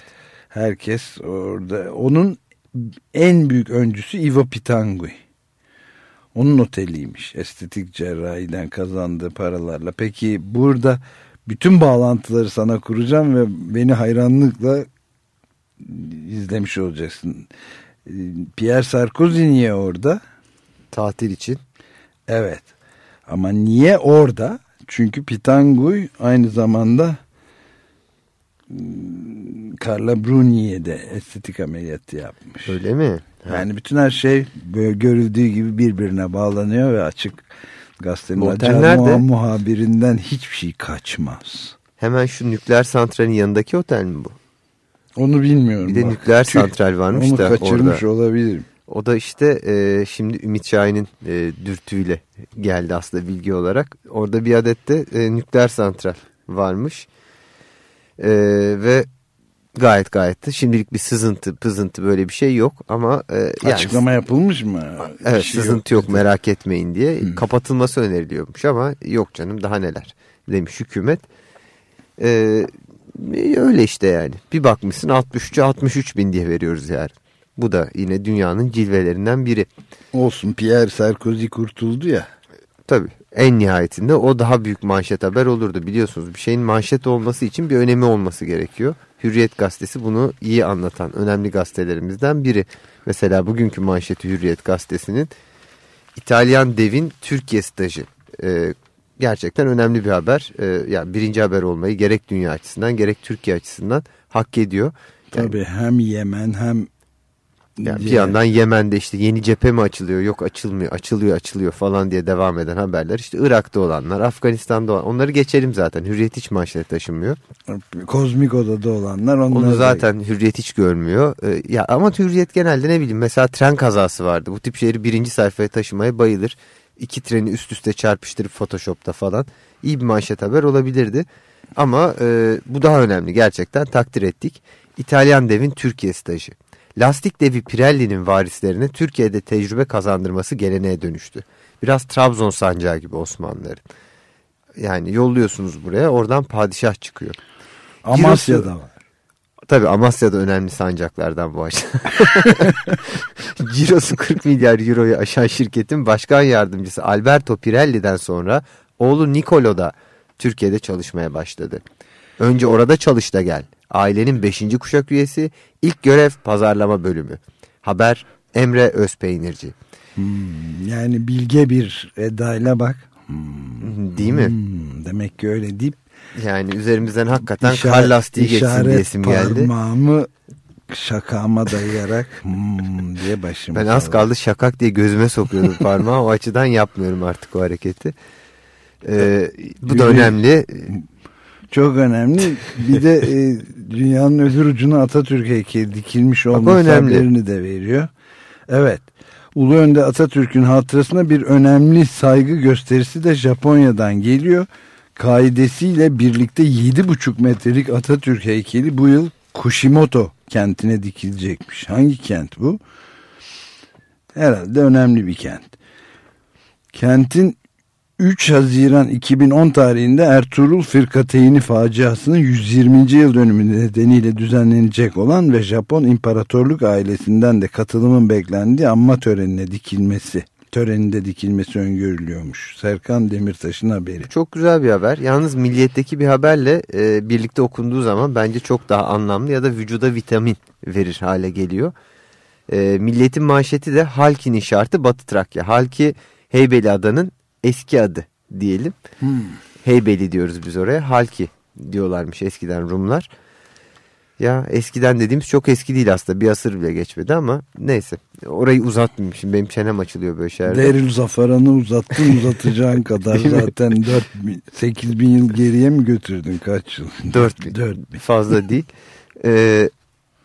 Herkes orada. Onun en büyük öncüsü Ivo Pitangui. Onun oteliymiş estetik cerrahiden kazandığı paralarla. Peki burada bütün bağlantıları sana kuracağım ve beni hayranlıkla izlemiş olacaksın. Pierre Sarkozy niye orada? Tatil için. Evet. Ama niye orada? Çünkü Pitangui aynı zamanda hmm, Carla Bruni'ye de estetik ameliyatı yapmış. Öyle mi? Yani bütün her şey böyle görüldüğü gibi birbirine bağlanıyor ve açık gazetenin de- muhabirinden hiçbir şey kaçmaz. Hemen şu nükleer santralin yanındaki otel mi bu? Onu bilmiyorum. Bir de bak. nükleer Tüh, santral varmış Onu da kaçırmış orada. olabilirim. O da işte e, şimdi Ümit Şahin'in e, dürtüyle geldi aslında bilgi olarak. Orada bir adet de e, nükleer santral varmış. E, ve gayet gayet de şimdilik bir sızıntı pızıntı böyle bir şey yok ama e, yani Açıklama yapılmış mı? evet şey sızıntı yok, dedi. merak etmeyin diye kapatılması öneriliyormuş ama yok canım daha neler demiş hükümet. E, öyle işte yani bir bakmışsın 63'e 63 bin diye veriyoruz yani. Bu da yine dünyanın cilvelerinden biri. Olsun Pierre Sarkozy kurtuldu ya. Tabii en nihayetinde o daha büyük manşet haber olurdu. Biliyorsunuz bir şeyin manşet olması için bir önemi olması gerekiyor. Hürriyet gazetesi bunu iyi anlatan önemli gazetelerimizden biri. Mesela bugünkü manşeti Hürriyet gazetesinin İtalyan devin Türkiye stajı. Ee, gerçekten önemli bir haber. Ee, yani birinci haber olmayı gerek dünya açısından gerek Türkiye açısından hak ediyor. Yani- Tabii hem Yemen hem Yani bir yandan Yemen'de işte yeni cephe mi açılıyor yok açılmıyor açılıyor açılıyor falan diye devam eden haberler. İşte Irak'ta olanlar Afganistan'da olan onları geçelim zaten Hürriyet hiç manşet taşımıyor. Kozmik odada olanlar onlar Onu da- zaten Hürriyet hiç görmüyor. Ee, ya ama Hürriyet genelde ne bileyim mesela tren kazası vardı. Bu tip şeyleri birinci sayfaya taşımaya bayılır. İki treni üst üste çarpıştırıp Photoshop'ta falan iyi bir manşet haber olabilirdi. Ama e, bu daha önemli gerçekten takdir ettik. İtalyan devin Türkiye stajı. Lastik devi Pirelli'nin varislerine Türkiye'de tecrübe kazandırması geleneğe dönüştü. Biraz Trabzon sancağı gibi Osmanlıların. Yani yolluyorsunuz buraya oradan padişah çıkıyor. Amasya'da var. Tabii Amasya'da önemli sancaklardan bu açıdan. Cirosu 40 milyar euroyu aşan şirketin başkan yardımcısı Alberto Pirelli'den sonra oğlu Nicolo da Türkiye'de çalışmaya başladı. Önce orada çalış da gel. Ailenin 5. kuşak üyesi ilk görev pazarlama bölümü. Haber Emre Özpeynirci. Yani bilge bir edayla bak. Değil mi? Hmm, demek ki öyle deyip Yani üzerimizden hakikaten işaret- kar lastiği geçsin işaret diyesim geldi. parmağımı şakama dayayarak hmm diye başımı Ben az kaldı şakak diye gözüme sokuyordum parmağı. O açıdan yapmıyorum artık o hareketi. Ee, bu da önemli. Çok önemli. Bir de e, dünyanın öbür ucuna Atatürk heykeli dikilmiş olması haberini de veriyor. Evet. Ulu Önder Atatürk'ün hatırasına bir önemli saygı gösterisi de Japonya'dan geliyor. Kaidesiyle birlikte 7,5 metrelik Atatürk heykeli bu yıl Kushimoto kentine dikilecekmiş. Hangi kent bu? Herhalde önemli bir kent. Kentin 3 Haziran 2010 tarihinde Ertuğrul Firkateyni faciasının 120. yıl dönümü nedeniyle düzenlenecek olan ve Japon İmparatorluk ailesinden de katılımın beklendiği anma törenine dikilmesi, töreninde dikilmesi öngörülüyormuş. Serkan Demirtaş'ın haberi. Çok güzel bir haber. Yalnız milliyetteki bir haberle e, birlikte okunduğu zaman bence çok daha anlamlı ya da vücuda vitamin verir hale geliyor. E, milliyetin manşeti de Halki'nin inşaatı Batı Trakya. Halki Heybeli adanın eski adı diyelim. Heybeli diyoruz biz oraya. Halki diyorlarmış eskiden Rumlar. Ya eskiden dediğimiz çok eski değil aslında. Bir asır bile geçmedi ama neyse. Orayı uzatmayayım. Şimdi benim çenem açılıyor böyle şeylerde. Derül Zafaran'ı uzattın uzatacağın kadar zaten 4 bin, 8 bin yıl geriye mi götürdün kaç yıl? 4 bin. 4 bin. Fazla değil. Ee,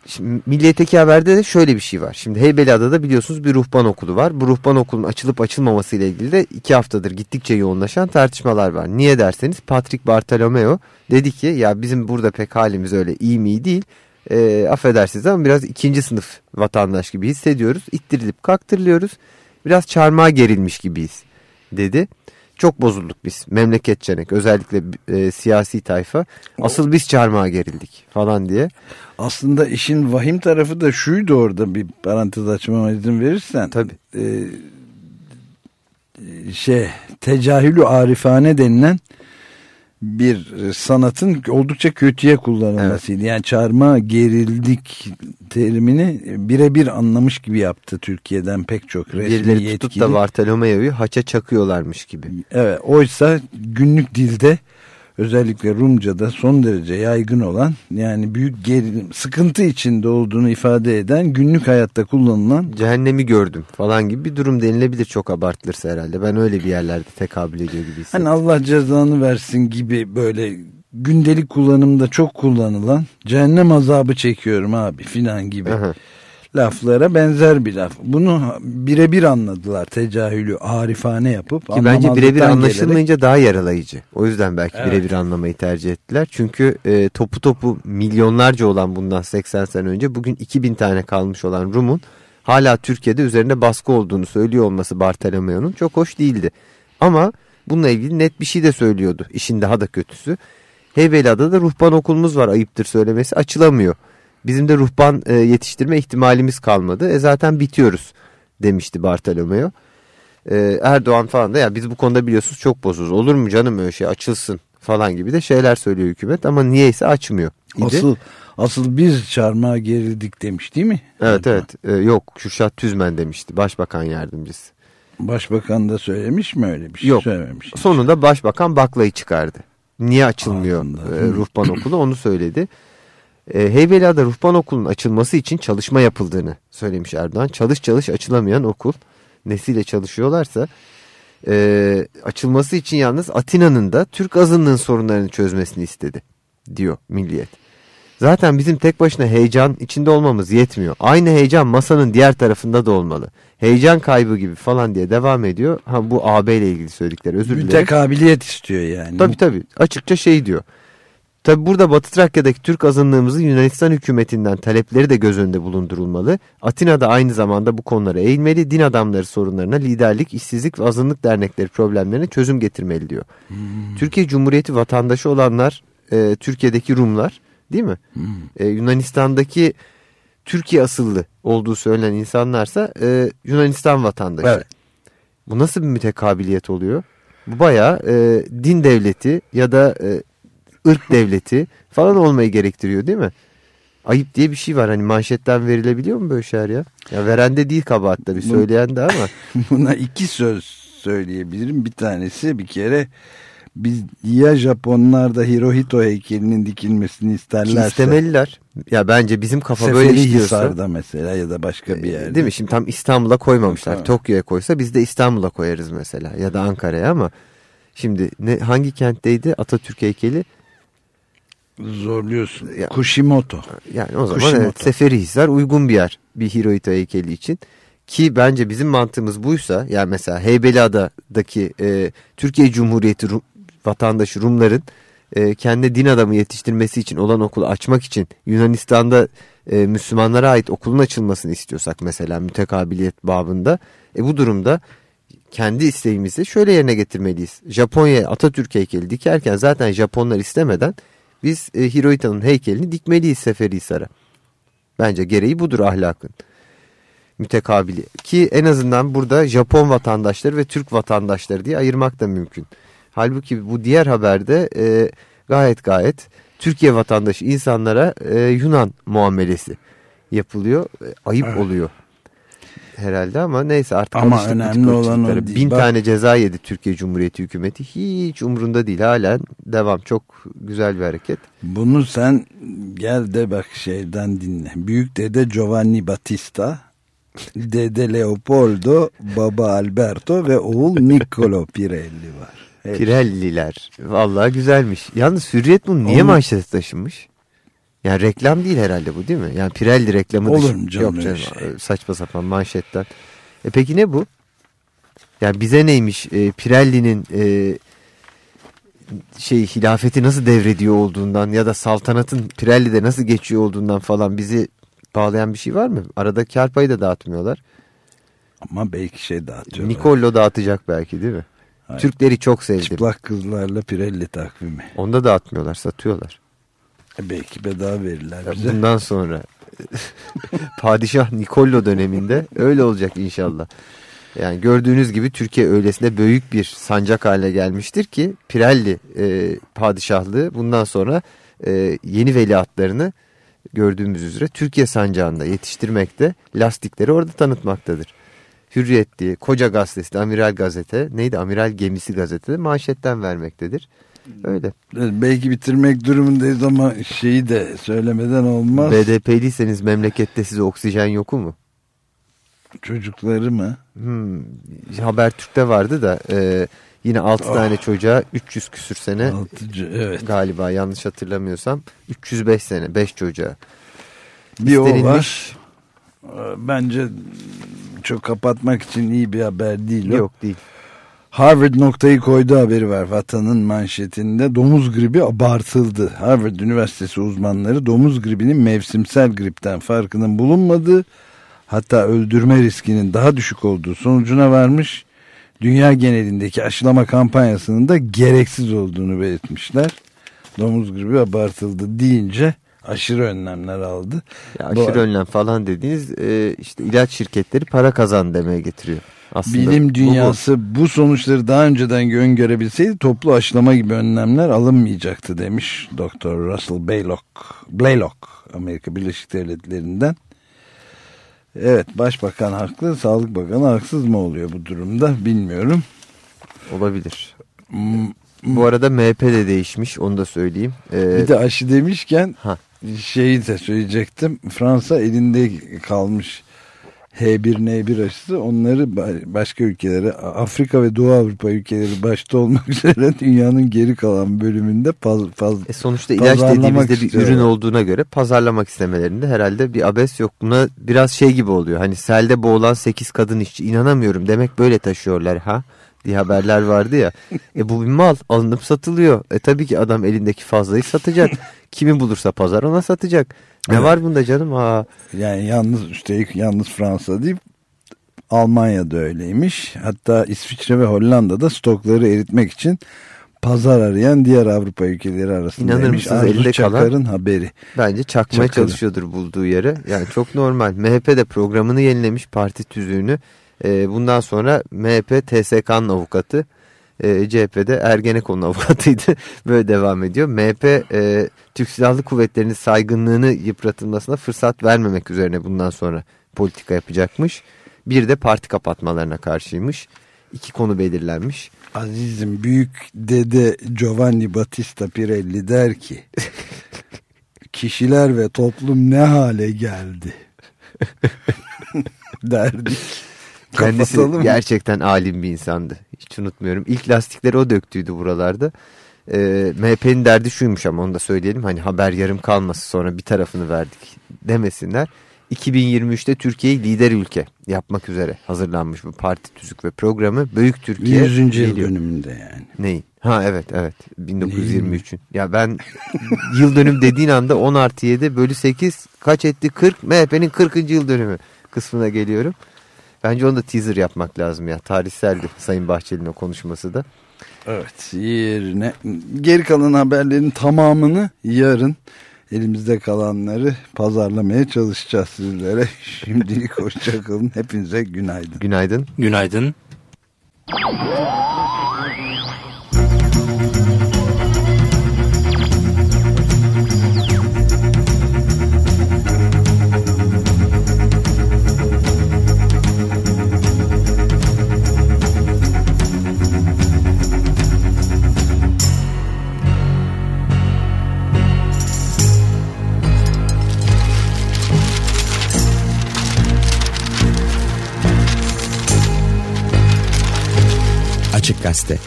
şimdi Milliyet'teki haberde de şöyle bir şey var. Şimdi Heybeliada'da biliyorsunuz bir ruhban okulu var. Bu ruhban okulun açılıp açılmaması ile ilgili de iki haftadır gittikçe yoğunlaşan tartışmalar var. Niye derseniz Patrick Bartolomeo dedi ki ya bizim burada pek halimiz öyle iyi mi değil. E, affedersiniz ama biraz ikinci sınıf vatandaş gibi hissediyoruz. İttirilip kaktırılıyoruz. Biraz çarmıha gerilmiş gibiyiz dedi. Çok bozulduk biz memleketçenek özellikle e, siyasi tayfa. Asıl biz çarmıha gerildik falan diye. Aslında işin vahim tarafı da şuydu orada bir parantez açmama izin verirsen. Tabii. Ee, şey tecahülü arifane denilen bir sanatın oldukça kötüye kullanılmasıydı. Yani çarmıha gerildik terimini birebir anlamış gibi yaptı Türkiye'den pek çok resmi Birileri yetkili. tutup da Bartolomeo'yu haça çakıyorlarmış gibi. Evet, oysa günlük dilde özellikle Rumca'da son derece yaygın olan yani büyük gerilim, sıkıntı içinde olduğunu ifade eden günlük hayatta kullanılan Cehennemi gördüm falan gibi bir durum denilebilir çok abartılırsa herhalde. Ben öyle bir yerlerde tekabül ediyor gibi hissediyorum. hani Allah cezanı versin gibi böyle gündelik kullanımda çok kullanılan cehennem azabı çekiyorum abi filan gibi Aha. Laflara benzer bir laf. Bunu birebir anladılar tecahülü arifane yapıp Ki bence birebir gelerek- anlaşılmayınca daha yaralayıcı. O yüzden belki Evet. birebir anlamayı tercih ettiler. Çünkü e, topu topu milyonlarca olan bundan 80 sene önce bugün 2000 tane kalmış olan Rum'un hala Türkiye'de üzerinde baskı olduğunu söylüyor olması Bartolomeo'nun çok hoş değildi. Ama bununla ilgili net bir şey de söylüyordu. İşin daha da kötüsü. Heybeliada'da da ruhban okulumuz var ayıptır söylemesi açılamıyor. Bizim de ruhban e, yetiştirme ihtimalimiz kalmadı. E zaten bitiyoruz demişti Bartolomeo. E, Erdoğan falan da ya biz bu konuda biliyorsunuz çok bozuz. Olur mu canım öyle şey açılsın falan gibi de şeyler söylüyor hükümet ama niyeyse açmıyor. idi. Asıl, asıl biz çarmıha gerildik demiş değil mi? Evet evet E, yok Kürşat Tüzmen demişti başbakan yardımcısı. Başbakan da söylemiş mi öyle bir şey? Yok. Söylememiş. Sonunda başbakan baklayı çıkardı. Niye açılmıyor Ağzında. e, ruhban okulu onu söyledi. E, Heybeliada ruhban okulunun açılması için çalışma yapıldığını söylemiş Erdoğan. Çalış çalış açılamayan okul nesiyle çalışıyorlarsa e, açılması için yalnız Atina'nın da Türk azınlığın sorunlarını çözmesini istedi diyor Milliyet. Zaten bizim tek başına heyecan içinde olmamız yetmiyor. Aynı heyecan masanın diğer tarafında da olmalı. Heyecan kaybı gibi falan diye devam ediyor. Ha bu AB ile ilgili söyledikleri özür dilerim. Mütekabiliyet istiyor yani. Tabii tabii açıkça şey diyor. Tabii burada Batı Trakya'daki Türk azınlığımızın Yunanistan hükümetinden talepleri de göz önünde bulundurulmalı. Atina'da aynı zamanda bu konulara eğilmeli. Din adamları sorunlarına liderlik, işsizlik ve azınlık dernekleri problemlerine çözüm getirmeli diyor. Türkiye Cumhuriyeti vatandaşı olanlar, e, Türkiye'deki Rumlar değil mi? E, Yunanistan'daki Türkiye asıllı olduğu söylenen insanlarsa e, Yunanistan vatandaşı. Evet. Bu nasıl bir mütekabiliyet oluyor? Bu bayağı e, din devleti ya da e, ırk devleti falan olmayı gerektiriyor değil mi? Ayıp diye bir şey var hani manşetten verilebiliyor mu böyle şeyler ya? Ya veren de değil kabahat tabii söyleyen de ama. Buna iki söz söyleyebilirim. Bir tanesi bir kere biz ya Japonlar da Hirohito heykelinin dikilmesini Ki isterlerse. istemeliler. Ya bence bizim kafa böyle işliyorsa. Seferihisar'da mesela ya da başka bir yerde. Değil mi? Şimdi tam İstanbul'a koymamışlar. Tamam. Tokyo'ya koysa biz de İstanbul'a koyarız mesela ya da Ankara'ya ama şimdi ne hangi kentteydi Atatürk heykeli? Zorluyorsun. Ya- Kushimoto. Yani o zaman Kushimoto. evet, Seferihisar uygun bir yer bir Hirohito heykeli için. Ki bence bizim mantığımız buysa yani mesela Heybeliada'daki e, Türkiye Cumhuriyeti Rum- vatandaşı Rumların e, kendi din adamı yetiştirmesi için olan okulu açmak için Yunanistan'da e, Müslümanlara ait okulun açılmasını istiyorsak mesela mütekabiliyet babında e, bu durumda kendi isteğimizi şöyle yerine getirmeliyiz. Japonya'ya Atatürk heykeli dikerken zaten Japonlar istemeden biz e, Hirohito'nun heykelini dikmeliyiz Seferihisar'a. Bence gereği budur ahlakın. Mütekabili. Ki en azından burada Japon vatandaşları ve Türk vatandaşları diye ayırmak da mümkün. Halbuki bu diğer haberde e, gayet gayet Türkiye vatandaşı insanlara e, Yunan muamelesi yapılıyor. E, ayıp Evet. oluyor herhalde ama neyse artık Ama alıştık önemli olan o değil. Bin Bak- tane ceza yedi Türkiye Cumhuriyeti hükümeti. Hiç umrunda değil halen devam. Çok güzel bir hareket. Bunu sen gel de bak şeyden dinle. Büyük dede Giovanni Battista, dede Leopoldo, baba Alberto ve oğul Niccolo Pirelli var. Evet. Pirelliler. Vallahi güzelmiş. Yalnız Hürriyet bunu niye Onu- manşete taşımış? Yani reklam değil herhalde bu değil mi? Yani Pirelli reklamı Olur mu canım Yok canım şey? saçma sapan manşetten. E peki ne bu? Yani bize neymiş e, Pirelli'nin e, şey hilafeti nasıl devrediyor olduğundan ya da saltanatın Pirelli'de nasıl geçiyor olduğundan falan bizi bağlayan bir şey var mı? Arada kar payı da dağıtmıyorlar. Ama belki şey dağıtıyorlar. Nicollo dağıtacak belki değil mi? Hayır. Türkleri çok sevdim. Çıplak kızlarla Pirelli takvimi. Onda da atmıyorlar satıyorlar. Belki bedava verirler bize. Bundan sonra Padişah Nikollo döneminde öyle olacak inşallah. Yani gördüğünüz gibi Türkiye öylesine büyük bir sancak haline gelmiştir ki Pirelli e, padişahlığı bundan sonra e, yeni veliahtlarını gördüğümüz üzere Türkiye sancağında yetiştirmekte, lastikleri orada tanıtmaktadır. Hürriyet diye koca gazetesi Amiral Gazete neydi Amiral Gemisi gazetede manşetten vermektedir. Öyle. Belki bitirmek durumundayız ama şeyi de söylemeden olmaz. BDP'liyseniz memlekette size oksijen yoku mu? Çocukları mı? Hmm, Habertürk'te vardı da e, yine 6 Ah. tane çocuğa 300 küsür sene Altıcı, evet. galiba yanlış hatırlamıyorsam 305 sene 5 çocuğa Bir o istenilmiş. var. Ee, Bence çok kapatmak için iyi bir haber değil o. Yok değil. Harvard noktayı koydu haberi var vatanın manşetinde. Domuz gribi abartıldı. Harvard Üniversitesi uzmanları domuz gribinin mevsimsel gripten farkının bulunmadığı hatta öldürme riskinin daha düşük olduğu sonucuna varmış. Dünya genelindeki aşılama kampanyasının da gereksiz olduğunu belirtmişler. Domuz gribi abartıldı deyince aşırı önlemler aldı. Ya Bu- aşırı önlem falan dediğiniz e, işte ilaç şirketleri para kazan demeye getiriyor. Aslında bu Bilim bu. dünyası bu, sonuçları daha önceden öngörebilseydi toplu aşılama gibi önlemler alınmayacaktı demiş Dr. Russell Blaylock, Blaylock Amerika Birleşik Devletleri'nden. Evet başbakan haklı, sağlık bakanı haksız mı oluyor bu durumda bilmiyorum. olabilir. Hmm, Bu arada MHP de değişmiş onu da söyleyeyim. E, Bir de aşı demişken Ha. şeyi de söyleyecektim. Fransa elinde kalmış H1N1 aşısı onları ba- başka ülkelere Afrika ve Doğu Avrupa ülkeleri başta olmak üzere dünyanın geri kalan bölümünde faz, faz, E sonuçta ilaç dediğimizde bir istiyorlar. ürün olduğuna göre pazarlamak istemelerinde herhalde bir abes yok. Buna biraz şey gibi oluyor. Hani selde boğulan 8 kadın işçi inanamıyorum demek böyle taşıyorlar ha diye haberler vardı ya. E bu bir mal alınıp satılıyor. E tabii ki adam elindeki fazlayı satacak. Kimi bulursa pazar ona satacak. Ne Evet. var bunda canım? Ha. yani yalnız üstelik yalnız Fransa değil Almanya'da öyleymiş. Hatta İsviçre ve Hollanda'da stokları eritmek için pazar arayan diğer Avrupa ülkeleri arasındaymış. İnanır mısınız? Elde kalan- Çakar'ın haberi. Bence çakmaya Çakalı. çalışıyordur bulduğu yere. Yani çok normal. MHP de programını yenilemiş parti tüzüğünü. Ee, bundan sonra MHP TSK'nın avukatı. E, CHP'de Ergenekon'un avukatıydı. Böyle devam ediyor. MHP e, Türk Silahlı Kuvvetleri'nin saygınlığını yıpratılmasına fırsat vermemek üzerine bundan sonra politika yapacakmış. Bir de parti kapatmalarına karşıymış. İki konu belirlenmiş. Azizim büyük dede Giovanni Battista Pirelli der ki kişiler ve toplum ne hale geldi derdi. Kendisi Kapatalım gerçekten alim bir insandı. Hiç unutmuyorum. İlk lastikleri o döktüydü buralarda. Ee, MHP'nin derdi şuymuş ama onu da söyleyelim. Hani haber yarım kalması sonra bir tarafını verdik demesinler. 2023'te Türkiye'yi lider ülke yapmak üzere hazırlanmış bu parti tüzük ve programı. Büyük Türkiye 100. yıl geliyor. dönümünde yani. Neyin? Ha evet evet 1923'ün. Ya ben yıl dönüm dediğin anda 10 artı 7 bölü 8 kaç etti 40 MHP'nin 40. yıl dönümü kısmına geliyorum. Bence onu da teaser yapmak lazım ya. Tarihseldi Sayın Bahçeli'nin o konuşması da. Evet yerine geri kalan haberlerin tamamını yarın elimizde kalanları pazarlamaya çalışacağız sizlere. Şimdilik hoşçakalın. Hepinize günaydın. Günaydın. Günaydın. Açık Gazete.